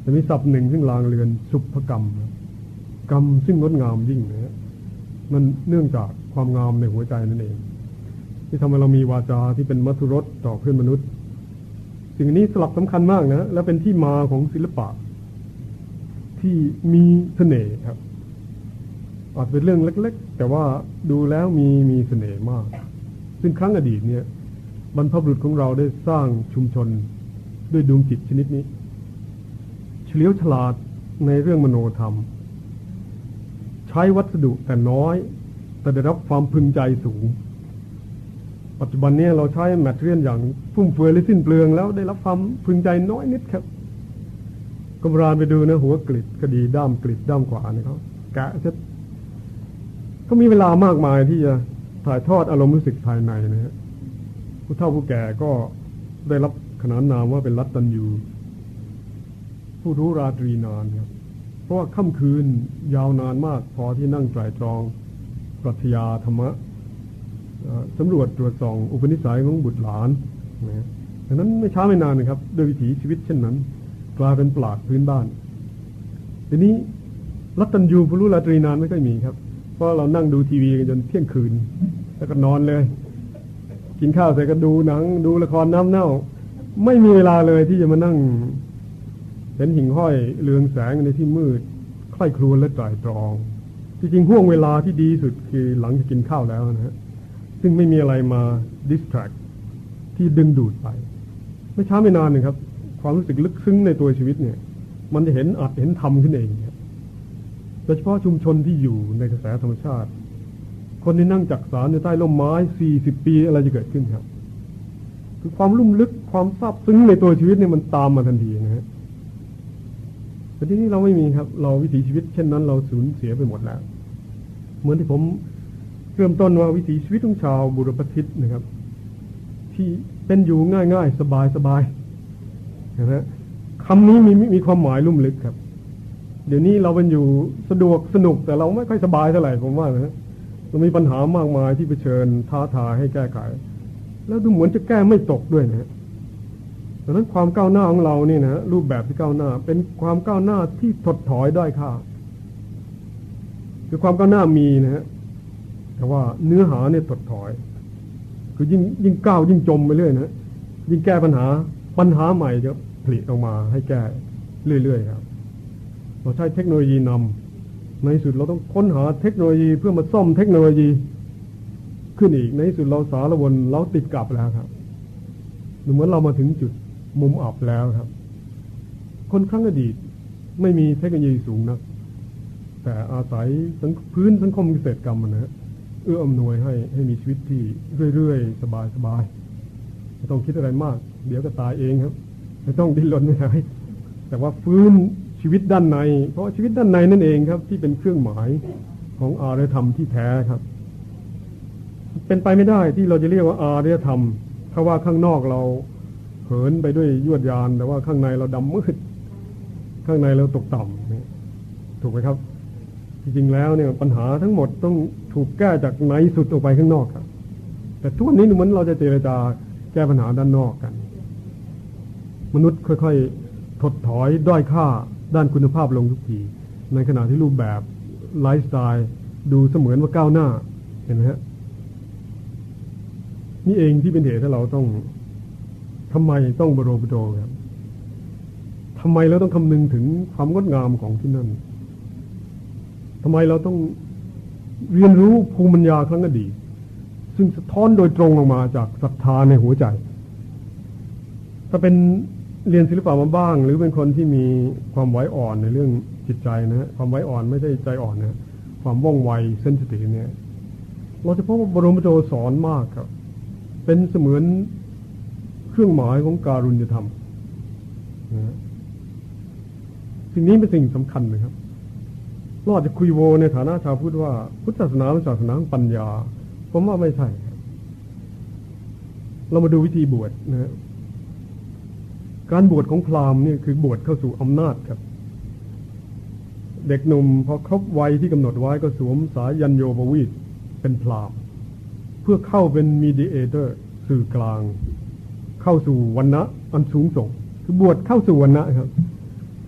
แต่มีศัพท์หนึ่งซึ่งลางเรือนสุภกรรม กรรมซึ่งงดงามยิ่งนะฮะ มันเนื่องจากความงามในหัวใจนั่นเอง ที่ทำให้เรามีวาจาที่เป็นมัทุรสต่อเพื่อนมนุษย์สิ่งนี้สลับสำคัญมากนะ และเป็นที่มาของศิลปะ ที่มีเสน่ห์ครับ อาจเป็นเรื่องเล็ก ๆ แต่ว่าดูแล้วมีมีเสน่ห์มาก ซึ่งครั้งอดีตเนี่ย บรรพบุรุษของเราได้สร้างชุมชนด้วยดวงจิตชนิดนี้ เฉลียวฉลาดในเรื่องมโนธรรม ใช้วัสดุแต่น้อย แต่ได้รับความพึงใจสูง ปัจจุบันนี้เราใช้แมทเทียนอย่างฟุ่มเฟือยและสิ้นเปลืองแล้วได้รับความพึงใจน้อยนิดครับกบรานไปดูนะหัวกลิดก็ดีด้ามกลิดด้ามขวานี่เขาแกะจะก็มีเวลามากมายที่จะถ่ายทอดอารมณ์รู้สึกภายในนะฮะผู้เฒ่าผู้แก่ก็ได้รับขนานนามว่าเป็นรัตตัญยูผู้รู้ราตรีนานครับ ราะว่าค่ำคืนยาวนานมากพอที่นั่งไตรตรองปรัชญาธรรมะสำรวจตรวจสองอุปนิสัยของบุตรหลานนะดังนั้นไม่ช้าไม่นานนะครับด้วยวิถีชีวิตเช่นนั้น กลายเป็นปราดพื้นบ้าน ทีนี้รัตตัญยูผู้รู้ราตรีนานไม่ค่อยมีครับ เพราะเรานั่งดูทีวีกันจนเที่ยงคืน แล้วก็นอนเลย กินข้าวเสร็จก็ดูหนัง ดูละครน้ำเน่า ไม่มีเวลาเลยที่จะมานั่ง ห็นหิ่งห้อยเรืองแสงในที่มืดคล้ายครวญและตรายตรอง จริงๆห่วงเวลาที่ดีสุดคือหลังจากกินข้าวแล้วนะฮะซึ่งไม่มีอะไรมาดิสแทรกที่ดึงดูดไปไม่ช้าไม่นานนะครับ ความรู้สึกลึกซึ้งในตัวชีวิตเนี่ย มันจะเห็นอัดเห็นทำขึ้นเองโดยเฉพาะชุมชนที่อยู่ในกระแสธรรมชาติ คนที่นั่งจักสารในใต้ร่มไม้สี่สิบปีอะไรจะเกิดขึ้นครับ คือความลุ่มลึกความซาบซึ้งในตัวชีวิตเนี่ยมันตามมาทันทีนะฮะ แต่ที่นี้เราไม่มีครับ เราวิถีชีวิตเช่นนั้น เราสูญเสียไปหมดแล้ว เหมือนที่ผมเริ่มต้นว่าวิถีชีวิตของชาวบุรพทิศนะครับ ที่เป็นอยู่ง่ายๆ สบายๆนะฮะคำนี้มีมีความหมายลุ่มลึกครับ เดี๋ยวนี้เราเป็นอยู่สะดวกสนุกแต่เราไม่ค่อยสบายเท่าไหร่ผมว่านะเรามีปัญหามากมายที่เผชิญท้าทายให้แก้ไข แล้วดูเหมือนจะแก้ไม่ตกด้วยนะ ดังนั้นความก้าวหน้าของเรานี่นะรูปแบบที่ก้าวหน้า เป็นความก้าวหน้าที่ถดถอยด้อยค่าคือความก้าวหน้ามีนะฮะแต่ว่าเนื้อหาเนี่ยถดถอย คือยิ่งยิ่งก้าวยิ่งจมไปเรื่อยนะยิ่งแก้ปัญหาปัญหาใหม่จะผลิตออกมาให้แก้เรื่อยๆครับเราใช้เทคโนโลยีนำในสุดเราต้องค้นหาเทคโนโลยีเพื่อมาซ่อมเทคโนโลยีขึ้นอีกในสุดเราสารวนเราติดกลับแล้วครับเหมือนเรามาถึงจุด มุมอับแล้วครับ คนครั้งอดีตไม่มีเทคโนโลยีสูงนัก แต่อาศัยพื้นสังคมเกษตรกรรมนะฮะเอื้ออำนวยให้ให้มีชีวิตที่เรื่อยๆ สบายๆไม่ต้องคิดอะไรมาก เดี๋ยวก็ตายเองครับไม่ต้องดิ้นรนไม่ไหนแต่ว่าฟื้นชีวิตด้านใน เพราะชีวิตด้านในนั่นเองครับ ที่เป็นเครื่องหมายของอารยธรรมที่แท้ครับ เป็นไปไม่ได้ที่เราจะเรียกว่าอารยธรรมเพราะว่าข้างนอกเรา เหินไปด้วยยวดยานแต่ว่าข้างในเราดำมืด ข้างในเราตกต่ำถูกไหมครับ จริงๆแล้วเนี่ยปัญหาทั้งหมดต้องถูกแก้จากในสุดออกไปข้างนอกครับ แต่ทุกวันนี้เหมือนเราจะเจรจาแก้ปัญหาด้านนอกกัน มนุษย์ค่อยๆ ถดถอยด้อยค่าด้านคุณภาพลงทุกที ในขณะที่รูปแบบไลฟ์สไตล์ดูเสมือนว่าก้าวหน้าเห็นไหมฮะนี่เองที่เป็นเหตุให้เราต้อง ทำไมต้องบรโบโดครับทำไมเราต้องคำนึงถึงความงดงามของที่นั่นทำไมเราต้องเรียนรู้ภูมิปัญญาครั้งอดีตซึ่งสะท้อนโดยตรงออกมาจากศรัทธาในหัวใจ ถ้าเป็นเรียนศิลปะมาบ้าง หรือเป็นคนที่มีความไหวอ่อนในเรื่องจิตใจนะ ความไหวอ่อนไม่ใช่ใจอ่อนนะ ความว่องไวเซนซิทีฟเนี่ย เราจะพบว่าบรมโจสอนมากครับ เป็นเสมือน เครื่องหมายของการุญยธรรมนะสิ่งนี้เป็นสิ่งสำคัญนะครับเราอาจจะคุยโวในฐานะชาวพุทธว่า พุทธศาสนาเป็นศาสนาปัญญา ผมว่าไม่ใช่ เรามาดูวิธีบวชนะการบวชของพราหมณ์นี่คือบวชเข้าสู่อำนาจครับ เด็กหนุ่มพอครบวัยที่กำหนดไว้ก็สวมสายยันโยบวีตเป็นพราหมณ์ เพื่อเข้าเป็นมีเดียเตอร์ สื่อกลาง เข้าสู่วันนะอันสูงส่ง คือบวชเข้าสู่วันนะครับ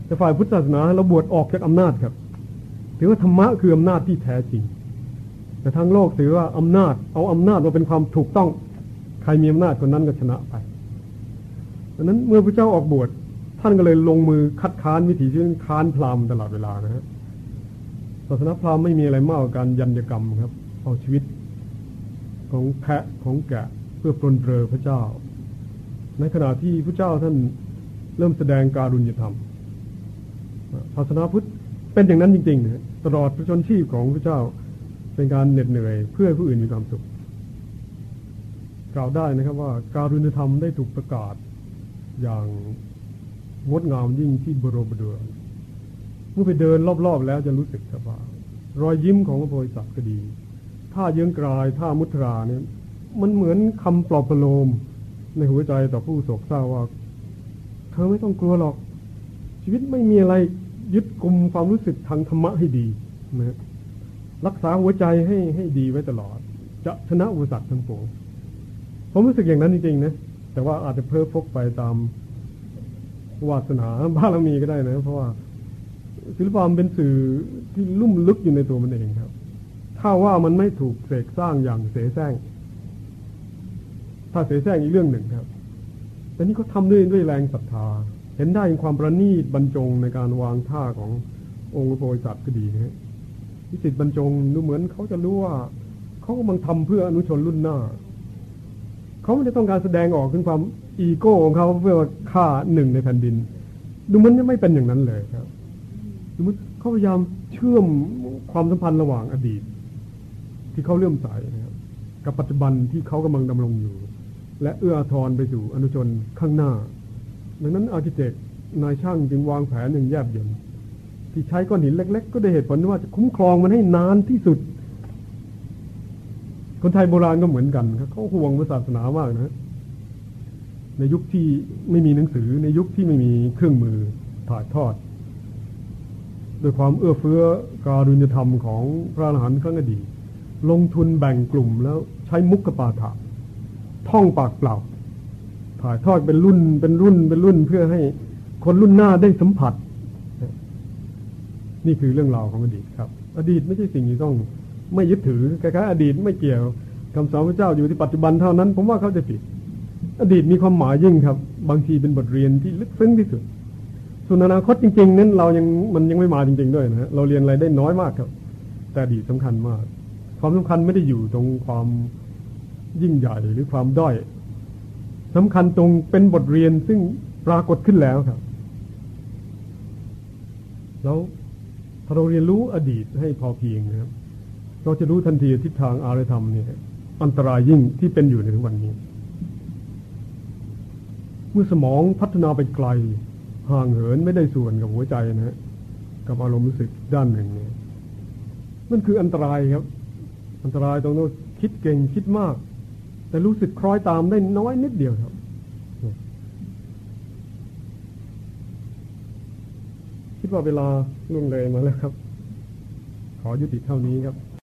แต่ฝ่ายพุทธศาสนาเราบวชออกจากอำนาจครับ ถือว่าธรรมะคืออำนาจที่แท้จริง แต่ทางโลกถือว่าอำนาจ เอาอำนาจมาเป็นความถูกต้อง ใครมีอำนาจคนนั้นก็ชนะไปดังนั้นเมื่อพระเจ้าออกบวชท่านก็เลยลงมือคัดค้านวิถีชีวิตค้านพราหมณ์ตลอดเวลานะฮะศาสนาพราหมณ์ไม่มีอะไรมากกว่าการยันยกรรมครับ เอาชีวิตของแพะของแกะเพื่อปลนเปลือพระเจ้า ในขณะที่พระเจ้าท่านเริ่มแสดงการุญยธรรมศาสนาพุทธเป็นอย่างนั้นจริงๆนะตลอดประชนชีพของพระเจ้าเป็นการเหน็ดเหนื่อยเพื่อผู้อื่นมีความสุข กล่าวได้นะครับว่าการุณธรรมได้ถูกประกาศอย่างงดงามยิ่งที่บรมเดือเมื่อไปเดินรอบๆแล้วจะรู้สึกครับว่ารอยยิ้มของพระโพธิสัตว์ก็ดีท่าเยื้องกลายท่ามุตราเนี่ยมันเหมือนคำปลอบประโลม ในหัวใจต่อผู้โศกเศร้าว่า เธอไม่ต้องกลัวหรอก ชีวิตไม่มีอะไรยึดกลุ่มความรู้สึกทางธรรมะให้ดีนะรักษาหัวใจให้ให้ดีไว้ตลอด จะชนะอุปสรรคทั้งปวงผมรู้สึกอย่างนั้นจริงๆนะแต่ว่าอาจจะเพ้อพกไปตามวาสนาบารมีก็ได้นะ เพราะว่าศิลปะมันเป็นสื่อที่ลุ่มลึกอยู่ในตัวมันเองครับ ถ้าว่ามันไม่ถูกเสกสร้างอย่างเสแสร้ง ถ้าเสแสร้งอีกเรื่องหนึ่งครับ แต่นี่เขาทาด้วยด้วยแรงศรัทธา เห็นได้ในความประณีตบรรจงในการวางท่าขององค์โพธิสัตว์ก็ดีนะวิสิตบรรจงดูเหมือนเขาจะรู้ว่าเขากำลังทำเพื่ออนุชนรุ่นหน้า เขาไม่ได้ต้องการแสดงออกถึงความอีโก้ของเขาเพื่อฆ่าหนึ่งในแผ่นดิน ดูมันไม่เป็นอย่างนั้นเลยครับดูมันเขาพยายามเชื่อมความสัมพันธ์ระหว่างอดีต ที่เขาเลื่อมใสนะครับกับปัจจุบันที่เขากำลังดำรงอยู่ และเอื้อทอนไปสู่อนุชนข้างหน้า ดังนั้นอาร์เคเต็กนายช่างจึงวางแผนอย่างแยบยลที่ใช้ก้อนหินเล็ก ๆ ก็ได้เหตุผลว่าจะคุ้มครองมันให้นานที่สุด คนไทยโบราณก็เหมือนกันครับเขาห่วงศาสนามากนะ ในยุคที่ไม่มีหนังสือในยุคที่ไม่มีเครื่องมือถ่ายทอดโดยความเอื้อเฟื้อการุญธรรมของพระอรหันต์ครั้งอดีตลงทุนแบ่งกลุ่มแล้วใช้มุกกปาฐะ ท่องปากเปล่า ถ่ายทอดเป็นรุ่นเป็นรุ่นเป็นรุ่นเพื่อให้คนรุ่นหน้าได้สัมผัส นี่คือเรื่องราวของอดีตครับ อดีตไม่ใช่สิ่งที่ต้องไม่ยึดถือคล้ายๆอดีตไม่เกี่ยวคำสอนพระเจ้าอยู่ที่ปัจจุบันเท่านั้น ผมว่าเขาจะผิด อดีตมีความหมายยิ่งครับ บางทีเป็นบทเรียนที่ลึกซึ้งที่สุดส่วนอนาคตจริงๆนั้นเรายังมันยังไม่มาจริง ๆ ด้วยนะเราเรียนอะไรได้น้อยมากครับ แต่อดีตสำคัญมาก ความสำคัญไม่ได้อยู่ตรงความ ยิ่งใหญ่หรือความด้อยสำคัญตรงเป็นบทเรียนซึ่งปรากฏขึ้นแล้วครับ แล้วถ้าเราเรียนรู้อดีตให้พอเพียงนะครับ เราจะรู้ทันทีทิศทางอารยธรรมเนี่ยอันตรายยิ่งที่เป็นอยู่ในทุกวันนี้ เมื่อสมองพัฒนาไปไกล ห่างเหินไม่ได้ส่วนกับหัวใจนะฮะกับอารมณ์รู้สึกด้านหนึ่งเนี่ยนั่นคืออันตรายครับ อันตรายตรงนู้นคิดเก่งคิดมาก แต่รู้สึกคล้อยตามได้น้อยนิดเดียวครับคิดว่าเวลาล่วงเลยมาแล้วครับ ขอยุติเท่านี้ครับ